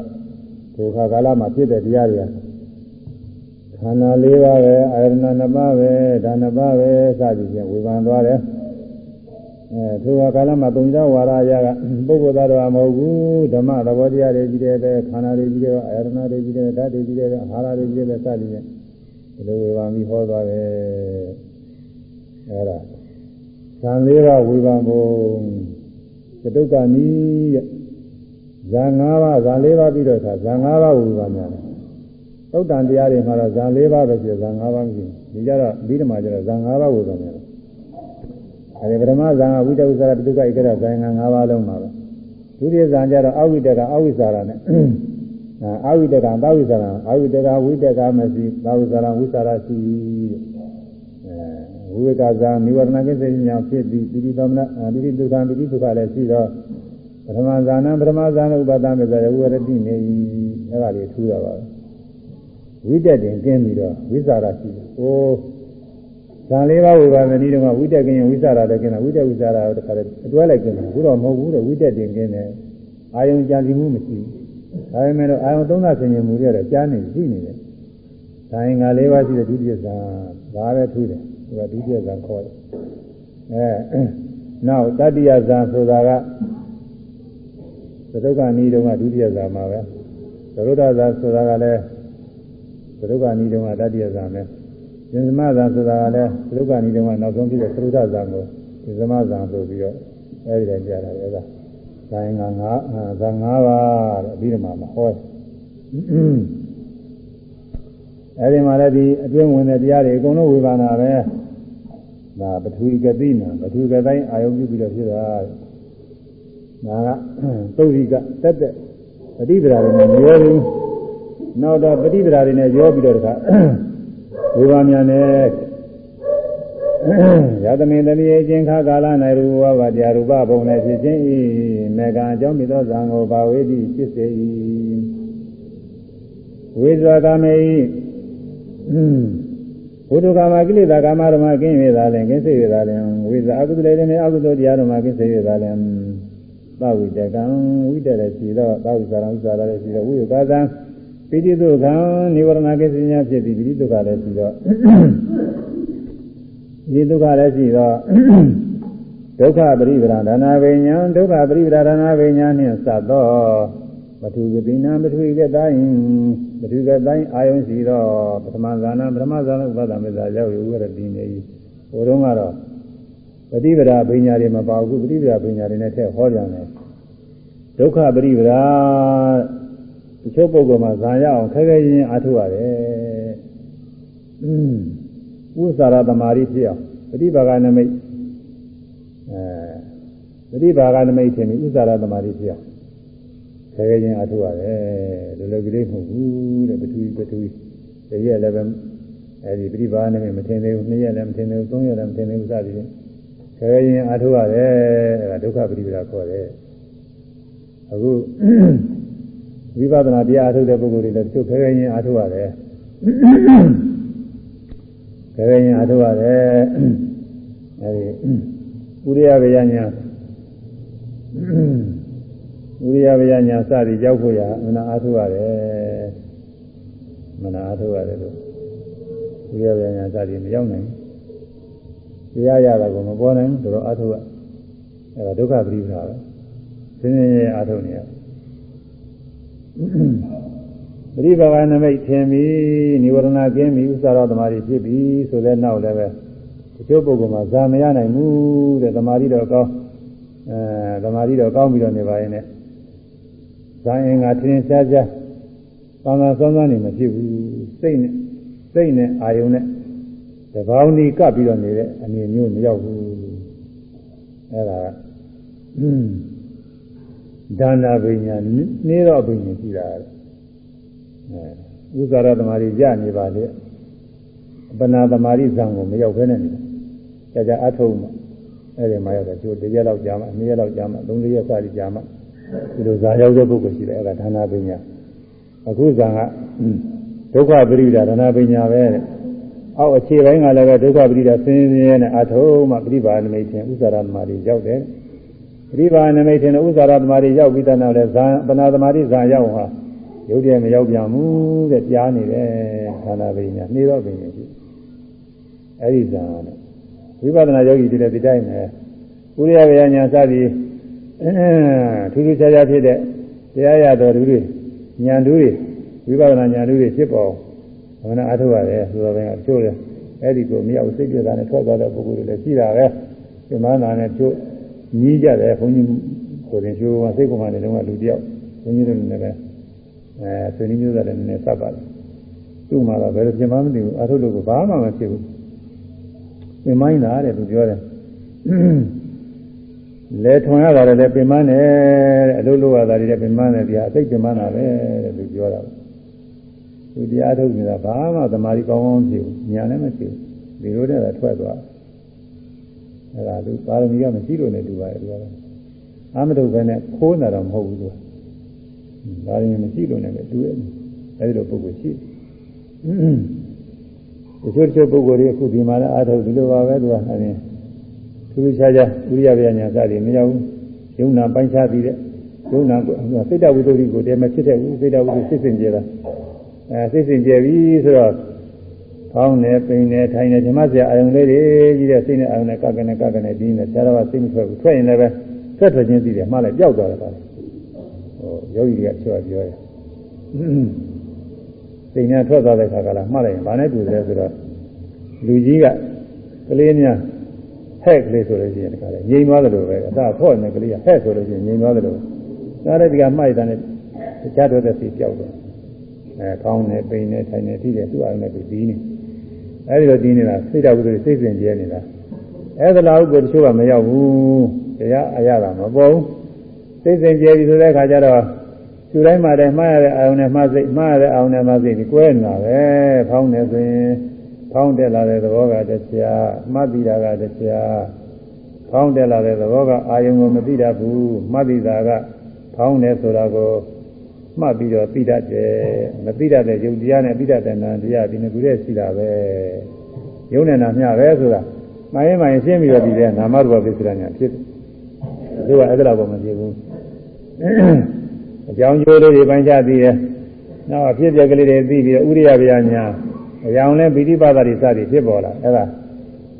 ဒုက္ခကာလမှာဖြစ်တဲ့တရားတွေခန္ဓာ၄ပါးပဲအာရဏနှစ်ပါးပဲဒါနှစ်ပါးပဲစသည်ဖြင့်ဝေဖန်သွားတယ် အဲသူကကာလမှာသုံးကြဝါဒအရာကပုဂ္ဂိုလ်သားတော်မဟုတ်ဘူးဓမ္မသဘောတရားတွေကြီးတယ်ပဲခန္ဓာတွေကြီးတယ်အာရဏတွေကြီးတယ်ဓာတ်တွေကြီးတယ်အာဟာရတွေကြီးတယ်စသည်ဖြင့်ဒီလိုဝေဖန်ပြီးဟောသွားတယ်အဲဒါဇန်လေးပါးဝေဖန်ဖို့သတုကနီးရဲ့ဇန်၅ပါးဇန်၄ပါးပြီးတော့ဇန်၅ပါးဝေဖန်ရတယ်သုတ်တန်တရားတွေမှာတော့ဇန်၄ပါးပဲရှိဇန်၅ပါးမရှိဘူးဒီကြတော့ပြီးတော့မှကျတော့ဇန်၅ပါးဝေဖန်ရတယ် အဲဒီပထမဇန်ကဝိတဝိသရာတုကဧကရဇန်က၅ပါးလုံးပါပဲဒုတိယဇန်ကျတော့အဝိတကအဝိသရာနဲ့အဝိတကသာဝိသရာအဝိတကဝိတကမရှိသာဝိသရာဝိသရာရှိအဲဝိဝေကဇာနိဝရဏကိစ္စညာဖြစ်ပြီးပိဋိသမနာပိဋိဒုက္ခပိဋိဒုက္ခလည်းရှိတော့ပထမဇာနံပထမဇာနဥပဒမေဇရဝရတိနေအဲ့ဒါလေးထူးရပါဝိတက်တင်ကျင်းပြီးတော့ဝိသရာရှိတယ်။အိုး ဇာလေးပါးဝိပါဒနည်းတော့ဝိတက်ကင်းရင်ဝိသရာလည်းကျင်းတာဝိတက်ဝိသရာတခါတည်းအတွဲလိုက်ကျင်းတယ်ဘုတော့မဟုတ်ဘူးတဲ့ဝိတက်တင်ကျင်းတယ်အာယုံကြံစီမှုမရှိဘူး။ဒါပေမဲ့တော့အာယုံသုံးသဆင်ញင်မှုတွေတော့ကြားနေရှိနေတယ်။ဒါရင်ငါလေးပါးရှိတဲ့ဒုတိယဇာဒါပဲထူးတယ်။သူကဒုတိယဇာခေါ်တယ်။အဲနောက်တတိယဇာဆိုတာကသဒုက္ခနီးတုံးကဒုတိယဇာမှာပဲသရုဒ္ဓဇာဆိုတာကလည်းသဒုက္ခနီးတုံးကတတိယဇာပဲ ဉာဏ်သမဇာဆိုတာကလည်းသဒုက္ခနီးတုံးကနောက်ဆုံးဖြစ်တဲ့သရုဒ္ဓဇာကိုဉာဏ်သမဇာဆိုပြီးတော့အဲဒီတည်းကြားတာလေကဇာရင်ကငါဇာ၅ပါးတဲ့အပြီးတော့မှမဟောအဲဒီမှာလည်းဒီအတွင်းဝင်တဲ့တရားတွေအကုန်လုံးဝေဘာနာပဲဒါပထဝီကတိနာပထဝီကတိုင်းအာယုံပြုပြီးတော့ဖြစ်တာဒါကသုတ်ရိကတက်တက်ပฏิပဒါတွေနဲ့ရောဘူးနောက်တော့ပฏิပဒါတွေနဲ့ရောပြီးတော့တခါ ဝေဘာမြန်နဲ့ရသမင်တတိယချင်းခါကာလ၌ရူဝဝတရားရူပဘုံနဲ့ဖြစ်ခြင်းဤမေကံအကြောင်းမိသောဇံကိုဘာဝေတိဖြစ်စေ၏ဝိဇာကမေ၏ဘုဒ္ဓကာမကိလေသာကာမဓမ္မကင်းရတာလည်းကင်းစေရတာလည်းဝိဇာအကုသလေလည်းအကုသိုလ်တရားဓမ္မကင်းစေရတာလည်းသဝိတကံဝိတရရှိသောသဝိစာရံဥစ္စာရလည်းရှိသောဝိယကာသံ ပိဋိဒုက္ခနိဝရဏကိစ္စညာဖြစ်ပြီးပိဋိဒုက္ခလည်းရှိတော့ဒီဒုက္ခလည်းရှိတော့ဒုက္ခပရိပရာဒနာဝိညာဉ်ဒုက္ခပရိပရာဒနာဝိညာဉ်နှင့်စသောပထုကတိနာပထုကတိုင်းပထုကတိုင်းအာယုံရှိတော့ပထမဇာနာပထမဇာနာဥပဒမေသာရောက်ရဝရတိနေဤဟိုတုန်းကတော့ပရိပရာဘိညာတွေမပါဘူးပရိပရာဘိညာတွေနဲ့ထည့်ဟောကြတယ်ဒုက္ခပရိပရာ ချို့ပုဂ္ဂိုလ်မှာဇာရအောင်ခဲခဲရင်းအားထုတ်ရတယ်อืมဥစ္စာရသမารိဖြစ်အောင်ပฏิဘာဂနမိတ်အဲပฏิဘာဂနမိတ်ထင်ပြီးဥစ္စာရသမารိဖြစ်အောင်ခဲခဲရင်းအားထုတ်ရတယ်လောလောကလေးမဟုတ်ဘူးတဲ့ပထဝီပထဝီတရက်လည်းပဲအဲဒီပฏิဘာဂနမိတ်မထင်သေးဘူးနှစ်ရက်လည်းမထင်သေးဘူးသုံးရက်လည်းမထင်သေးဘူးစသည်ဖြင့်ခဲရင်အထုရတယ်အဲဒါဒုက္ခပရိပဒါခေါ်တယ်အခု ဝိပဿနာတရားအထုတဲ့ပုဂ္ဂိုလ်တွေလည်းတချို့ခဲရင်အထုရတယ်ခဲရင်အထုရတယ်အဲဒီဥရိယဝေယညာဥရိယဝေယညာစသည်ကြောက်ဖို့ရမနာအထုရတယ်မနာအထုရတယ်လို့ဥရိယဝေယညာစသည်မရောက်နိုင်ဘူးတရားရတာကိုမပေါ်နိုင်ဘူးဆိုတော့အထုကအဲဒါဒုက္ခပရိပဒါပဲသင်းသင်းရဲ့အထုနေရ ပရိပါကနမိတ်ထင်ပြီးនិဝရဏကင်းပြီးဥစ္စာတော်သမာဓိဖြစ်ပြီးဆိုတဲ့နောက်လည်းပဲတချို့ပုဂ္ဂိုလ်မှာဇာမရနိုင်ဘူးတဲ့သမာဓိတော့ကောင်းအဲသမာဓိတော့ကောင်းပြီးတော့နေပါရင်လည်းဇာရင်ကထင်းရှားရှားသာသာစောစောနေမဖြစ်ဘူးစိတ်နဲ့စိတ်နဲ့အာယုံနဲ့တပေါင်းဒီကပ်ပြီးတော့နေတဲ့အနေမျိုးမရောက်ဘူးအဲ့ဒါ ဒါနာပညာနေတော့ပညာရှိတာအဲဥဇာရသမารိရနေပါလေပနာသမารိဇံကိုမရောက်ဘဲနဲ့နေကြာကြာအထုံးမှာ အဲ့ဒီမှာရောက်တော့ကျိုးတစ်ရက်လောက်ကြာမှနှစ်ရက်လောက်ကြာမှသုံးလေးရက်စသည်ကြာမှဒီလိုဇာရောက်တဲ့ပုဂ္ဂိုလ်ရှိတယ်အဲ့ဒါဌာနပညာအခုဇာကဒုက္ခပရိဒါဌာနပညာပဲတဲ့အောက်အခြေပိုင်းကလည်းပဲဒုက္ခပရိဒါဆင်းရဲနဲ့အထုံးမှပရိပါဏမိတ်ချင်းဥစ္စာရသမารီရောက်တယ် ပရိပါဏမိတ်ချင်းဥစ္စာရသမารီရောက်ပြီးတဲ့နောက်လည်းဇာပနာသမารီဇာရောက်ဟာရုပ်တည်းမရောက်ပြန်ဘူးတဲ့ကြားနေတယ်ဌာနပညာနှီးတော့ပညာရှိအဲ့ဒီဇာနဲ့ဝိပဿနာယောဂီတွေလည်းဒီတိုင်းပဲဥရိယဝေယညာစသည်ထူးထူးခြားခြားဖြစ်တဲ့တရားရတော်သူတွေဉာဏ်သူတွေဝိပဿနာဉာဏ်သူတွေဖြစ်ပေါ်ဘယ်နဲ့အားထုတ်ရတယ်ဆိုတော့ဘယ်ကချိုးတယ်အဲ့ဒီကိုမရောက်စိတ်ပြတာနဲ့ထွက်သွားတဲ့ပုဂ္ဂိုလ်တွေလည်းရှိတာပဲဒီမှန်းတာနဲ့ချိုး ညီးကြတယ်ဘုန်းကြီးကိုရင်ချိုးကစိတ်ကမှနေတော့လူတယောက်ဘုန်းကြီးတို့လည်းပဲအဲဆွေးနွေးမျိုးသားလည်းနည်းနည်းသတ်ပါတယ်သူ့မှာတော့ဘယ်လိုပြင်မှမသိဘူးအားထုတ်လို့ကဘာမှမဖြစ်ဘူးပင်မိုင်းတာတဲ့သူပြောတယ်လဲထွန်ရတာလည်းပင်မနဲ့တဲ့အလုပ်လုပ်ရတာလည်းပင်မနဲ့ဒီဟာအသိပင်မနာပဲတဲ့သူပြောတာသူတရားထုတ်နေတာဘာမှသမာဓိကောင်းကောင်းဖြစ်ဘူးညာလည်းမဖြစ်ဘူးဒီလိုနဲ့ထွက်သွား အဲဒါသူပါရမီကမရှိလို့နဲ့တူပါတယ်သူကအာမထုတ်ပဲနဲ့ခိုးနေတာတော့မဟုတ်ဘူးသူပါရမီမရှိလို့နဲ့တူရဲ့အဲဒီလိုပုဂ္ဂိုလ်ရှိတယ်တချို့တချို့ပုဂ္ဂိုလ်တွေအခုဒီမှာလည်းအားထုတ်ဒီလိုပါပဲသူကအဲဒီထူးထူးခြားခြားဥရိယဗျာညာစသည်မရောက်ဘူးယုံနာပိုင်းခြားပြီးတဲ့ယုံနာစိတ်တဝိသုဒ္ဓိကိုတည်းမဖြစ်တဲ့ဘူးစိတ်တဝိသုစစ်စင်ကြတာအဲစိတ်စင်ကြပြီဆိုတော့ ဖောင်းနေပိန်နေထိုင်နေဓမ္မစရာအာယုံလေးတွေကြီးတဲ့စိတ်နဲ့အာယုံနဲ့ကကနေကကနေပြီးနေဆရာတော်ကစိတ်မထွက်ဘူးထွက်ရင်လည်းပဲဆက်ထွက်ချင်းသိတယ်မှားလိုက်ပျောက်သွားတယ်ပါဟိုယောဂီတွေကပြောပြောတယ်စိတ်နဲ့ထွက်သွားတဲ့ခါကလာမှားလိုက်ရင်ဘာနဲ့တူတယ်ဆိုတော့လူကြီးကကလေးများဟဲ့ကလေးဆိုလို့ရှိရင်တခါလေငြိမ်သွားတယ်လို့ပဲအသာဖော့နေကလေးကဟဲ့ဆိုလို့ရှိရင်ငြိမ်သွားတယ်လို့ဒါလည်းဒီကမှိုက်တာနဲ့တခြားတော့တဲ့စီပြောက်တယ်အဲကောင်းနေပိန်နေထိုင်နေပြီးတယ်သူ့အားနဲ့သူပြီးနေ အဲဒီလိုပြီးနေတာစိတ်တော်ဘုရားစိတ်စဉ်ကျဲနေတာအဲဒါလောက်ကိုတချို့ကမရောက်ဘူးတရားအရတာမပေါ်ဘူးစိတ်စဉ်ကျဲပြီဆိုတဲ့အခါကျတော့သူတိုင်းမှာတည်းမှားရတဲ့အာယုန်နဲ့မှားစိတ်မှားရတဲ့အာယုန်နဲ့မှားစိတ်ဒီကွဲနေတာပဲဖောင်းနေဆိုရင်ဖောင်းတက်လာတဲ့သဘောကတရားမှတ်ပြီးတာကတရားဖောင်းတက်လာတဲ့သဘောကအာယုံကိုမသိတတ်ဘူးမှတ်ပြီးတာကဖောင်းတယ်ဆိုတာကို မှတ်ပြီးတော့သိတတ်တယ်မသိတတ်တဲ့ယုတ်တရားနဲ့သိတတ်တဲ့နာတရားဒီနှစ်ခုတည်းရှိတာပဲယုံနဲ့နာမျှပဲဆိုတာမှန်ရင်မှန်ရင်ရှင်းပြီးတော့ဒီတဲ့နာမရူပပစ္စရညာဖြစ်တယ်သူကအဲ့ဒါတော့မဖြစ်ဘူးအကြောင်းကျိုးလေးတွေပိုင်းခြားသိတယ်နောက်အဖြစ်အပျက်ကလေးတွေသိပြီးတော့ဥရိယဗျာညာအကြောင်းလဲပိဋိပါဒတွေစသည်ဖြစ်ပေါ်လာအဲ့ဒါ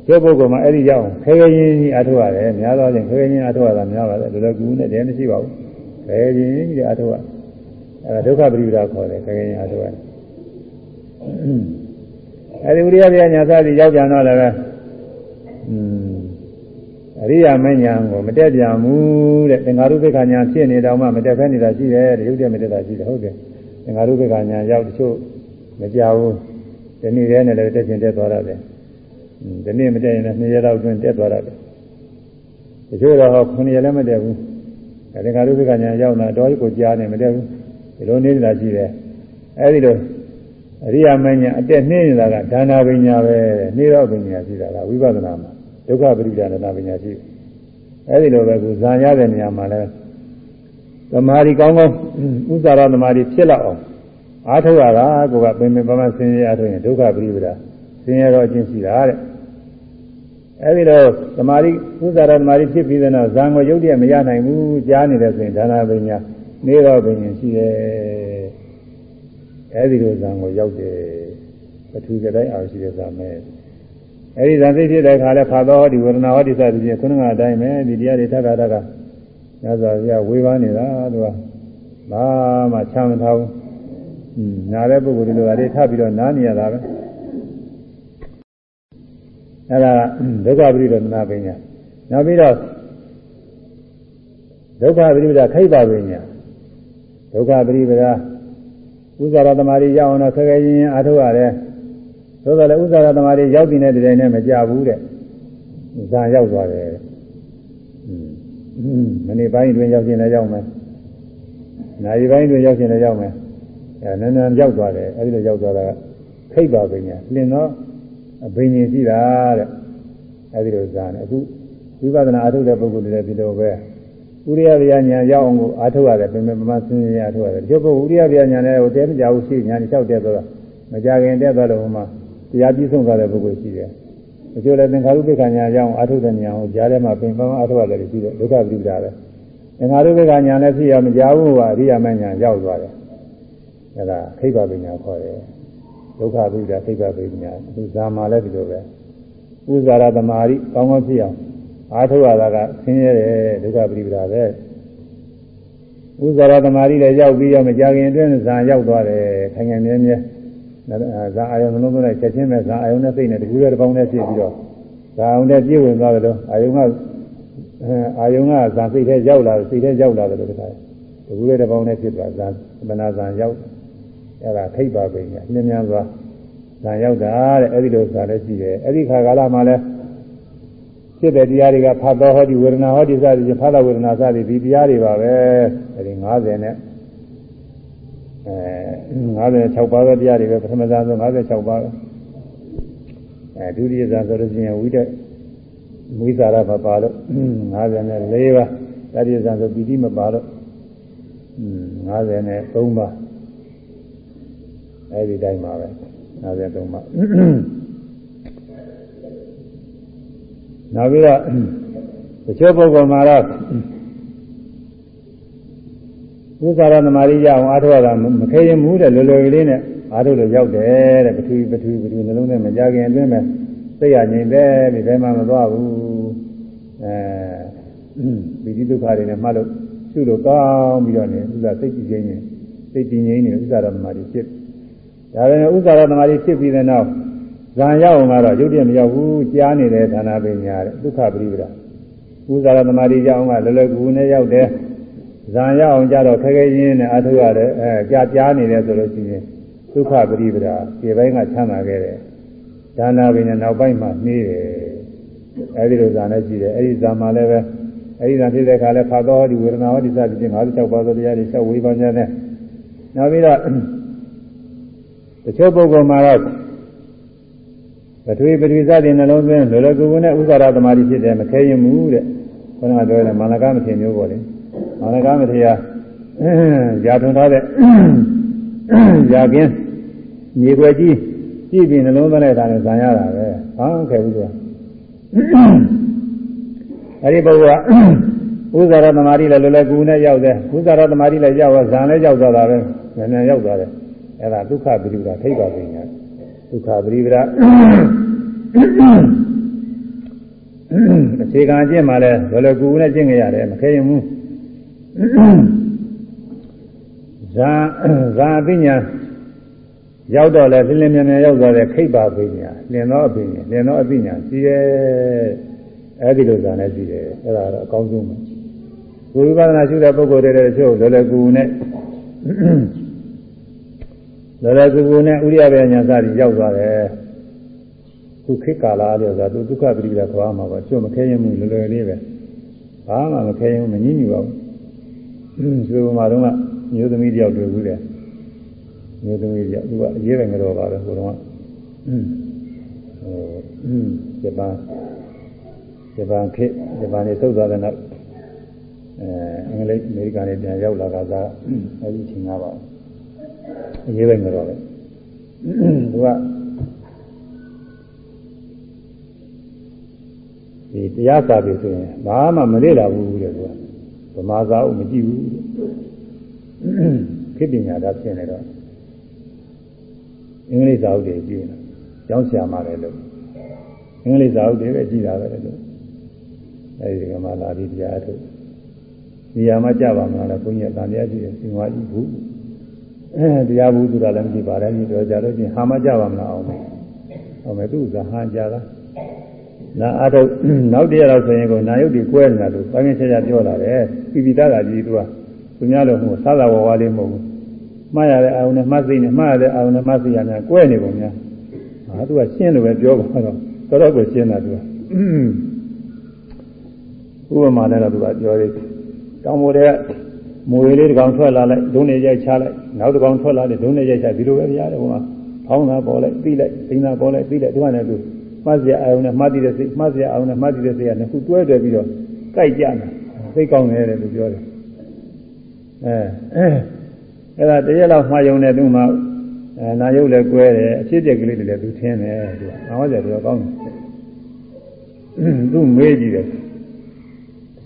ကျိုးပုဂ္ဂိုလ်မှာအဲ့ဒီကြောင့်ခဲခဲချင်းကြီးအထုရတယ်များသောအားဖြင့်ခဲခဲချင်းအထုရတာများပါတယ်ဒါလည်းကူနဲ့တည်းမရှိပါဘူးခဲခဲချင်းကြီးအထုရ အဲ့ဒါဒုက္ခပရိပဒါခေါ်တယ်ခဲခဲချင်းအထုရအဲ့ဒီဥရိယပြညာစသည်ရောက်ပြန်တော့လည်းပဲอืมအရိယာမဉ္ဇဉ်ကိုမတက်ပြန်ဘူးတဲ့သင်္ဃာရုပ္ပခညာဖြစ်နေတော့မှမတက်ဖဲနေတာရှိတယ်တဲ့ရုပ်တည်းမတက်တာရှိတယ်ဟုတ်တယ်သင်္ဃာရုပ္ပခညာရောက်တချို့မကြဘူးဒီနေ့ရဲနဲ့လည်းတက်ချင်တက်သွားရတယ်ဒီနေ့မတက်ရင်လည်း2ရက်လောက်အတွင်းတက်သွားရတယ်တချို့တော့9ရက်လည်းမတက်ဘူးအဲဒီကရုပ္ပကညာရောက်လာတော့ကိုကြားနေမတက်ဘူး ဒီလိုနေနေတာရှိတယ်အဲဒီလိုအရိယာမညာအတက်နှင်းနေတာကဒါနာပညာပဲနှေးတော့ပညာရှိတာကဝိပဿနာမှာဒုက္ခပရိဒါနာပညာရှိတယ်အဲဒီလိုပဲကိုဇာရတဲ့နေရာမှာလဲသမာဓိကောင်းကောင်းဥစ္စာရသမာဓိဖြစ်လောက်အောင်အားထုတ်ရတာကိုကပင်ပင်ပန်းပန်းဆင်းရဲအားထုတ်ရင်ဒုက္ခပရိပဒါဆင်းရဲတော့အကျင့်ရှိတာတဲ့အဲဒီတော့သမာဓိဥစ္စာရသမာဓိဖြစ်ပြီးတဲ့နောက်ဇံကိုရုပ်တည်းမရနိုင်ဘူးကြားနေတယ်ဆိုရင်ဒါနာပညာ နေတော့ပင်ရှိတယ်အဲဒီလိုဇံကိုရောက်တယ်ပထူကြတိုင်းအားရှိတဲ့ဇာမဲအဲဒီဇံသိဖြစ်တဲ့အခါလဲဖာသောဟောဒီဝရဏဟောဒီစသည်ဖြင့်ခုနကအတိုင်းပဲဒီတရားတွေထပ်တာတကညဇာပြဝေဘာနေတာသူကဘာမှချမ်းမထားဘူးနားတဲ့ပုဂ္ဂိုလ်တွေလိုတာတွေထပ်ပြီးတော့နားနေရတာပဲအဲ့ဒါဒုက္ခပရိဒနာပညာနောက်ပြီးတော့ဒုက္ခပရိဒခိုက်ပါပညာ ဒုက္ခပရိဒဥဇာရသမารီရောက်အောင်တော့ခက်ခဲချင်းချင်းအားထုတ်ရတယ်သို့တော်လည်းဥဇာရသမารီရောက်တဲ့တဲ့နဲ့မကြဘူးတဲ့ဇာရောက်သွားတယ်မနေ့ပိုင်းတွင်ရောက်ခြင်းလည်းရောက်မယ်နာရီပိုင်းတွင်ရောက်ခြင်းလည်းရောက်မယ်အဲနန်းနန်းရောက်သွားတယ်အဲဒီလိုရောက်သွားတာခိတ်ပါပညာလင်တော့အဘိညာဉ်ရှိတာတဲ့အဲဒီလိုဇာနဲ့အခု ဝိပဿနာအထုတ်တဲ့ပုဂ္ဂိုလ်တွေလည်းဒီလိုပဲ ဥရိယဗျာညာရောက်အောင်ကိုအားထုတ်ရတယ်ပြင်ပမဆင်းရဲအားထုတ်ရတယ်ဒီပုဂ္ဂိုလ်ဥရိယဗျာညာနဲ့ဟိုတဲမကြဘူးရှိညာလျှောက်တဲ့ဆိုတာမကြခင်တက်သွားလို့ဟိုမှာတရားပြီးဆုံးသွားတဲ့ပုဂ္ဂိုလ်ရှိတယ်။ဒီလိုလည်းသင်္ခါရုပ္ပခညာရောက်အားထုတ်တဲ့ဉာဏ်ကိုကြားထဲမှာပင်ပန်းအားထုတ်ရတယ်ရှိတယ်ဒုက္ခပရိပဒါပဲ။သင်္ခါရုပ္ပခညာနဲ့ဖြစ်ရမကြဘူးကအရိယာမညာရောက်သွားတယ်။အဲဒါခိဗ္ဗပညာခေါ်တယ်။ဒုက္ခပရိပဒါခိဗ္ဗပညာသူဇာမာလည်းဒီလိုပဲ။ဥဇာရသမารိကောင်းကောင်းဖြစ်အောင် အားထုတ်ရတာကဆင်းရဲတယ်ဒုက္ခပရိပဒါပဲ။ဥဇာရသမารိလည်းရောက်ပြီးရမကြခင်အတွင်းဇာရောက်သွားတယ်ခိုင်ခိုင်မြဲမြဲ။ဇာအာယုံနှလုံးသွင်းလိုက်ချက်ချင်းပဲဇာအာယုံနဲ့စိတ်နဲ့တကူရဲတစ်ပေါင်းနဲ့ဖြစ်ပြီးတော့ဇာအာယုံနဲ့ပြည့်ဝင်သွားတယ်လို့အာယုံကအာယုံကဇာစိတ်ထဲရောက်လာစိတ်ထဲရောက်လာတယ်လို့တခါတကူရဲတစ်ပေါင်းနဲ့ဖြစ်သွားဇာမနာဇာရောက်အဲ့ဒါထိပ်ပါပဲညာနှင်းများစွာဇာရောက်တာတဲ့အဲ့ဒီလိုဇာလည်းရှိတယ်အဲ့ဒီခါကာလမှာလည်း ဖြစ်တဲ့တရားတွေကဖတ်တော်ဟောဒီဝေဒနာဟောဒီစသည်ဖြင့်ဖတ်တော်ဝေဒနာစသည်ဒီတရားတွေပါပဲအဲ့ဒီ90နဲ့အဲ56ပါးသောတရားတွေပဲပထမဇာဆို56ပါးအဲဒုတိယဇာဆိုလို့ရှိရင်ဝိတ္တဝိသရာမပါလို့54ပါးတတိယဇာဆိုပိဋိမပါလို့53ပါးအဲဒီတိုင်းပါပဲ53ပါး နောက်ပြီးတော့တချို့ပုဂ္ဂိုလ်မှာတော့ဝိသရဏမာရိယအောင်အားထုတ်ရတာမခဲရင်မှုတဲ့လောလောကလေးနဲ့အားထုတ်လို့ရောက်တယ်တဲ့ပထူပထူပထူနှလုံးထဲမကြခင်အတွင်းမှာစိတ်ရငြိမ်တယ်ဒီထဲမှာမသွားဘူးအဲဒီဒီဒုက္ခတွေနဲ့မှတ်လို့ရှုလို့ကောင်းပြီးတော့နေဥစ္စာစိတ်ကြည်ငြိမ်စိတ်တည်ငြိမ်နေဥစ္စာရဏမာရိဖြစ်ဒါပေမဲ့ဥစ္စာရဏမာရိဖြစ်ပြီးတဲ့နောက် ဇံရောက်အောင်ကတော့ရုပ်တည်းမရောက်ဘူးကြားနေတဲ့ဌာနပညာတဲ့ဒုက္ခပရိပဒဥစ္စာရသမารိရောက်အောင်ကလောလောကူနဲ့ရောက်တယ်ဇံရအောင်ကြတော့ခဲခဲရင်းနဲ့အထုရတယ်အဲကြာကြားနေတယ်ဆိုလို့ရှိရင်ဒုက္ခပရိပဒါဒီဘက်ကချမ်းသာခဲ့တယ်ဒါနာပင်နဲ့နောက်ပိုင်းမှာနှေးတယ်အဲဒီလိုဇာနဲ့ရှိတယ်အဲဒီဇာမှာလည်းပဲအဲဒီဇာဖြစ်တဲ့အခါလဲဖာတော်ဒီဝေဒနာဟောဒီစသည်ဖြင့်56ပါးသောတရားတွေလျှောက်ဝေးပါကြတယ်နောက်ပြီးတော့တချို့ပုဂ္ဂိုလ်မှာတော့ ပထဝီပထဝီစသည်နှလုံးသွင်းလောလောကူကူနဲ့ဥစ္စာရသမารိဖြစ်တယ်မခဲရင်မှုတဲ့ခொနကပြောတယ်မာနကမထေမျိုးပေါ့လေမာနကမထေရရာထွန်ထားတဲ့ရာကင်းမြေွယ်ကြီးကြည့်ပြီးနှလုံးသွင်းလိုက်တာနဲ့ဇံရတာပဲဘာမှခဲဘူးသူကအဲဒီပုဂ္ဂိုလ်ကဥဇာရသမารိလည်းလောလောကူနဲ့ရောက်တယ်ဥဇာရသမารိလည်းရောက်တော့ဇံလည်းရောက်သွားတာပဲနည်းနည်းရောက်သွားတယ်အဲဒါဒုက္ခပရိပဒါထိပ်ပါပညာ ဒုက္ခပရိပဒါအခြေခံအကျင့်မှလည်းဘယ်လိုကူနဲ့ကျင့်ကြရတယ်မခဲရင်ဘူးဇာဇာပညာရောက်တော့လဲလင်းလင်းမြန်မြန်ရောက်သွားတဲ့ခိဗ္ဗပညာလင်သောအပညာလင်သောအပညာရှိတယ်အဲဒီလိုဇာနဲ့ရှိတယ်အဲ့ဒါတော့အကောင်းဆုံးပဲကိုယ်ဝိပဿနာရှုတဲ့ပုဂ္ဂိုလ်တွေတချို့လောလောကူနဲ့ လောလောကူကူနဲ့ဥရိယဘေညာစသည်ရောက်သွားတယ်ခုခေတ်ကာလလို့ဆိုတာသူဒုက္ခပရိပဒါခေါ်မှာပါကျွတ်မခဲရင်မှုလွယ်လွယ်လေးပဲဘာမှမခဲရင်မငြင်းညူပါဘူးဒီလိုမှတော့မျိုးသမီးတယောက်တွေ့ဘူးတယ်မျိုးသမီးတယောက်သူကအရေးပဲငတော်ပါပဲဟိုတော့ဟိုဂျပန်ဂျပန်ခေတ်ဂျပန်နေသုတ်သွားတဲ့နောက်အဲအင်္ဂလိပ်အမေရိကန်တွေပြန်ရောက်လာတာကအဲဒီချိန်ကပါ အရေးပဲငတော်ပဲသူကဒီတရားစာပေဆိုရင်ဘာမှမလေ့လာဘူးတဲ့သူကဗမာစာအုပ်မကြည့်ဘူးခေပညာသာဖြစ်နေတော့အင်္ဂလိပ်စာအုပ်တွေကြည့်နေကျောင်းဆရာမလည်းလို့အင်္ဂလိပ်စာအုပ်တွေပဲကြည့်တာပဲလို့အဲဒီကမှလာပြီးတရားထုတ်နေရာမှာကြပါမလားဘုန်းကြီးကတန်တရားကြည့်ရင်သင်္ဝါကြည့်ဘူးအဲ တရားဘူးဆိုတာလည်းမကြည့်ပါနဲ့ဒီတော့ကြလို့ချင်းဟာမကြပါမလားအောင်မယ်အောင်မယ်သူ့ဇာဟန်ကြတာနာအထုတ်နောက်တရတော့ဆိုရင်ကိုနာယုတ်ဒီကွဲနေတာလို့ပိုင်းပြချက်ချက်ပြောလာတယ်ပိပိသားကကြီးသူကသူများလို့မဟုတ်သာသာဝဝလေးမဟုတ်ဘူးမှားရတဲ့အာရုံနဲ့မှတ်သိနေမှားရတဲ့အာရုံနဲ့မှတ်သိရများကွဲနေပုံများဟာသူကရှင်းလို့ပဲပြောပါတော့တော်တော်ကိုရှင်းတာသူကဥပမာနဲ့တော့သူကပြောသေးတောင်ပေါ်တဲ့မွေလေးတစ်ကောင်ထွက်လာလိုက်ဒုံးနေရိုက်ချလိုက် နောက်တစ်ကောင်ထွက်လာတယ်ဒုံးနေရိုက်ချဒီလိုပဲပြရတယ်ဟိုမှာဖောင်းတာပေါ်လိုက်ပြီးလိုက်သိန်းတာပေါ်လိုက်ပြီးလိုက်သူကလည်းသူမှတ်စရာအာယုံနဲ့မှတ်တည်တဲ့စိတ်မှတ်စရာအာယုံနဲ့မှတ်တည်တဲ့စိတ်ကနှစ်ခုတွဲတွဲပြီးတော့ကြိုက်ကြတယ်စိတ်ကောင်းတယ်လို့ပြောတယ်အဲအဲ့ဒါတရက်လောက်မှားယုံတဲ့သူမှအဲနာယုတ်လည်းကွဲတယ်အဖြစ်အပျက်ကလေးတွေလည်းသူထင်းတယ်သူကငါဟောကြတယ်ကောင်းတယ်သူမေးကြည့်တယ်တ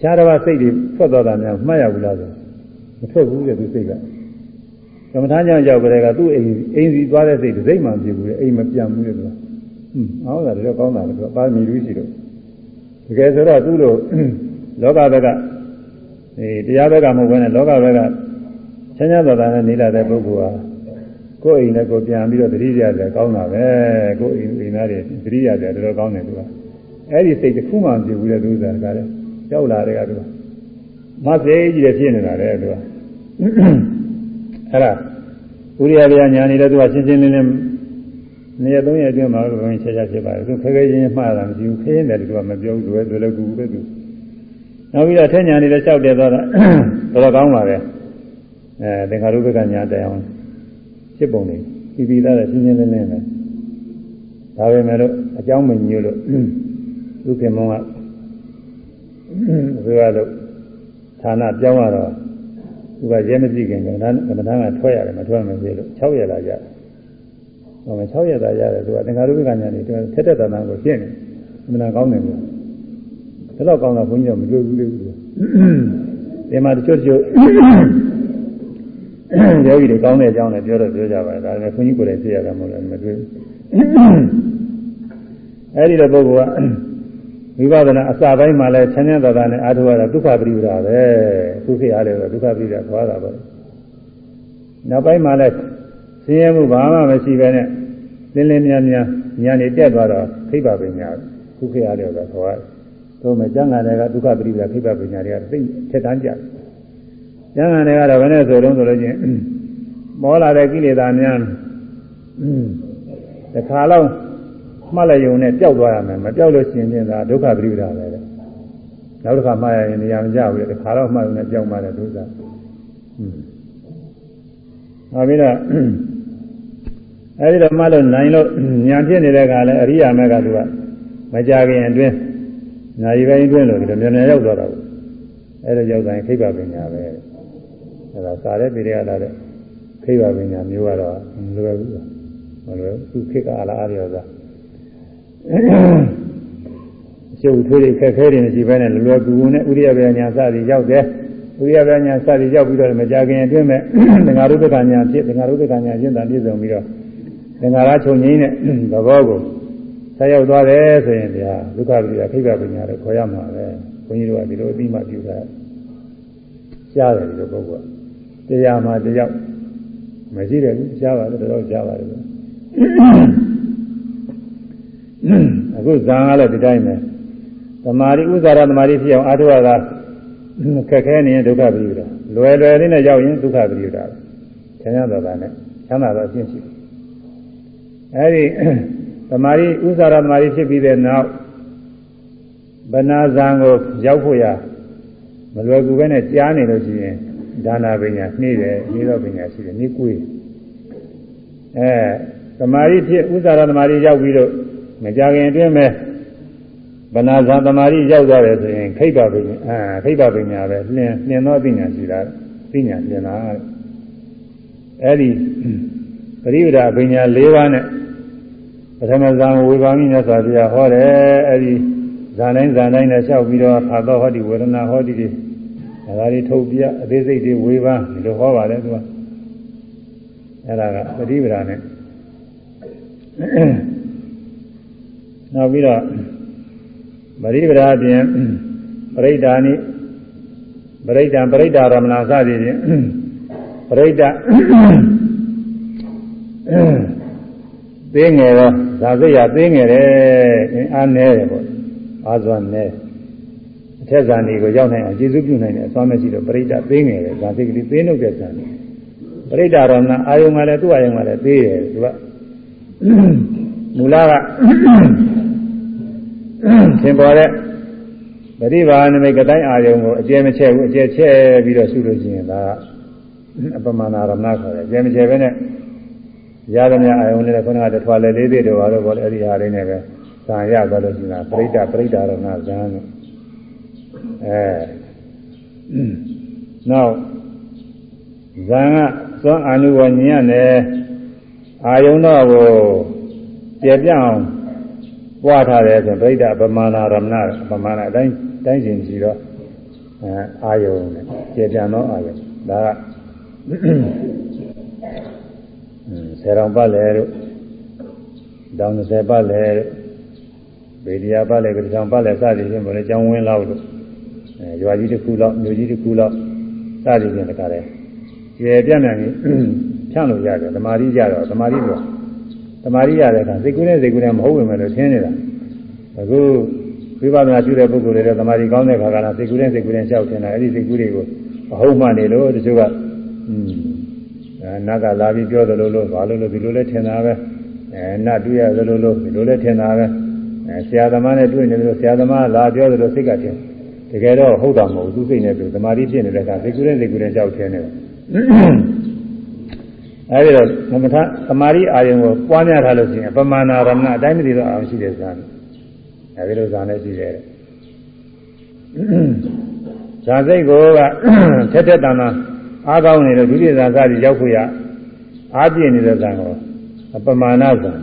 ခြားတစ်ပါးစိတ်တွေထွက်သွားတာများမှတ်ရဘူးလားဆိုမထွက်ဘူးတဲ့သူစိတ်က ကမ္မထာကြောင့်ရောက်ကြတဲ့ကသူ့အိမ်အိမ်စီသွားတဲ့စိတ်စိတ်မှမဖြစ်ဘူးလေအိမ်မပြန်ဘူးလေသူကဟွန်းဟောတာတော့ကောင်းတာလေသူကပါမီလူရှိတော့တကယ်ဆိုတော့သူ့လိုလောကဘက်ကအဲတရားဘက်ကမဟုတ်ဘဲနဲ့လောကဘက်ကချမ်းသာသာသာနဲ့နေလာတဲ့ပုဂ္ဂိုလ်ဟာကိုယ်အိမ်နဲ့ကိုယ်ပြန်ပြီးတော့တတိယရတယ်ကောင်းတာပဲကိုယ်အိမ်အိမ်သားတွေတတိယရတယ်တော်တော်ကောင်းတယ်သူကအဲ့ဒီစိတ်တစ်ခုမှမပြဘူးလေသူကတည်းကရောက်လာတဲ့ကသူကမသိကြီးတယ်ဖြစ်နေတာလေသူက အဲ့ဒါဥရိယဗျာညာနေတဲ့သူကရှင်းရှင်းလင်းလင်းနေရသုံးရအတွင်းမှာဘယ်လိုချက်ချက်ဖြစ်ပါလဲသူခဲခဲချင်းမှားတာမရှိဘူးခဲရင်တယ်သူကမပြောဘူးလွယ်လွယ်လည်းကူပဲသူနောက်ပြီးတော့ထဲညာနေတဲ့လျှောက်တယ်တော့တော်တော်ကောင်းပါပဲအဲသင်္ခါရုပ္ပကညာတိုင်အောင်ဖြစ်ပုံနေပြီးပြီးသားတဲ့ရှင်းရှင်းလင်းလင်းပဲဒါပေမဲ့လို့အကြောင်းမညို့လို့သူခင်မောင်ကဘုရားလို့ဌာနပြောင်းလာတော့ သူကရဲမကြည့်ခင်ကမ္ဘာကမ္ဘာကထွက်ရတယ်မထွက်မပြေလို့6ရက်လာကြတယ်။ဟောမ6ရက်သာရတယ်သူကသင်္ခါရုပ္ပကညာနေသူထက်တဲ့တဏ္ဍာကိုပြည့်နေအမှန်ကောင်းတယ်လို့ဒါတော့ကောင်းတာဘုန်းကြီးကမတွေ့ဘူးလေဒီမှာတချို့တချို့ယောဂီတွေကောင်းတဲ့အကြောင်းလည်းပြောတော့ပြောကြပါတယ်ဒါပေမဲ့ဘုန်းကြီးကိုယ်လည်းသိရတာမဟုတ်လည်းမတွေ့ဘူးအဲဒီတော့ပုဂ္ဂိုလ်က ဝိပဿနာအစပိုင်းမှာလဲချမ်းသာသာနဲ့အားထုတ်ရတာဒုက္ခပရိပဒါပဲဒုက္ခအားလည်းဒုက္ခပရိဒါသွားတာပဲနောက်ပိုင်းမှာလဲဆင်းရဲမှုဘာမှမရှိပဲနဲ့လင်းလင်းမြန်းမြန်းညာနေတက်သွားတော့ခိဗ္ဗပညာဒုက္ခအားလည်းဆိုသွားတယ်တို့မဲ့ကျမ်းဂန်တွေကဒုက္ခပရိပဒါခိဗ္ဗပညာတွေကသိထက်တန်းကြတယ်ကျမ်းဂန်တွေကတော့ဘယ်နဲ့ဆိုတော့ဆိုလို့ချင်းမောလာတဲ့ကိလေသာများတခါတော့ မှတ်လိုက်ုံနဲ့ပျောက်သွားရမယ်မပျောက်လို့ရှိရင်ဒါဒုက္ခပရိပဒါပဲတဲ့နောက်တစ်ခါမှတ်ရရင်နေရာမကျဘူးလေတခါတော့မှတ်ုံနဲ့ပျောက်မှတဲ့ဒုက္ခဟွန်းနောက်ပြီးတော့အဲဒီတော့မှလို့နိုင်လို့ညာဖြစ်နေတဲ့ကလည်းအရိယာမက်ကသူကမကြခင်အတွင်းညာရီပိုင်းအတွင်းလို့ဒီလိုမြန်မြန်ရောက်သွားတာကိုအဲဒါရောက်တိုင်းခိဗ္ဗပညာပဲအဲဒါစားတဲ့ပြည်ရလာတဲ့ခိဗ္ဗပညာမျိုးကတော့မလွယ်ဘူးမလွယ်ဘူးသူခေတ်ကအားလားအားရသာ ရှုပ်ထွေးတွေခက်ခဲတွေမရှိဘဲနဲ့လွယ်လွယ်ကူကူနဲ့ဥရိယပညာစသည်ရောက်တယ်ဥရိယပညာစသည်ရောက်ပြီးတော့မကြခင်အတွင်းမဲ့သင်္ဃာရုပ္ပကညာဖြစ်သင်္ဃာရုပ္ပကညာရှင်းတာပြည့်စုံပြီးတော့သင်္ဃာရချုပ်ငိမ့်တဲ့သဘောကိုဆက်ရောက်သွားတယ်ဆိုရင်ဗျာဒုက္ခပရိယခိဗ္ဗပညာလို့ခေါ်ရမှာပဲဘုန်းကြီးတို့ကဒီလိုအပြီးမှပြုတာရှားတယ်ဒီလိုပုဂ္ဂိုလ်တရားမှတယောက်မရှိတယ်ဘူးရှားပါတယ်တော်တော်ရှားပါတယ် အခုဇံကလည်းဒီတိုင်းပဲသမာဓိဥစ္စာရသမာဓိဖြစ်အောင်အားထုတ်ရတာခက်ခဲနေရင်ဒုက္ခပရိဒါလွယ်လွယ်လေးနဲ့ရောက်ရင်ဒုက္ခပရိဒါချမ်းသာတာနဲ့ချမ်းသာတော့အရှင်းရှိတယ်အဲဒီသမာဓိဥစ္စာရသမာဓိဖြစ်ပြီးတဲ့နောက်ဗနာဇံကိုရောက်ဖို့ရမလွယ်ကူပဲနဲ့ကြားနေလို့ရှိရင်ဒါနာပညာနှိမ့်တယ်နှိမ့်တော့ပညာရှိတယ်နှိကွေးအဲသမာဓိဖြစ်ဥစ္စာရသမာဓိရောက်ပြီးတော့ မကြခင်အတွင်းမဲ့ဗနာဇာသမာဓိရောက်သွားတယ်ဆိုရင်ခိဗ္ဗပညာအာခိဗ္ဗပညာပဲလင်းလင်းသောပညာရှိတာပညာလင်းတာအဲ့ဒီပရိဝဒပညာ၄ပါးနဲ့ပထမဇာဝေဘာမိမြတ်စွာဘုရားဟောတယ်အဲ့ဒီဇာတိုင်းဇာတိုင်းနဲ့လျှောက်ပြီးတော့သာသောဟောဒီဝေဒနာဟောဒီတွေဒါသာတွေထုတ်ပြအသေးစိတ်တွေဝေဘာဒီလိုဟောပါတယ်သူကအဲ့ဒါကပရိဝဒနဲ့ နောက်ပြီးတော့ပရိပဒါဖြင့်ပရိဒါနိပရိဒံပရိဒါရမဏစသည်ဖြင့်ပရိဒသေးငယ်တော့ဇာစိတ်ရသေးငယ်တယ်အားနည်းတယ်ပေါ့အားစွမ်းနည်းအထက်ဇာနေကိုရောက်နိုင်အောင်ကျေစုပြုနိုင်တဲ့အစွမ်းမရှိတော့ပရိဒသေးငယ်တယ်ဇာစိတ်ကလေးသေးနှုတ်တဲ့ဇာနေပရိဒါရမဏအာယုံကလည်းသူ့အာယုံကလည်းသေးတယ်သူက မူလကသင်ပေါ်တဲ့ပရိဘာနမိတ်ကတိုင်းအာယုံကိုအကျဲမချဲဘူးအကျဲချဲပြီးတော့ရှုလို့ရှိရင်ဒါအပမနာရမဏခေါ်တယ်အကျဲမချဲပဲနဲ့ရသမျှအာယုံနဲ့ခုနကတထွာလေလေးသေးတော့ဘာလို့ဘောလဲအဲ့ဒီဟာလေးနဲ့ပဲဇာရသွားလို့ရှိရင်ပရိဒပရိဒါရဏဇံလို့အဲနောက်ဇံကသွမ်းအာနုဝညံ့တယ်အာယုံတော့ကို ပြပြအောင်ပွားထားတယ်ဆိုပရိဒပမာဏရမဏပမာဏအတိုင်းတိုင်းရှင်ကြည့်တော့အဲအာယုံနဲ့ပြပြတော့အာယုံဒါကဆယ်တော်ပတ်လေတို့တောင်30ပတ်လေတို့ဗေဒီယာပတ်လေကတောင်ပတ်လေစသည်ဖြင့်ဘယ်လိုကြောင်းဝင်းလောက်တို့အဲရွာကြီးတစ်ခုလောက်မြို့ကြီးတစ်ခုလောက်စသည်ဖြင့်တခါတည်းကျေပြန့်ပြန်ပြီးဖြန့်လို့ရတယ်ဓမ္မာရီကြတော့ဓမ္မာရီ တော့ဓမ္မာရီရတဲ့အခါစိတ်ကူးနဲ့စိတ်ကူးနဲ့မဟုတ်ဝင်မယ်လို့ထင်နေတာအခုဝိပဿနာပြုတဲ့ပုဂ္ဂိုလ်တွေဓမ္မာရီကောင်းတဲ့ခါကလည်းစိတ်ကူးနဲ့စိတ်ကူးနဲ့လျှောက်ထင်တာအဲ့ဒီစိတ်ကူးတွေကိုအဟုတ်မှနေလို့တချို့ကအင်းနတ်ကလာပြီးပြောသလိုလိုဘာလို့လို့ဒီလိုလဲထင်တာပဲအဲနတ်တွေ့ရသလိုလိုဒီလိုလဲထင်တာပဲအဲဆရာသမားနဲ့တွေ့နေလို့ဆရာသမားလာပြောသလိုစိတ်ကထင်တကယ်တော့ဟုတ်တာမဟုတ်ဘူးသူစိတ်နဲ့သူသမာဓိဖြစ်နေတဲ့အခါစိတ်ကူးနဲ့စိတ်ကူးနဲ့လျှောက်ထင်နေတယ် အဲဒီတော့သမထသမာဓိအာယုံကိုပွားများထားလို့ရှိရင်ပမာဏရမဏအတိုင်းမသိတော့အောင်ရှိတဲ့ဇာတ်အဲဒီလိုဇာတ်နဲ့ရှိတယ်ဇာစိတ်ကိုကထက်ထက်တန်တန်အားကောင်းနေလို့ဒုတိယဇာစသည်ရောက်ခွေရအားပြည့်နေတဲ့ဇာကိုပမာဏဇာ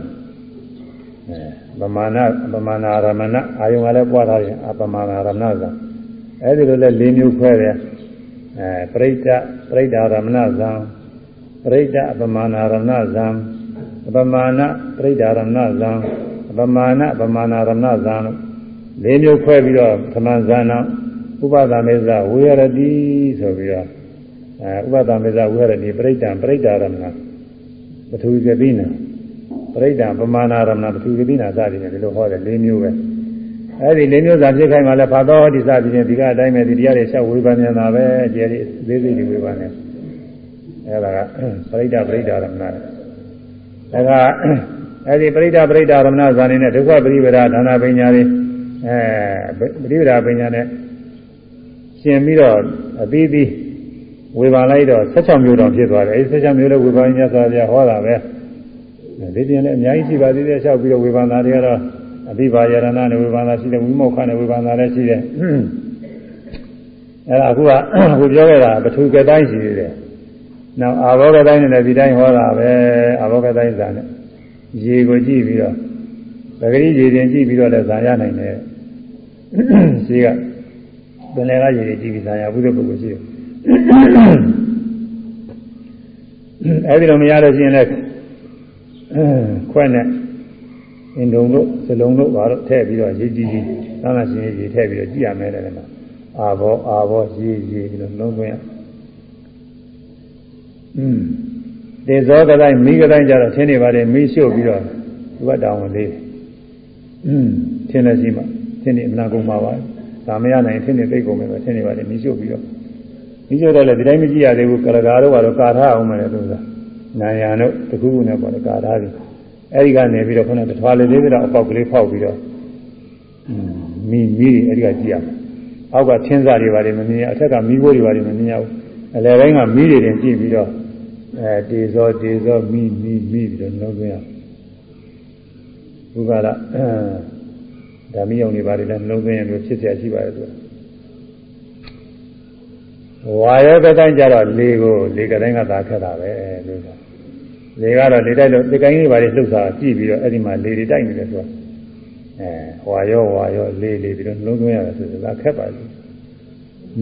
အဲပမာဏပမာဏရမဏအာယုံကလည်းပွားထားတယ်အပမာဏရမဏဇာအဲဒီလိုလဲ၄မျိုးခွဲတယ်အဲပရိဒပရိဒရမဏဇာ ပရိဒအပမာဏရဏဇံအပမာဏပရိဒရဏဇံအပမာဏအပမာဏရဏဇံလို့လေးမျိုးခွဲပြီးတော့သမန်ဇာနာဥပဒမေဇဝေရတိဆိုပြီးတော့အဲဥပဒမေဇဝေရတိပရိဒံပရိဒရဏပထဝီကတိနာပရိဒံပမာဏရဏပထဝီကတိနာစသည်နဲ့ဒီလိုဟောတယ်လေးမျိုးပဲအဲဒီလေးမျိုးစာဖြစ်ခိုင်းမှလည်းဖာသောဒီစသည်ဖြင့်ဒီကအတိုင်းပဲဒီတရားတွေချက်ဝေဖန်နေတာပဲအကျယ်လေးသေးသေးတွေဝေဖန်နေတယ် အဲဒါကပရိဒပရိဒရမဏအဲဒါအဲဒီပရိဒပရိဒရမဏဇာနေနဲ့ဒုက္ခပရိဝေဒဒါနာပညာတွေအဲပရိဝေဒပညာနဲ့ရှင်ပြီးတော့အပြီးပြီးဝေဘာလိုက်တော့16မျိုးတော်ဖြစ်သွားတယ်အဲဒီ16မျိုးလည်းဝေဘာညသာပြဟောတာပဲဒီတင်လည်းအများကြီးရှိပါသေးတယ်လျှောက်ပြီးတော့ဝေဘာနာတွေကတော့အဘိဘာယရဏနဲ့ဝေဘာနာရှိတယ်ဝိမောက္ခနဲ့ဝေဘာနာလည်းရှိတယ်အဲဒါအခုကအခုပြောခဲ့တာပထူကတိုင်းရှိသေးတယ် နောက်အာဘောဂတိုင်းနဲ့ဒီတိုင်းဟောတာပဲအာဘောဂတိုင်းဇာနဲ့ရေကိုကြည့်ပြီးတော့ပဂရိရေတင်ကြည့်ပြီးတော့လည်းဇာရနိုင်တယ်ရှိကပင်လယ်ကရေတွေကြည့်ပြီးဇာရဘုဒ္ဓပုဂ္ဂိုလ်ရှိတယ်အဲဒီလိုမရလို့ရှိရင်လည်းခွဲ့နဲ့အင်ဒုံတို့စလုံးတို့ဘာလို့ထည့်ပြီးတော့ရေကြည့်ကြည့်သာနာရှင်ရေထည့်ပြီးတော့ကြည့်ရမယ်လည်းအာဘောအာဘောရေရေပြီးတော့လုံးသွင်းရ อืมတေဇောကတိုင်းမိကတိုင်းကြတော့ထင်းနေပါလေမိရှို့ပြီးတော့သူကတောင်းဝင်လေးอืมထင်းလည်းရှိမှထင်းနေအနာကုန်ပါပါဒါမရနိုင်ထင်းနေသိကုန်မယ်ဆိုထင်းနေပါလေမိရှို့ပြီးတော့မိရှို့တော့လည်းဒီတိုင်းမကြည့်ရသေးဘူးကရကာတို့ကတော့ကာထားအောင်မယ်လို့ဆိုတာနာယံတို့တခုခုနဲ့ပေါ့လေကာထားပြီးအဲဒီကနေပြီးတော့ခုနကထွားလေးလေးပြီးတော့အပေါက်ကလေးဖောက်ပြီးတော့อืมမိမိအဲဒီကကြည့်ရမယ်အောက်ကထင်းစားတွေပါတယ်မမြင်ရအထက်ကမိဘိုးတွေပါတယ်မမြင်ရဘူးအလယ်ပိုင်းကမိတွေတင်ကြည့်ပြီးတော့ အဲတေဇောတေဇောမိမိမိပြီးတော့နှလုံးသွင်းရဘုရားကဓာမီအောင်နေပါတယ်လည်းနှလုံးသွင်းရလို့ဖြစ်เสียရှိပါတယ်သူဝါရောကတိုင်းကြတော့လေကိုလေကတိုင်းကသာခက်တာပဲလို့ဆိုလေကတော့လေတိုက်လို့ဒီကိုင်းလေးပါလေလှုပ်တာကြည့်ပြီးတော့အဲ့ဒီမှာလေတွေတိုက်နေတယ်ဆိုတော့အဲဝါရောဝါရောလေလေပြီးတော့နှလုံးသွင်းရတယ်ဆိုတာခက်ပါလိမ့်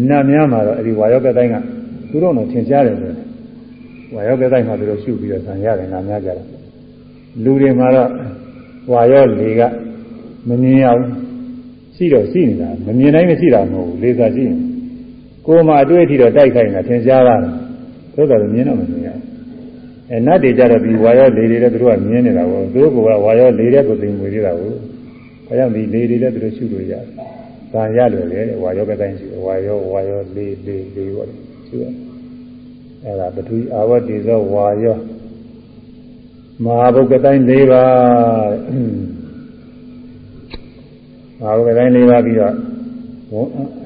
နတ်များမှာတော့အဲ့ဒီဝါရောကတိုင်းကသူတို့တော့ထင်ရှားတယ်ဆို ဝါရောကတိုင်းမှာသူတို့ရှုပြီးတော့ဆံရတယ်နာများကြတယ်လူတွေမှာတော့ဝါရောလေကမမြင်အောင်ရှိတော့ရှိနေတာမမြင်တိုင်းမရှိတာမဟုတ်ဘူးလေသာရှိရင်ကိုယ်မှအတွေ့အထိတော့တိုက်ခိုက်နေတာထင်ရှားတာသို့တော်လည်းမြင်တော့မမြင်ရဘူးအဲနတ်တွေကြတော့ဒီဝါရောလေတွေလည်းသူတို့ကမြင်နေတာကိုသူတို့ကဝါရောလေတဲ့ကိုသိမွေနေတာကိုဒါကြောင့်ဒီလေတွေလည်းသူတို့ရှုလို့ရတယ်။ဒါရလို့လေဝါရောကတိုင်းရှိဝါရောဝါရောလေလေလေပေါ့ရှုရ အဲ့ဒါပထဝီအာဝတ္တိသောဝါရောမဟာဘုကတိုင်း၄ပါးမဟာဘုကတိုင်း၄ပါးပြီးတော့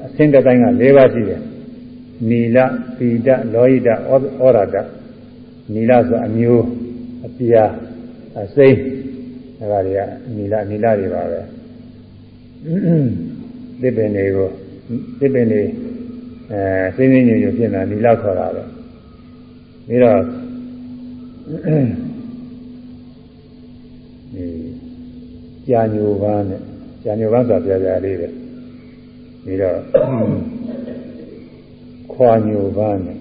အစင်းကတိုင်းက၄ပါးရှိတယ်နီလပိဒလောဟိတဩရဒနီလဆိုအမျိုးအပြာအစိမ့်အဲဒါတွေကနီလာနီလာတွေပါပဲသစ်ပင်တွေကိုသစ်ပင်တွေအဲစိမ့်စိမ့်ညွညွဖြစ်နေတာနီလာခေါ်တာပဲ ပြီးတော့ဒီကြာညိုပန်းနဲ့ကြာညိုပန်းဆိုတာပြပြလေးပဲပြီးတော့ခွာညိုပန်းနဲ့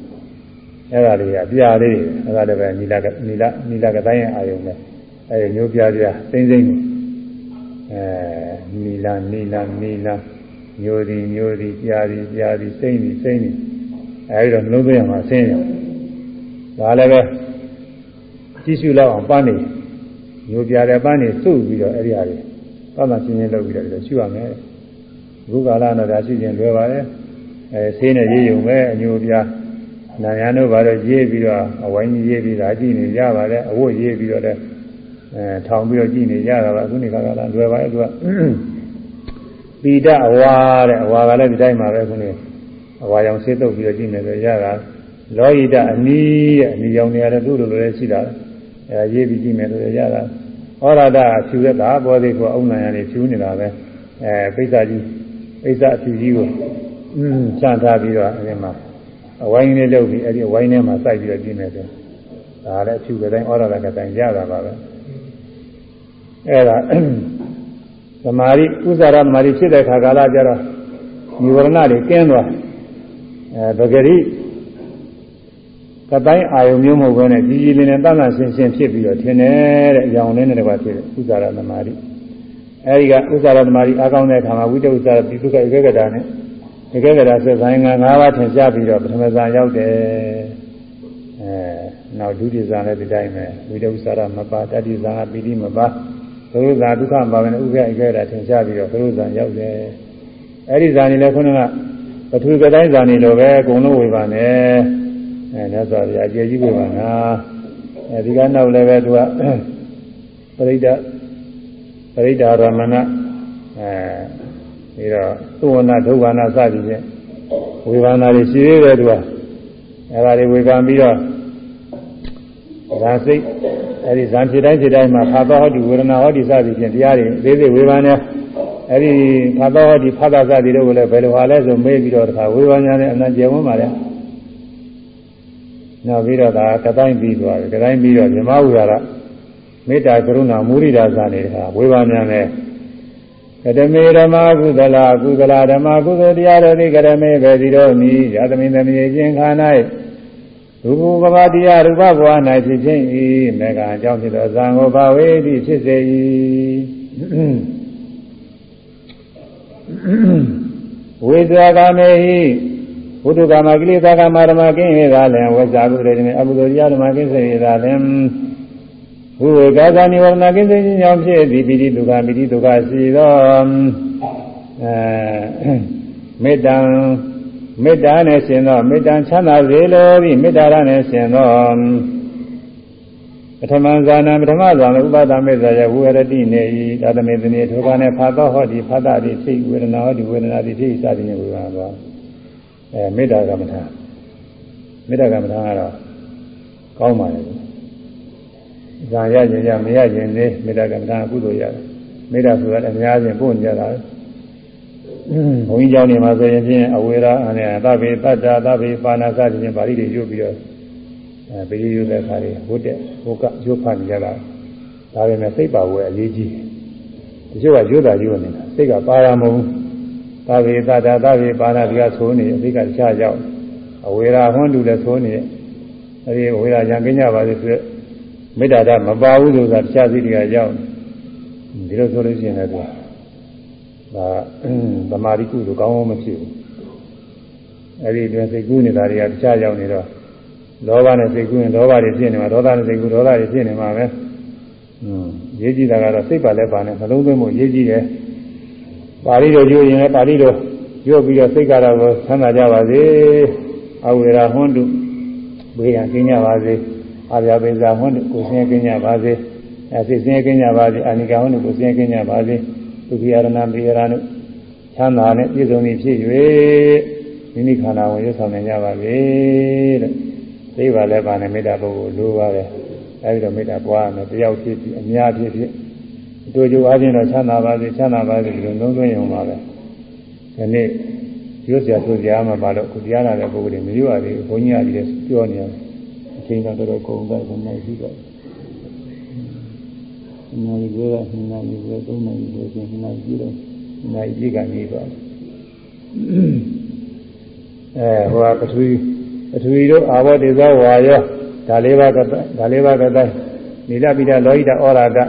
အဲ့ဒါလေးကပြလေးအဲ့ဒါလည်းပဲနီလာနီလာနီလာကတိုင်းရဲ့အာယုံနဲ့အဲညိုပြပြစိမ့်စိမ့်အဲနီလာနီလာနီလာညိုဒီညိုဒီပြာဒီပြာဒီစိမ့်ဒီစိမ့်ဒီအဲဒီတော့နှလုံးသွင်းရမှာဆင်းရ ဒါလည်းပဲကြည့်ရှုလောက်အောင်ပန်းနေညိုပြတဲ့ပန်းနေစုပြီးတော့အဲ့ဒီဟာတွေပတ်မှရှင်းရှင်းလုပ်ပြီးတော့ရှုရမယ်ဘုကာလတော့ဒါရှိခြင်းလွယ်ပါလေအဲဆေးနဲ့ရေးရုံပဲအညိုပြနာယံတို့ဘာလို့ရေးပြီးတော့အဝိုင်းကြီးရေးပြီးတာကြည့်နေကြပါလေအဝတ်ရေးပြီးတော့လည်းအဲထောင်ပြီးတော့ကြည့်နေကြတာပါအခုနေကကလာလွယ်ပါလေသူကပိဒအဝါတဲ့အဝါကလည်းဒီတိုင်းမှာပဲခုနေအဝါရောင်ဆေးတုပ်ပြီးတော့ကြည့်နေတယ်ရတာ လောဟိတအနီးရဲ့အနီးရောင်နေရတယ်သူ့လိုလိုလည်းရှိတာအဲရေးပြီးကြည့်မယ်လို့ရတာဩရဒအဖြူသက်တာဘောဓိကိုအုံနိုင်ရနေဖြူနေတာပဲအဲပိဿာကြီးပိဿာအဖြူကြီးကိုอืมချန်ထားပြီးတော့အဲဒီမှာအဝိုင်းလေးလုပ်ပြီးအဲဒီအဝိုင်းထဲမှာစိုက်ပြီးတော့ကြည့်မယ်ဆိုဒါလည်းအဖြူကတိုင်းဩရဒကတိုင်းရတာပါပဲအဲဒါသမာဓိဥစ္စာရသမာဓိဖြစ်တဲ့ခါကာလကျတော့និဝရဏတွေကင်းသွားအဲပဂရိ ကတိုင်းအာယုံမျိုးမဟုတ်ဘဲနဲ့ကြီးကြီးလေးနဲ့တန်တန်ရှင်းရှင်းဖြစ်ပြီးတော့ထင်တယ်တဲ့အကြောင်းလေးနဲ့တကွာဖြစ်တယ်ဥစ္စာရသမာဓိအဲဒီကဥစ္စာရသမာဓိအကောင်းတဲ့ခါမှာဝိတ္တဥစ္စာပိသုကဧကဂတာနဲ့ဧကဂတာဆက်ဆိုင်ငါ၅ပါးထင်ရှားပြီးတော့ပထမဇာရောက်တယ်အဲနောက်ဒုတိယဇာလည်းဒီတိုင်းပဲဝိတ္တဥစ္စာရမပါတတိဇာပိတိမပါသရုပ်ဇာဒုက္ခပါပဲနဲ့ဥပ္ပယဧကဂတာထင်ရှားပြီးတော့သရုပ်ဇာရောက်တယ်အဲဒီဇာနေလည်းခုနကပထဝီကတိုင်းဇာနေလိုပဲအကုန်လုံးဝေပါနဲ့ အဲမြတ်စွာဘုရားအကျေကြီးကိုပါငါအဲဒီကနောက်လည်းပဲသူကပရိဒပရိဒါရမဏအဲပြီးတော့သုဝနာဒုက္ခနာစသည်ဖြင့်ဝေဘာနာတွေရှိသေးတယ်သူကအဲဒါတွေဝေဖန်ပြီးတော့ဇာစိတ်အဲဒီဇံဖြစ်တိုင်းဖြစ်တိုင်းမှာဖာသောဟောတိဝေဒနာဟောတိစသည်ဖြင့်တရားတွေသေးသေးဝေဖန်နေအဲဒီဖာသောဟောတိဖာသာစသည်တို့ကိုလည်းဘယ်လိုဟာလဲဆိုမေးပြီးတော့တခါဝေဖန်ညာနဲ့အနံကျေဝန်းပါလေ နောက်ပြီးတော့ဒါကတိုင်းပြီးသွားတယ်ကတိုင်းပြီးတော့မြမဝိဟာရမေတ္တာကရုဏာမုရိဒာဇာနေတာဝေဘာမြန်နဲ့ကတမေဓမ္မကုသလကုသလဓမ္မကုသတရားတို့သည်ကရမေပဲစီတော်နီယသမိသမီးချင်းခါ၌ရူပကဘာတရားရူပဘဝ၌ဖြစ်ခြင်းဤမေဃအကြောင်းဖြစ်သောဇံကိုဘာဝေတိဖြစ်စေ၏ဝိဇ္ဇာကမေဟိ ဘုဒ္ဓကာမကိလေသာကာမဓမ္မကင်းရတာလည်းဝိဇာကုရေတမေအဘုဒ္ဓတရားဓမ္မကင်းစေရတာလည်းဘုဝေကာသနိဝရဏကင်းစေခြင်းကြောင့်ဖြစ်သည်ပိဋိဒုက္ခပိဋိဒုက္ခရှိသောအဲမေတ္တံမေတ္တာနဲ့ရှင်သောမေတ္တံချမ်းသာစေလိုပြီးမေတ္တာရနဲ့ရှင်သောပထမဇာနာပထမဇာနာဥပါဒမေဇာယဝေရတိနေဤသာသမေသနေဒုက္ခနဲ့ဖာသောဟောတိဖာတတိသိဝေဒနာဟောတိဝေဒနာတိသိစသည်နဲ့ဝေဘာသွား အဲမေတ္တာကမ္မထာမေတ္တာကမ္မထာကတော့ကောင်းပါလေဇာရရင်ရမရရင်လေမေတ္တာကမ္မထာကုသိုလ်ရတယ်မေတ္တာဆိုတာအများကြီးပို့နေရတာဘုန်းကြီးကျောင်းနေမှာဆိုရင်ဖြင့်အဝေရာအနေသဗ္ဗေတတ္တာသဗ္ဗေပါဏာစသဖြင့်ပါဠိတွေယူပြီးတော့အဲပရိယုတဲ့ခါတွေဟုတ်တဲ့ဟုတ်ကရုပ်ဖတ်နေရတာဒါပေမဲ့စိတ်ပါဝယ်အရေးကြီးတယ်တချို့ကရိုးတာရိုးနေတာစိတ်ကပါရမဟုတ် သဗ္ဗေတတ္တာသဗ္ဗေပါဏာဒီကဆိုနေအသိကတခြားရောက်အဝေရာဟွန်းတူလည်းဆိုနေအဲဒီအဝေရာရံကင်းကြပါလေဆိုရက်မေတ္တာဓမ္မပါဘူးဆိုတာတခြားစိတ်တွေကရောက်ဒီလိုဆိုလို့ရှိရင်လည်းဒါသမာဓိကုသိုလ်ကောင်းအောင်မဖြစ်ဘူးအဲဒီတွင်စိတ်ကူးနေတာတွေကတခြားရောက်နေတော့လောဘနဲ့စိတ်ကူးရင်လောဘတွေဖြစ်နေမှာဒေါသနဲ့စိတ်ကူးဒေါသတွေဖြစ်နေမှာပဲอืมရေးကြည့်တာကတော့စိတ်ပါလဲပါနဲ့နှလုံးသွင်းမှုရေးကြည့်တယ် ပါဠိတော်ရွတ်ရင်လည်းပါဠိတော်ရွတ်ပြီးတော့စိတ်ကတော့ဆန္ဒကြပါစေအဝေရာဟွန်းတုဘေးရန်ကျင်းကြပါစေအာရပိဇာဟွန်းတုကိုဆင်းရဲကျင်းကြပါစေအဲစိတ်ဆင်းရဲကျင်းကြပါစေအာနိကဟွန်းတုကိုဆင်းရဲကျင်းကြပါစေဒုက္ခရဏပိယရဏုချမ်းသာနဲ့ပြည့်စုံပြီးဖြစ်၍မိမိခန္ဓာဝင်ရွတ်ဆောင်နိုင်ကြပါစေတဲ့သိပါလဲပါနဲ့မေတ္တာပုဂ္ဂိုလ်လိုပါတယ်အဲဒီတော့မေတ္တာပွားရမယ်တယောက်ဖြစ်ဖြစ်အများဖြစ်ဖြစ် တို့ကြိုအားဖြင့်တော့ချမ်းသာပါစေချမ်းသာပါစေဒီလိုလုံးသွင်းရုံပါပဲဒီနေ့ရွတ်စရာဆိုစရာမှပါတော့ခုတရားနာတဲ့ပုဂ္ဂိုလ်တွေမရွရသေးဘူးဘုန်းကြီးကလည်းပြောနေတယ်အချိန်တော့တော်တော်ကုန်တယ်ခဏရှိတော့နိုင်ရွယ်ကနိုင်ရွယ်သုံးနိုင်ရွယ်ချင်းနိုင်ကြည့်တော့နိုင်ကြည့်ကနေပါအဲဟိုကပထဝီပထဝီတို့အာဘောတေဇောဝါယောဒါလေးပါးကဒါလေးပါးကတိုင်းနိလပိဒလောဟိတဩရာဒ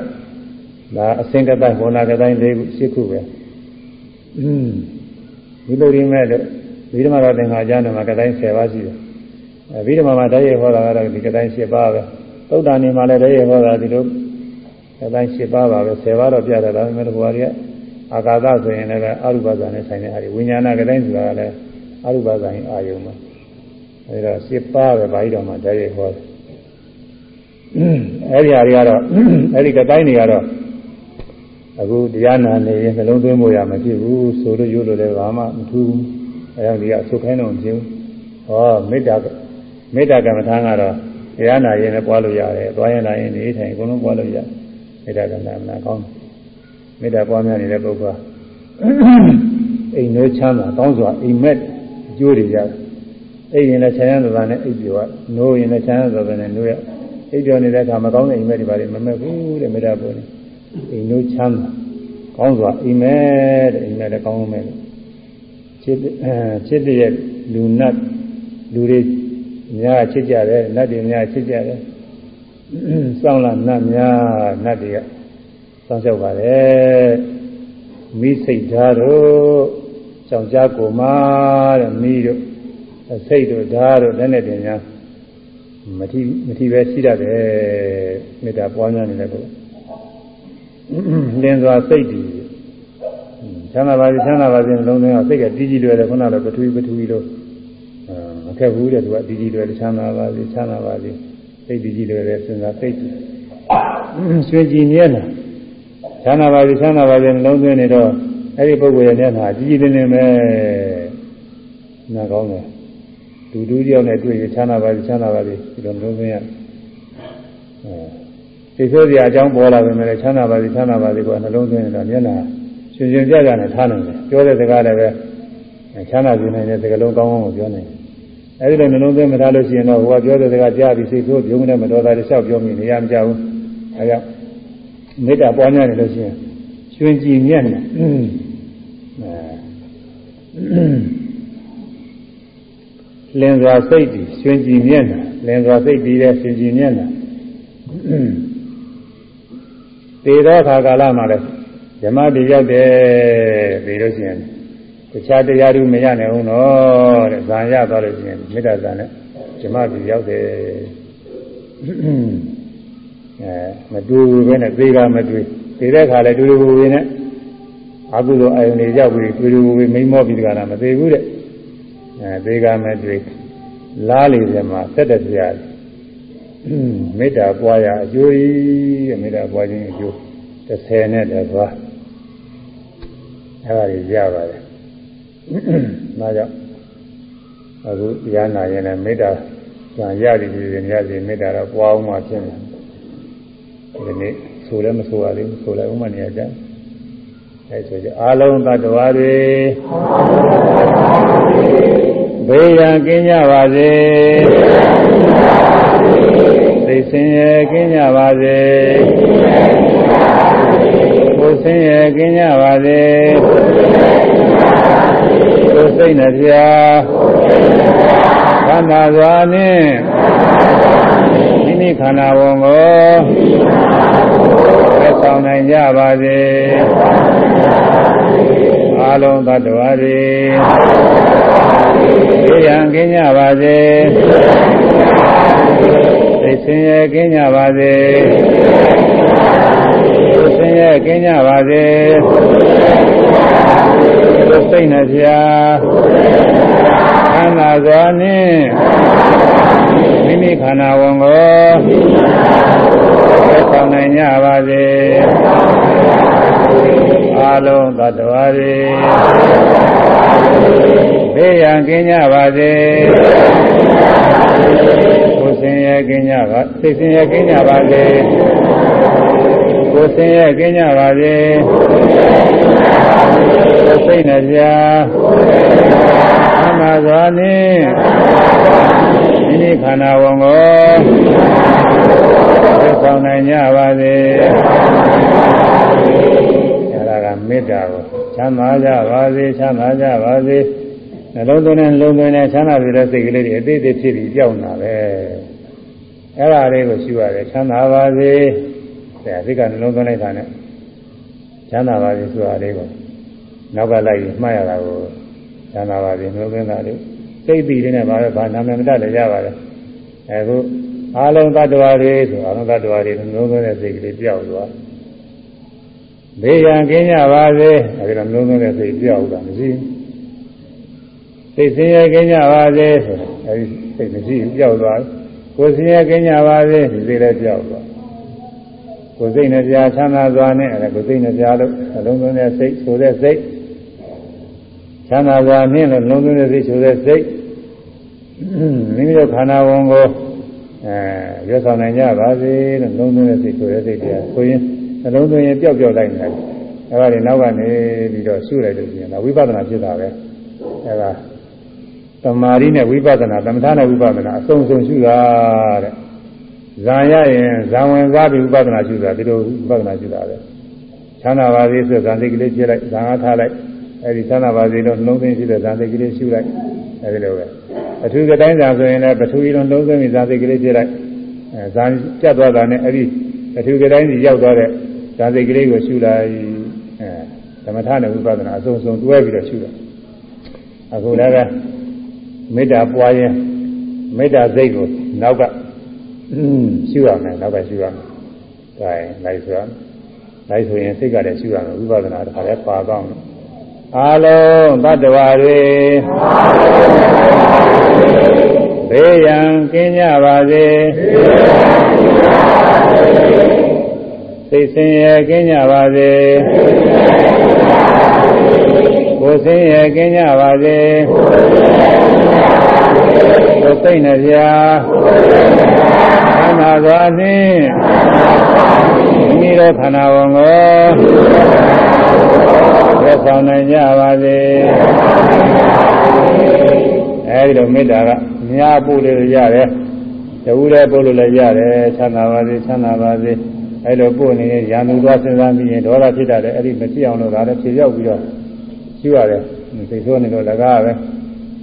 ဒါအစင်ကတိုင်းဘောနာကတိုင်းလေးခုရှစ်ခုပဲอืมဒီလိုရင်းမဲ့လို့ဗိဓမာတော်သင်္ခါကျမ်းမှာကတိုင်း10ပါးရှိတယ်အဲဗိဓမာမှာတည်းရဟောတာကတော့ဒီကတိုင်း10ပါးပဲသုဒ္ဓနေမှာလည်းတည်းရဟောတာဒီလိုကတိုင်း10ပါးပါပဲ10ပါးတော့ပြတယ်ဒါပေမဲ့ဘုရားကြီးအာကာသဆိုရင်လည်းအရုပဇာနဲ့ဆိုင်တဲ့အားဝိညာဏကတိုင်းဆိုတာလည်းအရုပဇာရင်အာယုံမှာအဲဒါ10ပါးပဲဗာဠိတော်မှာတည်းရဟောတယ်အဲဒီဟာတွေကတော့အဲဒီကတိုင်းတွေကတော့ အခုတရားနာနေရင်နှလုံးသွင်းဖို့ရမဖြစ်ဘူးဆိုလို့ရိုးလို့လည်းဘာမှမထူးဘူးအဲဒါဒီကအဆုခိုင်းတော့မဖြစ်ဘူးဟောမေတ္တာမေတ္တာကမ္မထာကတော့တရားနာရင်လည်းပွားလို့ရတယ်သွားရင်လာရင်နေထိုင်အကုန်လုံးပွားလို့ရမေတ္တာကမ္မထာကောင်းတယ်မေတ္တာပွားများနေတဲ့ပုဂ္ဂိုလ်အိမ်နှချမ်းသာကောင်းစွာအိမ်မက်အကျိုးတွေရတယ်အိမ်ရင်လည်းချမ်းသာသာနဲ့အိပ်ပြောရနိုးရင်လည်းချမ်းသာသာနဲ့နိုးရအိပ်ပြောနေတဲ့အခါမကောင်းတဲ့အိမ်မက်တွေပါလေမမက်ဘူးတဲ့မေတ္တာပို့နေ အိမ်တို့ချမ်းသာကောင်းစွာအိမ်မဲ့တဲ့အိမ်မဲ့လည်းကောင်းမဲ့ချစ်အဲချစ်တဲ့လူနတ်လူတွေများချစ်ကြတယ်နတ်တွေများချစ်ကြတယ်စောင်းလာနတ်များနတ်တွေကစောင်းလျှောက်ပါတယ်မိစိတ်ဓာတ်တို့ကြောင်ကြားကိုမာတဲ့မိတို့စိတ်တို့ဓာတ်တို့လည်းနဲ့တင်များမထီမထီပဲရှိတတ်တယ်မေတ္တာပွားများနေတဲ့ပုဂ္ဂိုလ် လင်းစွာစိတ်တည်ချမ်းသာပါစေချမ်းသာပါစေလုံးသွင်းအောင်စိတ်ကတည်ကြည်လွယ်တယ်ခုနကပထဝီပထဝီလို့မခက်ဘူးတဲ့သူကတည်ကြည်လွယ်တယ်ချမ်းသာပါစေချမ်းသာပါစေစိတ်တည်ကြည်လွယ်တယ်စဉ်းစားစိတ်ရွှေကြည်မြဲလာချမ်းသာပါစေချမ်းသာပါစေလုံးသွင်းနေတော့အဲ့ဒီပုဂ္ဂိုလ်ရဲ့မျက်နှာကြည်ကြည်လင်းလင်းပဲနားကောင်းတယ်လူတူတယောက်နဲ့တွေ့ရင်ချမ်းသာပါစေချမ်းသာပါစေဒီလိုလုံးသွင်းရ သိဆိုးစရာအကြောင်းပေါ်လာပေမဲ့ချမ်းသာပါစေချမ်းသာပါစေကနှလုံးသွင်းရင်တော့မျက်နှာရှင်ရှင်ကြကြနဲ့ထားနိုင်တယ်ပြောတဲ့စကားလည်းပဲချမ်းသာစေနိုင်တဲ့စကားလုံးကောင်းကောင်းကိုပြောနိုင်တယ်အဲဒီလိုနှလုံးသွင်းမထားလို့ရှိရင်တော့ဟိုကပြောတဲ့စကားကြားပြီးစိတ်ဆိုးပြုံးနေမတော်တာတွေလျှောက်ပြောမိနေရမကြဘူးအဲကြောင့်မေတ္တာပွားများနေလို့ရှိရင်ရွှင်ကြည်မြတ်နေလင်းစွာစိတ်ကြီးရွှင်ကြည်မြတ်နေလင်းစွာစိတ်ကြီးတဲ့ရွှင်ကြည်မြတ်နေ သေသောအခါကာလမှာလည်းဓမ္မတည်ရောက်တယ်ပြီးလို့ရှိရင်တခြားတရားတွေမရနိုင်ဘူးနော်တဲ့ဇာရသွားလို့ရှိရင်မေတ္တာဇာနဲ့ဓမ္မတည်ရောက်တယ်အဲမတူဘူးပဲနဲ့သေကမတွေ့သေတဲ့ခါလည်းတူတူဝေနဲ့အကုသိုလ်အယုန်တွေရောက်ပြီးတူတူဝေမိမောပြီးတကလားမသေးဘူးတဲ့အဲသေကမတွေ့လားလေစမှာဆက်တဲ့တရား မေတ္တာပွားရအကျိုးကြီးတဲ့မေတ္တာပွားခြင်းအကျိုး30နဲ့တပါးအဲ့ဒါကြီးရပါတယ်။ဒါကြောင့်အခုတရားနာရင်လည်းမေတ္တာကံရသည်ကြီးရင်ရစီမေတ္တာတော့ပွားအောင်မှဖြစ်တယ်။ဒီနေ့ဆိုလည်းမဆိုရသေးဘူးဆိုလည်းဥမနေရကြ။အဲဆိုကြအာလုံးသတ္တဝါတွေဘေးရန်ကင်းကြပါစေ သိစင်ရဲ့ကင်းကြပါစေကိုယ်ဆင်းရဲကင်းကြပါစေကိုယ်စိတ်နှပြခန္ဓာစွာနှင့်မိမိခန္ဓာဝန်ကိုသက်ဆောင်နိုင်ကြပါစေအာလုံးသတ္တဝါတွေေရန်ကင်းကြပါစေ သိစင်ရဲကင်းကြပါစေဆင်းရဲကင်းကြပါစေကိုယ်စိတ်နှဖျားခန္ဓာစွာနှင့်မိမိခန္ဓာဝန်ကိုသက်ဆောင်နိုင်ကြပါစေအာလုံးသတ္တဝါတွေဘေးရန်ကင်းကြပါစေကိုယ်ဆင်း ရဲကင်းကြပါစိတ်ဆင်းရဲကင်းကြပါစေကိုကိုယ်ဆင်းရဲကင်းကြပါစေကိုယ်စိတ်နှပြအမှန်စွာနှင့်မိမိခန္ဓာဝန်ကိုသိဆောင်နိုင်ကြပါစေအဲဒါကမေတ္တာကိုချမ်းသာကြပါစေချမ်းသာကြပါစေနှလုံးသွင်းနဲ့လုံးသွင်းနဲ့ချမ်းသာစေတဲ့စိတ်ကလေးတွေအသေးသေးဖြစ်ပြီးကြောက်နေတာပဲ အဲ့ဒါလေးကိုရှုရတယ်ချမ်းသာပါစေဆရာစိတ်ကနှလုံးသွင်းလိုက်တာနဲ့ချမ်းသာပါစေဆိုတာလေးကိုနောက်ကလိုက်ပြီးမှတ်ရတာကိုချမ်းသာပါစေနှလုံးသွင်းတာလေးစိတ်ပြီးတဲ့နဲ့ပါပဲဘာနာမည်မတတ်လည်းရပါတယ်အခုအာလုံးတ attva တွေဆိုအာလုံးတ attva တွေနှလုံးသွင်းတဲ့စိတ်ကလေးပြောက်သွားဘေးရန်ကင်းကြပါစေအဲဒီတော့နှလုံးသွင်းတဲ့စိတ်ပြောက်တာမရှိစိတ်ဆင်းရဲကင်းကြပါစေဆိုအဲဒီစိတ်မရှိဘူးပြောက်သွား ကိုယ်ဆင်းရဲကင်းကြပါစေဒီစိတ်လည်းပြောက်သွားကိုယ်စိတ်နဲ့ကြာချမ်းသာစွာနဲ့အဲကိုယ်စိတ်နဲ့ကြာလို့အလုံးစုံတဲ့စိတ်ဆိုတဲ့စိတ်ချမ်းသာစွာနဲ့လို့လုံးစုံတဲ့စိတ်ဆိုတဲ့စိတ်မိမိတို့ခန္ဓာဝန်ကိုအဲရွတ်ဆောင်နိုင်ကြပါစေလို့လုံးစုံတဲ့စိတ်ဆိုတဲ့စိတ်တရားဆိုရင်အလုံးစုံရင်ပျောက်ပျောက်လိုက်နေတယ်အဲဒါတွေနောက်ကနေပြီးတော့ရှုလိုက်လို့ရှိရင်ဒါဝိပဿနာဖြစ်တာပဲအဲဒါ သမာဓိနဲ့ဝိပဿနာသမထနဲ့ဝိပဿနာအစုံစုံရှုတာတဲ့ဇာရရင်ဇာဝင်စားပြီးဝိပဿနာရှုတာဒီလိုဝိပဿနာရှုတာပဲချမ်းသာပါစေဆိုဇာတိကလေးပြလိုက်ဇာငါထားလိုက်အဲဒီချမ်းသာပါစေလို့နှလုံးသွင်းရှိတဲ့ဇာတိကလေးရှုလိုက်အဲဒီလိုပဲအထူးကတိုင်းဇာဆိုရင်လည်းပထဝီလုံးလုံးသွင်းပြီးဇာတိကလေးပြလိုက်အဲဇာပြတ်သွားတာနဲ့အဲဒီအထူးကတိုင်းကြီးရောက်သွားတဲ့ဇာတိကလေးကိုရှုလိုက်အဲသမထနဲ့ဝိပဿနာအစုံစုံတွဲပြီးတော့ရှုတာအခုလည်း မေတ္တာပွားရင်မေတ္တာစိတ်ကိုနောက်ကရှုရမယ်နောက်ကရှုရမယ်။ဒါရင်လိုက်ဆိုရမယ်။လိုက်ဆိုရင်စိတ်ကလည်းရှုရမယ်ဝိပဿနာတစ်ခါလည်းပါကောင်းတယ်။အာလုံးတတ္တဝါတွေဘေးရန်ကင်းကြပါစေ။စိတ်ဆင်းရဲကင်းကြပါစေ။ ကိုယ်ဆင်းရဲကင်းကြပါစေကိုယ်စိတ်နှပြခန္ဓာစွာနှင့်မိမိတို့ခန္ဓာဝန်ကိုသက်ဆောင်နိုင်ကြပါစေအဲဒီလိုမေတ္တာကများပို့လို့ရတယ်တဝူလည်းပို့လို့လည်းရတယ်ချမ်းသာပါစေချမ်းသာပါစေအဲလိုပို့နေရင်ရန်သူသွားစဉ်းစားပြီးရင်ဒေါသဖြစ်တတ်တယ်အဲ့ဒီမဖြစ်အောင်လို့ဒါလည်းဖြေရောက်ပြီးတော့ ရှိရတယ်သိဆိုးနေလို့လကားပဲ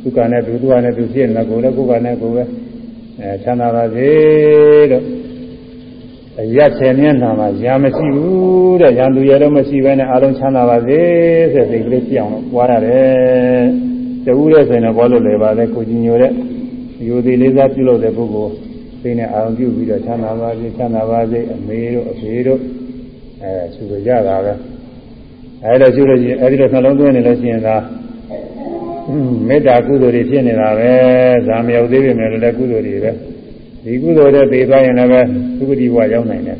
ဒုက္ခနဲ့ဒုက္ခနဲ့သူဖြစ်နေကိုယ်လည်းကိုယ်ကနဲ့ကိုယ်ပဲအဲချမ်းသာပါစေလို့အရချေမျက်နှာမှာရာမရှိဘူးတဲ့ရန်သူရတော့မရှိဘဲနဲ့အလုံးချမ်းသာပါစေဆိုတဲ့စိတ်ကလေးဖြစ်အောင်ပွားရတယ်တူတဲ့ဆိုရင်တော့ပွားလို့လေပါလေကိုကြီးညိုတဲ့ယူသည်လေးစားပြုလုပ်တဲ့ပုဂ္ဂိုလ်သိနေအောင်ပြုပြီးတော့ချမ်းသာပါစေချမ်းသာပါစေအမေတို့အဖေတို့အဲသူတို့ရတာပဲ အဲဒါရှိလို့ရှိရင်အဲဒီတော့နှလုံးသွင်းနေလို့ရှိရင်သာမေတ္တာကုသိုလ်တွေဖြစ်နေတာပဲဇာမရောက်သေးပြီမယ်လည်းကုသိုလ်တွေပဲဒီကုသိုလ်တွေသိသွားရင်လည်းပဲသုခတိဘဝရောက်နိုင်တယ်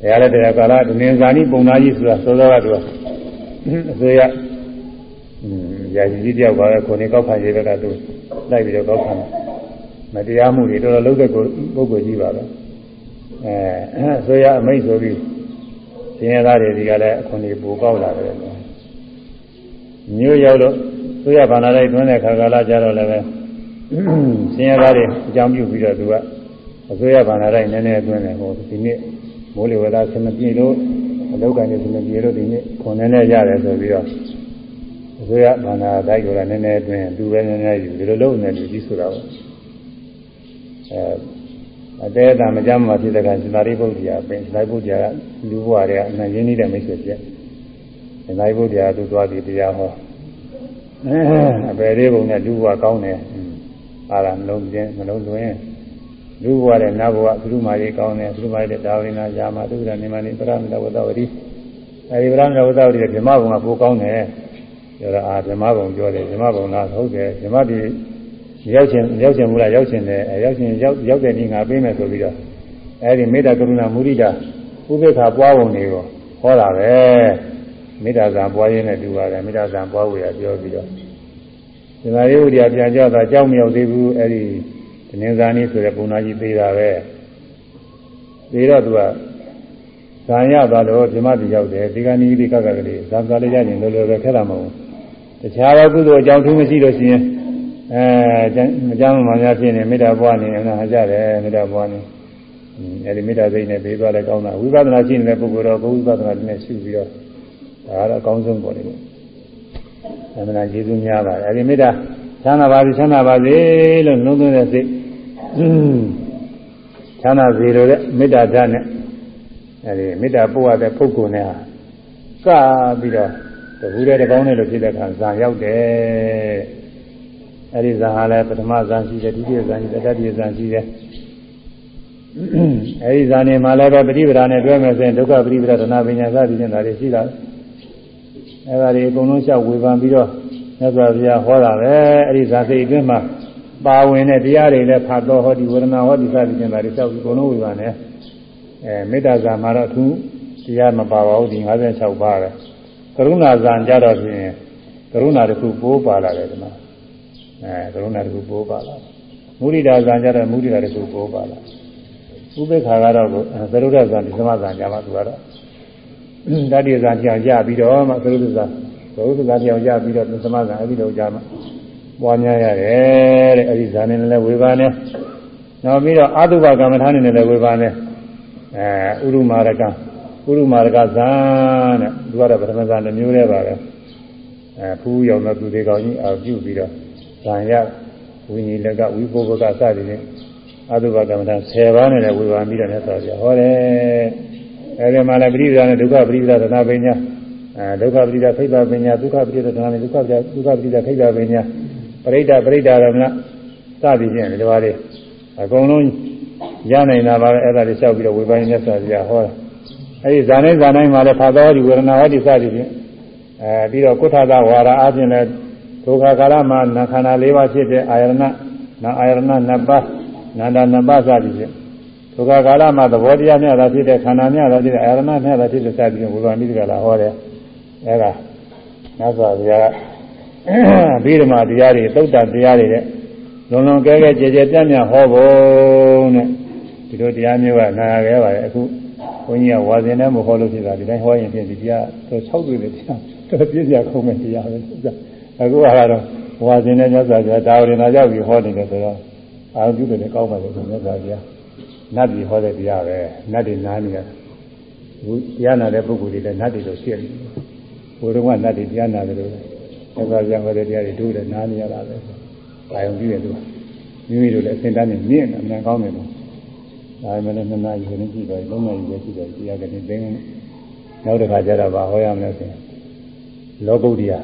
တရားလည်းတရားကာလဒနေဇာနိပုံနာကြီးဆိုတာသောသောကတူအစိုးရရာဇီကြီးတယောက်ပါပဲခုနေကောက်ခံရေးဘက်ကသူလိုက်ပြီးတော့ကောက်ခံမတရားမှုတွေတော်တော်လုံးတဲ့ပုဂ္ဂိုလ်ကြီးပါပဲအဲအစိုးရအမိတ်ဆိုပြီး ဆင်းရဲသားတွေဒီကလည်းအခွန်တွေပိုကောက်လာတယ်မျိုးရောက်လို့ဆိုရဘာနာလိုက်တွန်းတဲ့ခါကာလကြတော့လည်းပဲဆင်းရဲသားတွေအကြောင်းပြုပြီးတော့သူကအစိုးရဘာနာလိုက်နည်းနည်းတွန်းတယ်ဟိုဒီနေ့မိုးလေဝသဆင်မပြေလို့အလောက်ကနေဆင်မပြေလို့ဒီနေ့ခွန်နည်းနည်းရတယ်ဆိုပြီးတော့အစိုးရဘာနာတိုက်ကြတာနည်းနည်းတွန်းသူပဲနည်းနည်းယူဒီလိုလုပ်နေတယ်ဒီဆိုတာပေါ့အဲ အတဲအတာမကြမ်းမှာဖြစ်တဲ့ကရှင်သာရိပုတ္တရာပင်ရှင်သာရိပုတ္တရာကလူဘဝတွေကအမှန်ရင်းနှီးတဲ့မိတ်ဆွေပြရှင်သာရိပုတ္တရာသူသွားပြီးတရားဟောအပေလေးပုံနဲ့လူဘဝကောင်းတယ်အားလားမလုံးခြင်းမလုံးသွင်းလူဘဝတဲ့နတ်ဘဝသုမာရီကောင်းတယ်သုမာရီတဲ့ဒါဝိနာယာမသုဒ္ဓနေမနိပရမတဝတ္တဝတိအဲဒီပရမတဝတ္တဝတိကဓမ္မဘုံကပိုကောင်းတယ်ပြောတော့အာဓမ္မဘုံပြောတယ်ဓမ္မဘုံလားဟုတ်တယ်ဓမ္မပြည် ရောက်ခြင်းရောက်ခြင်းမူလားရောက်ခြင်းတယ်ရောက်ခြင်းရောက်ရောက်တဲ့နေ့ငါပေးမယ်ဆိုပြီးတော့အဲဒီမေတ္တာကရုဏာမုဒိတာဥပေက္ခပွားပုံတွေကိုဟောတာပဲမေတ္တာဇာပွားရင်းနဲ့တူပါတယ်မေတ္တာဇာပွားဝေရပြောပြီးတော့သင်္သာရိပုတ္တရာပြန်ကြတာကြောက်မြောက်သေးဘူးအဲဒီတနင်္ဇာနေ့ဆိုတဲ့ပုံနာကြီးသေးတာပဲဒီတော့သူကဇာရသွားတော့ဓမ္မတိရောက်တယ်ဒီကနေ့ဒီကကကလေးဇာကလေးရရင်လောလောပဲခက်တာမဟုတ်ဘူးတခြားသောကုသိုလ်အကြောင်းထူးမရှိလို့ရှိရင် အဲအကြောင်းမှများဖြစ်နေမေတ္တာပွားနေအနာကြတယ်မေတ္တာပွားနေအဲဒီမေတ္တာစိတ်နဲ့ပြီးသွားလဲကောင်းတာဝိပဿနာရှိနေတဲ့ပုဂ္ဂိုလ်တော့ကိုယ်ဝိပဿနာနဲ့ရှုပြီးတော့ဒါကတော့အကောင်းဆုံးပေါ်တယ်သမဏကျေးဇူးများပါတယ်အဲဒီမေတ္တာချမ်းသာပါစေချမ်းသာပါစေလို့နှုံးသွင်းတဲ့စိတ်ချမ်းသာစေလို့တဲ့မေတ္တာဓာတ်နဲ့အဲဒီမေတ္တာပို့ရတဲ့ပုဂ္ဂိုလ်နဲ့ကပြီးတော့တခုတည်းတစ်ပေါင်းနဲ့လို့ဖြစ်တဲ့အခါဇာရောက်တယ် အဲဒီဇာဟာလည်းပထမဇာရှိတယ်ဒုတိယဇာရှိတယ်တတိယဇာရှိတယ်အဲဒီဇာနေမှာလည်းပဲပฏิပဒါနဲ့တွဲမယ်ဆိုရင်ဒုက္ခပฏิပဒါဒနာပညာစသည်ဖြင့်ဒါတွေရှိတာအဲဒါတွေအကုန်လုံးလျှောက်ဝေဖန်ပြီးတော့မြတ်စွာဘုရားဟောတာပဲအဲဒီဇာစိတ်အတွင်းမှာပါဝင်တဲ့တရားတွေလည်းဖတ်တော်ဟောဒီဝေဒနာဟောဒီစသည်ဖြင့်ဒါတွေလျှောက်ပြီးအကုန်လုံးဝေဖန်တယ်အဲမေတ္တာဇာမှာတော့သူတရားမပါပါဘူးဒီ56ပါးပဲကရုဏာဇာကြတော့ဖြင့်ကရုဏာတစ်ခုပိုးပါလာတယ်ဒီမှာ အဲကရုဏာတစ်ခုပိုးပါလာမုရိဒာဇာကြတော့မုရိဒာတစ်ခုပိုးပါလာဥပေက္ခာကတော့သရုဒ္ဓဇာဒီသမဇာကြမှာသူကတော့တတိယဇာကြောင်ကြပြီးတော့မှသရုဒ္ဓဇာသရုဒ္ဓဇာကြောင်ကြပြီးတော့သမဇာအဲ့ဒီလိုကြမှာပွားများရတယ်တဲ့အဲ့ဒီဇာနဲ့လည်းဝေဘာနဲ့နောက်ပြီးတော့အာတုဘကမ္မထာနဲ့လည်းဝေဘာနဲ့အဲဥရုမာရကဥရုမာရကဇာနဲ့သူကတော့ပထမဇာတစ်မျိုးတည်းပါပဲအဲဖူးရောက်တော့သူတွေကောင်းကြီးအာပြုပြီးတော့ ဇာရဝိညာဉ်လကဝိပုဗ္ဗကစသည်ဖြင့်အတုပကမ္မထာ10ပါးနဲ့လည်းဝေဘာပြီးတော့လည်းဆိုပြဟောတယ်အဲဒီမှာလည်းပရိဒါနဲ့ဒုက္ခပရိဒါသနာပညာအဲဒုက္ခပရိဒါခိဗ္ဗပညာဒုက္ခပရိဒါသနာနဲ့ဒုက္ခပရိဒါဒုက္ခပရိဒါခိဗ္ဗပညာပရိဒါပရိဒါရမလားစသည်ဖြင့်ဒီလိုပါလေအကုန်လုံးရနိုင်တာပါပဲအဲ့ဒါတွေလျှောက်ပြီးတော့ဝေပိုင်းမြတ်စွာဘုရားဟောတာအဲ့ဒီဇာနေဇာနိုင်မှာလည်းဖာတော်ဒီဝေဒနာဟောဒီစသည်ဖြင့်အဲပြီးတော့ကုဋ္ဌသဝါရအပြင်လည်း ဒုက္ခကာလမှာနာခန္ဓာ၄ပါးဖြစ်တဲ့အာယရဏနာအာယရဏနှစ်ပါးနန္ဒနှစ်ပါးစသည်ဖြင့်ဒုက္ခကာလမှာသဘောတရားများတာဖြစ်တဲ့ခန္ဓာများတာဖြစ်တဲ့အာယရဏများတာဖြစ်တဲ့စသည်ဖြင့်ဝေဘာမိကလာဟောတယ်အဲဒါမြတ်စွာဘုရားကဘိဓမ္မာတရားတွေသုတ်တတရားတွေတဲ့လွန်လွန်ကဲကဲကြဲကြဲပြန့်ပြန့်ဟောဖို့တဲ့ဒီလိုတရားမျိုးကနာရခဲ့ပါတယ်အခုဘုန်းကြီးကဝါစင်နဲ့မဟောလို့ဖြစ်တာဒီတိုင်းဟောရင်ဖြင့်ဒီတရားတော့6တွေ့တယ်တရားတော့ပြည့်ပြခုံးမဲ့တရားပဲ အခုကတော့ဝါစင်နဲ့မြတ်စွာဘုရားဒါဝရင်သာရောက်ပြီးဟောနေတယ်ဆိုတော့အာရုံပြုတယ်ကောင်းပါလေမြတ်စွာဘုရားနတ်ပြည်ဟောတဲ့တရားပဲနတ်တွေနားနေရတယ်ဘုရားနာတဲ့ပုဂ္ဂိုလ်တွေလည်းနတ်တွေလို့ရှိတယ်ဘုရားကနတ်တွေတရားနာတယ်လို့မြတ်စွာဘုရားဟောတဲ့တရားတွေတို့လည်းနားနေရတာပဲအာရုံပြုတယ်သူမိမိတို့လည်းအစင်တန်းနဲ့မြင့်အမှန်ကောင်းတယ်လို့ဒါမှလည်းနှစ်နာရီခင်းကြည့်တော့လုံးနာရီပဲရှိတယ်တရားကနေသိနေနောက်တစ်ခါကျတော့ဗာဟောရမလဲဆိုရင်လောကုတ္တရာ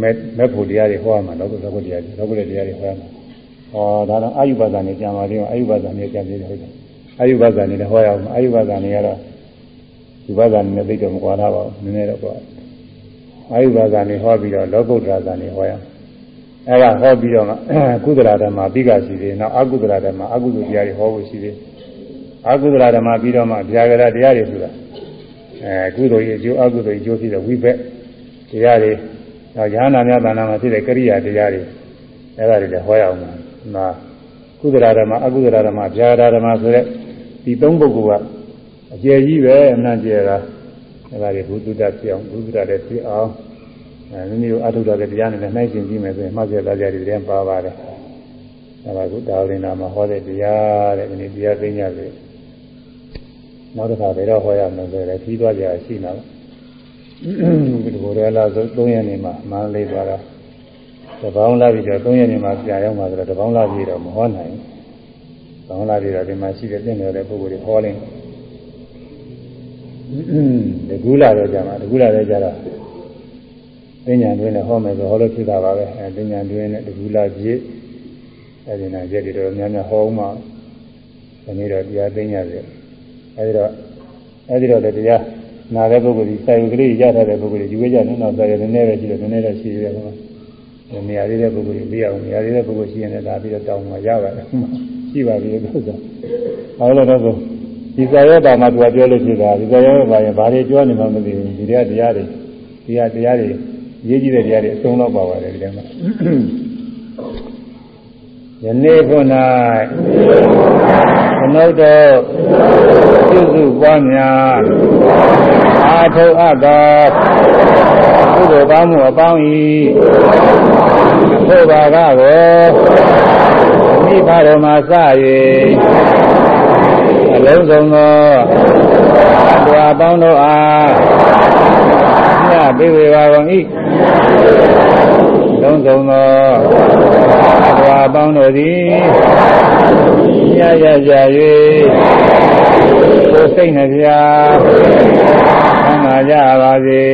မဲ့မဲ့ဖို့တရားတွေဟောရမှာလောကုတ္တလောကုတ္တရာလောကုတ္တတရားတွေဟောရမှာဟောဒါတော့အာယုဘဇာနေကြံပါလိမ့်အာယုဘဇာနေကြံပြီးတယ်ဟုတ်တယ်အာယုဘဇာနေလည်းဟောရအောင်အာယုဘဇာနေကတော့ဒီဘဇာနေနဲ့သိတော့မကွာတာပါဘူးနည်းနည်းတော့ကွာအာယုဘဇာနေဟောပြီးတော့လောကုတ္တရာဇာနေဟောရအောင်အဲဒါဟောပြီးတော့မှကုသလာဓမ္မပြီးကရှိသေးနောက်အကုသလာဓမ္မအကုသတရားတွေဟောဖို့ရှိသေးအကုသလာဓမ္မပြီးတော့မှဗျာဂရတရားတွေဆိုတာအဲကုသိုလ်ရဲ့အကျိုးအကုသိုလ်ရဲ့အကျိုးဖြစ်တဲ့ဝိဘက်တရားတွေ နောက်ယ ahanan များဘာနာမှာဖြစ်တဲ့ကရိယာတရားတွေအဲဒါတွေလည်းဟောရအောင်ပါနာကုသလာဓမ္မအကုသလာဓမ္မဗျာဂရဓမ္မဆိုတဲ့ဒီသုံးပုဂ္ဂိုလ်ကအကျယ်ကြီးပဲအမှန်ကျယ်တာအဲဒါတွေဘုသူတ္တဖြစ်အောင်ဘုသူတ္တလည်းဖြစ်အောင်အဲမိမိတို့အထုတော်တဲ့တရားနဲ့နှိုင်းရှင်ကြည့်မယ်ဆိုရင်မှတ်ရသားကြတွေတည်းပါပါတယ်။ဒါကကုဒါဝိနာမှာဟောတဲ့တရားတဲ့ဒီနေ့တရားသိညာစေနောက်တစ်ခါဘယ်တော့ဟောရမလဲဆိုတော့ပြီးသွားကြရှိနေတော့ ဒီလိုရလာဆို3ရက်နေမှာမန်းလေးသွားတာတပေါင်းလာပြီးတော့3ရက်နေမှာကြာရောက်မှာဆိုတော့တပေါင်းလာပြီးတော့မဟောနိုင်ဘူး။တပေါင်းလာပြီးတော့ဒီမှာရှိတဲ့ပြင်နေတဲ့ပုဂ္ဂိုလ်တွေဟောလိမ့်ဒီကူလာတော့ကြာမှာဒီကူလာတော့ကြာတော့ပညာတွင်နဲ့ဟောမယ်ဆိုဟောလို့ဖြစ်တာပါပဲအဲပညာတွင်နဲ့တကူလာကြည့်အဲဒီနာရက်တွေတော့များများဟောမှဒီနေ့တော့တရားသိညာစေအဲဒီတော့အဲဒီတော့တရား နာတဲ့ပုဂ္ဂိုလ်ဒီစာရုပ်ကလေးရထားတဲ့ပုဂ္ဂိုလ်ယူဝဲကြနေတော့စာရုပ်နည်းနည်းပဲရှိတယ်နည်းနည်းတော့ရှိတယ်ကွာနေရာလေးတဲ့ပုဂ္ဂိုလ်ကြီးပြရအောင်နေရာလေးတဲ့ပုဂ္ဂိုလ်ရှိရင်လည်းဒါပြီးတော့တောင်းမှရပါတယ်ရှိပါပြီလို့ဆိုဟောလို့တော့ဆိုဒီစာရုပ်ပါမှာသူကပြောလို့ရှိတာဒီစာရုပ်ပါရင်ဘာတွေပြောနေမှမသိဘူးဒီတရားတရားတွေဒီဟာတရားတွေရေးကြည့်တဲ့တရားတွေအဆုံးတော့ပါပါတယ်ဒီထဲမှာယနေ့ခု၌ နုတောပြုစုပွားများအာထုအပ်သောကုသိုလ်ကောင်းမှုအပေါင်း၏သို့ပါကကိုမိဘတော်မှာစ၍အလုံးစုံသောအတော်အပေါင်းတို့အားညပိဝေပါကုန်၏ လုံးစုံသောအတော်အပေါင်းတို့သည်ညရကြ၍ကိုယ်စိတ်နှပြသံဃာကြပါစေ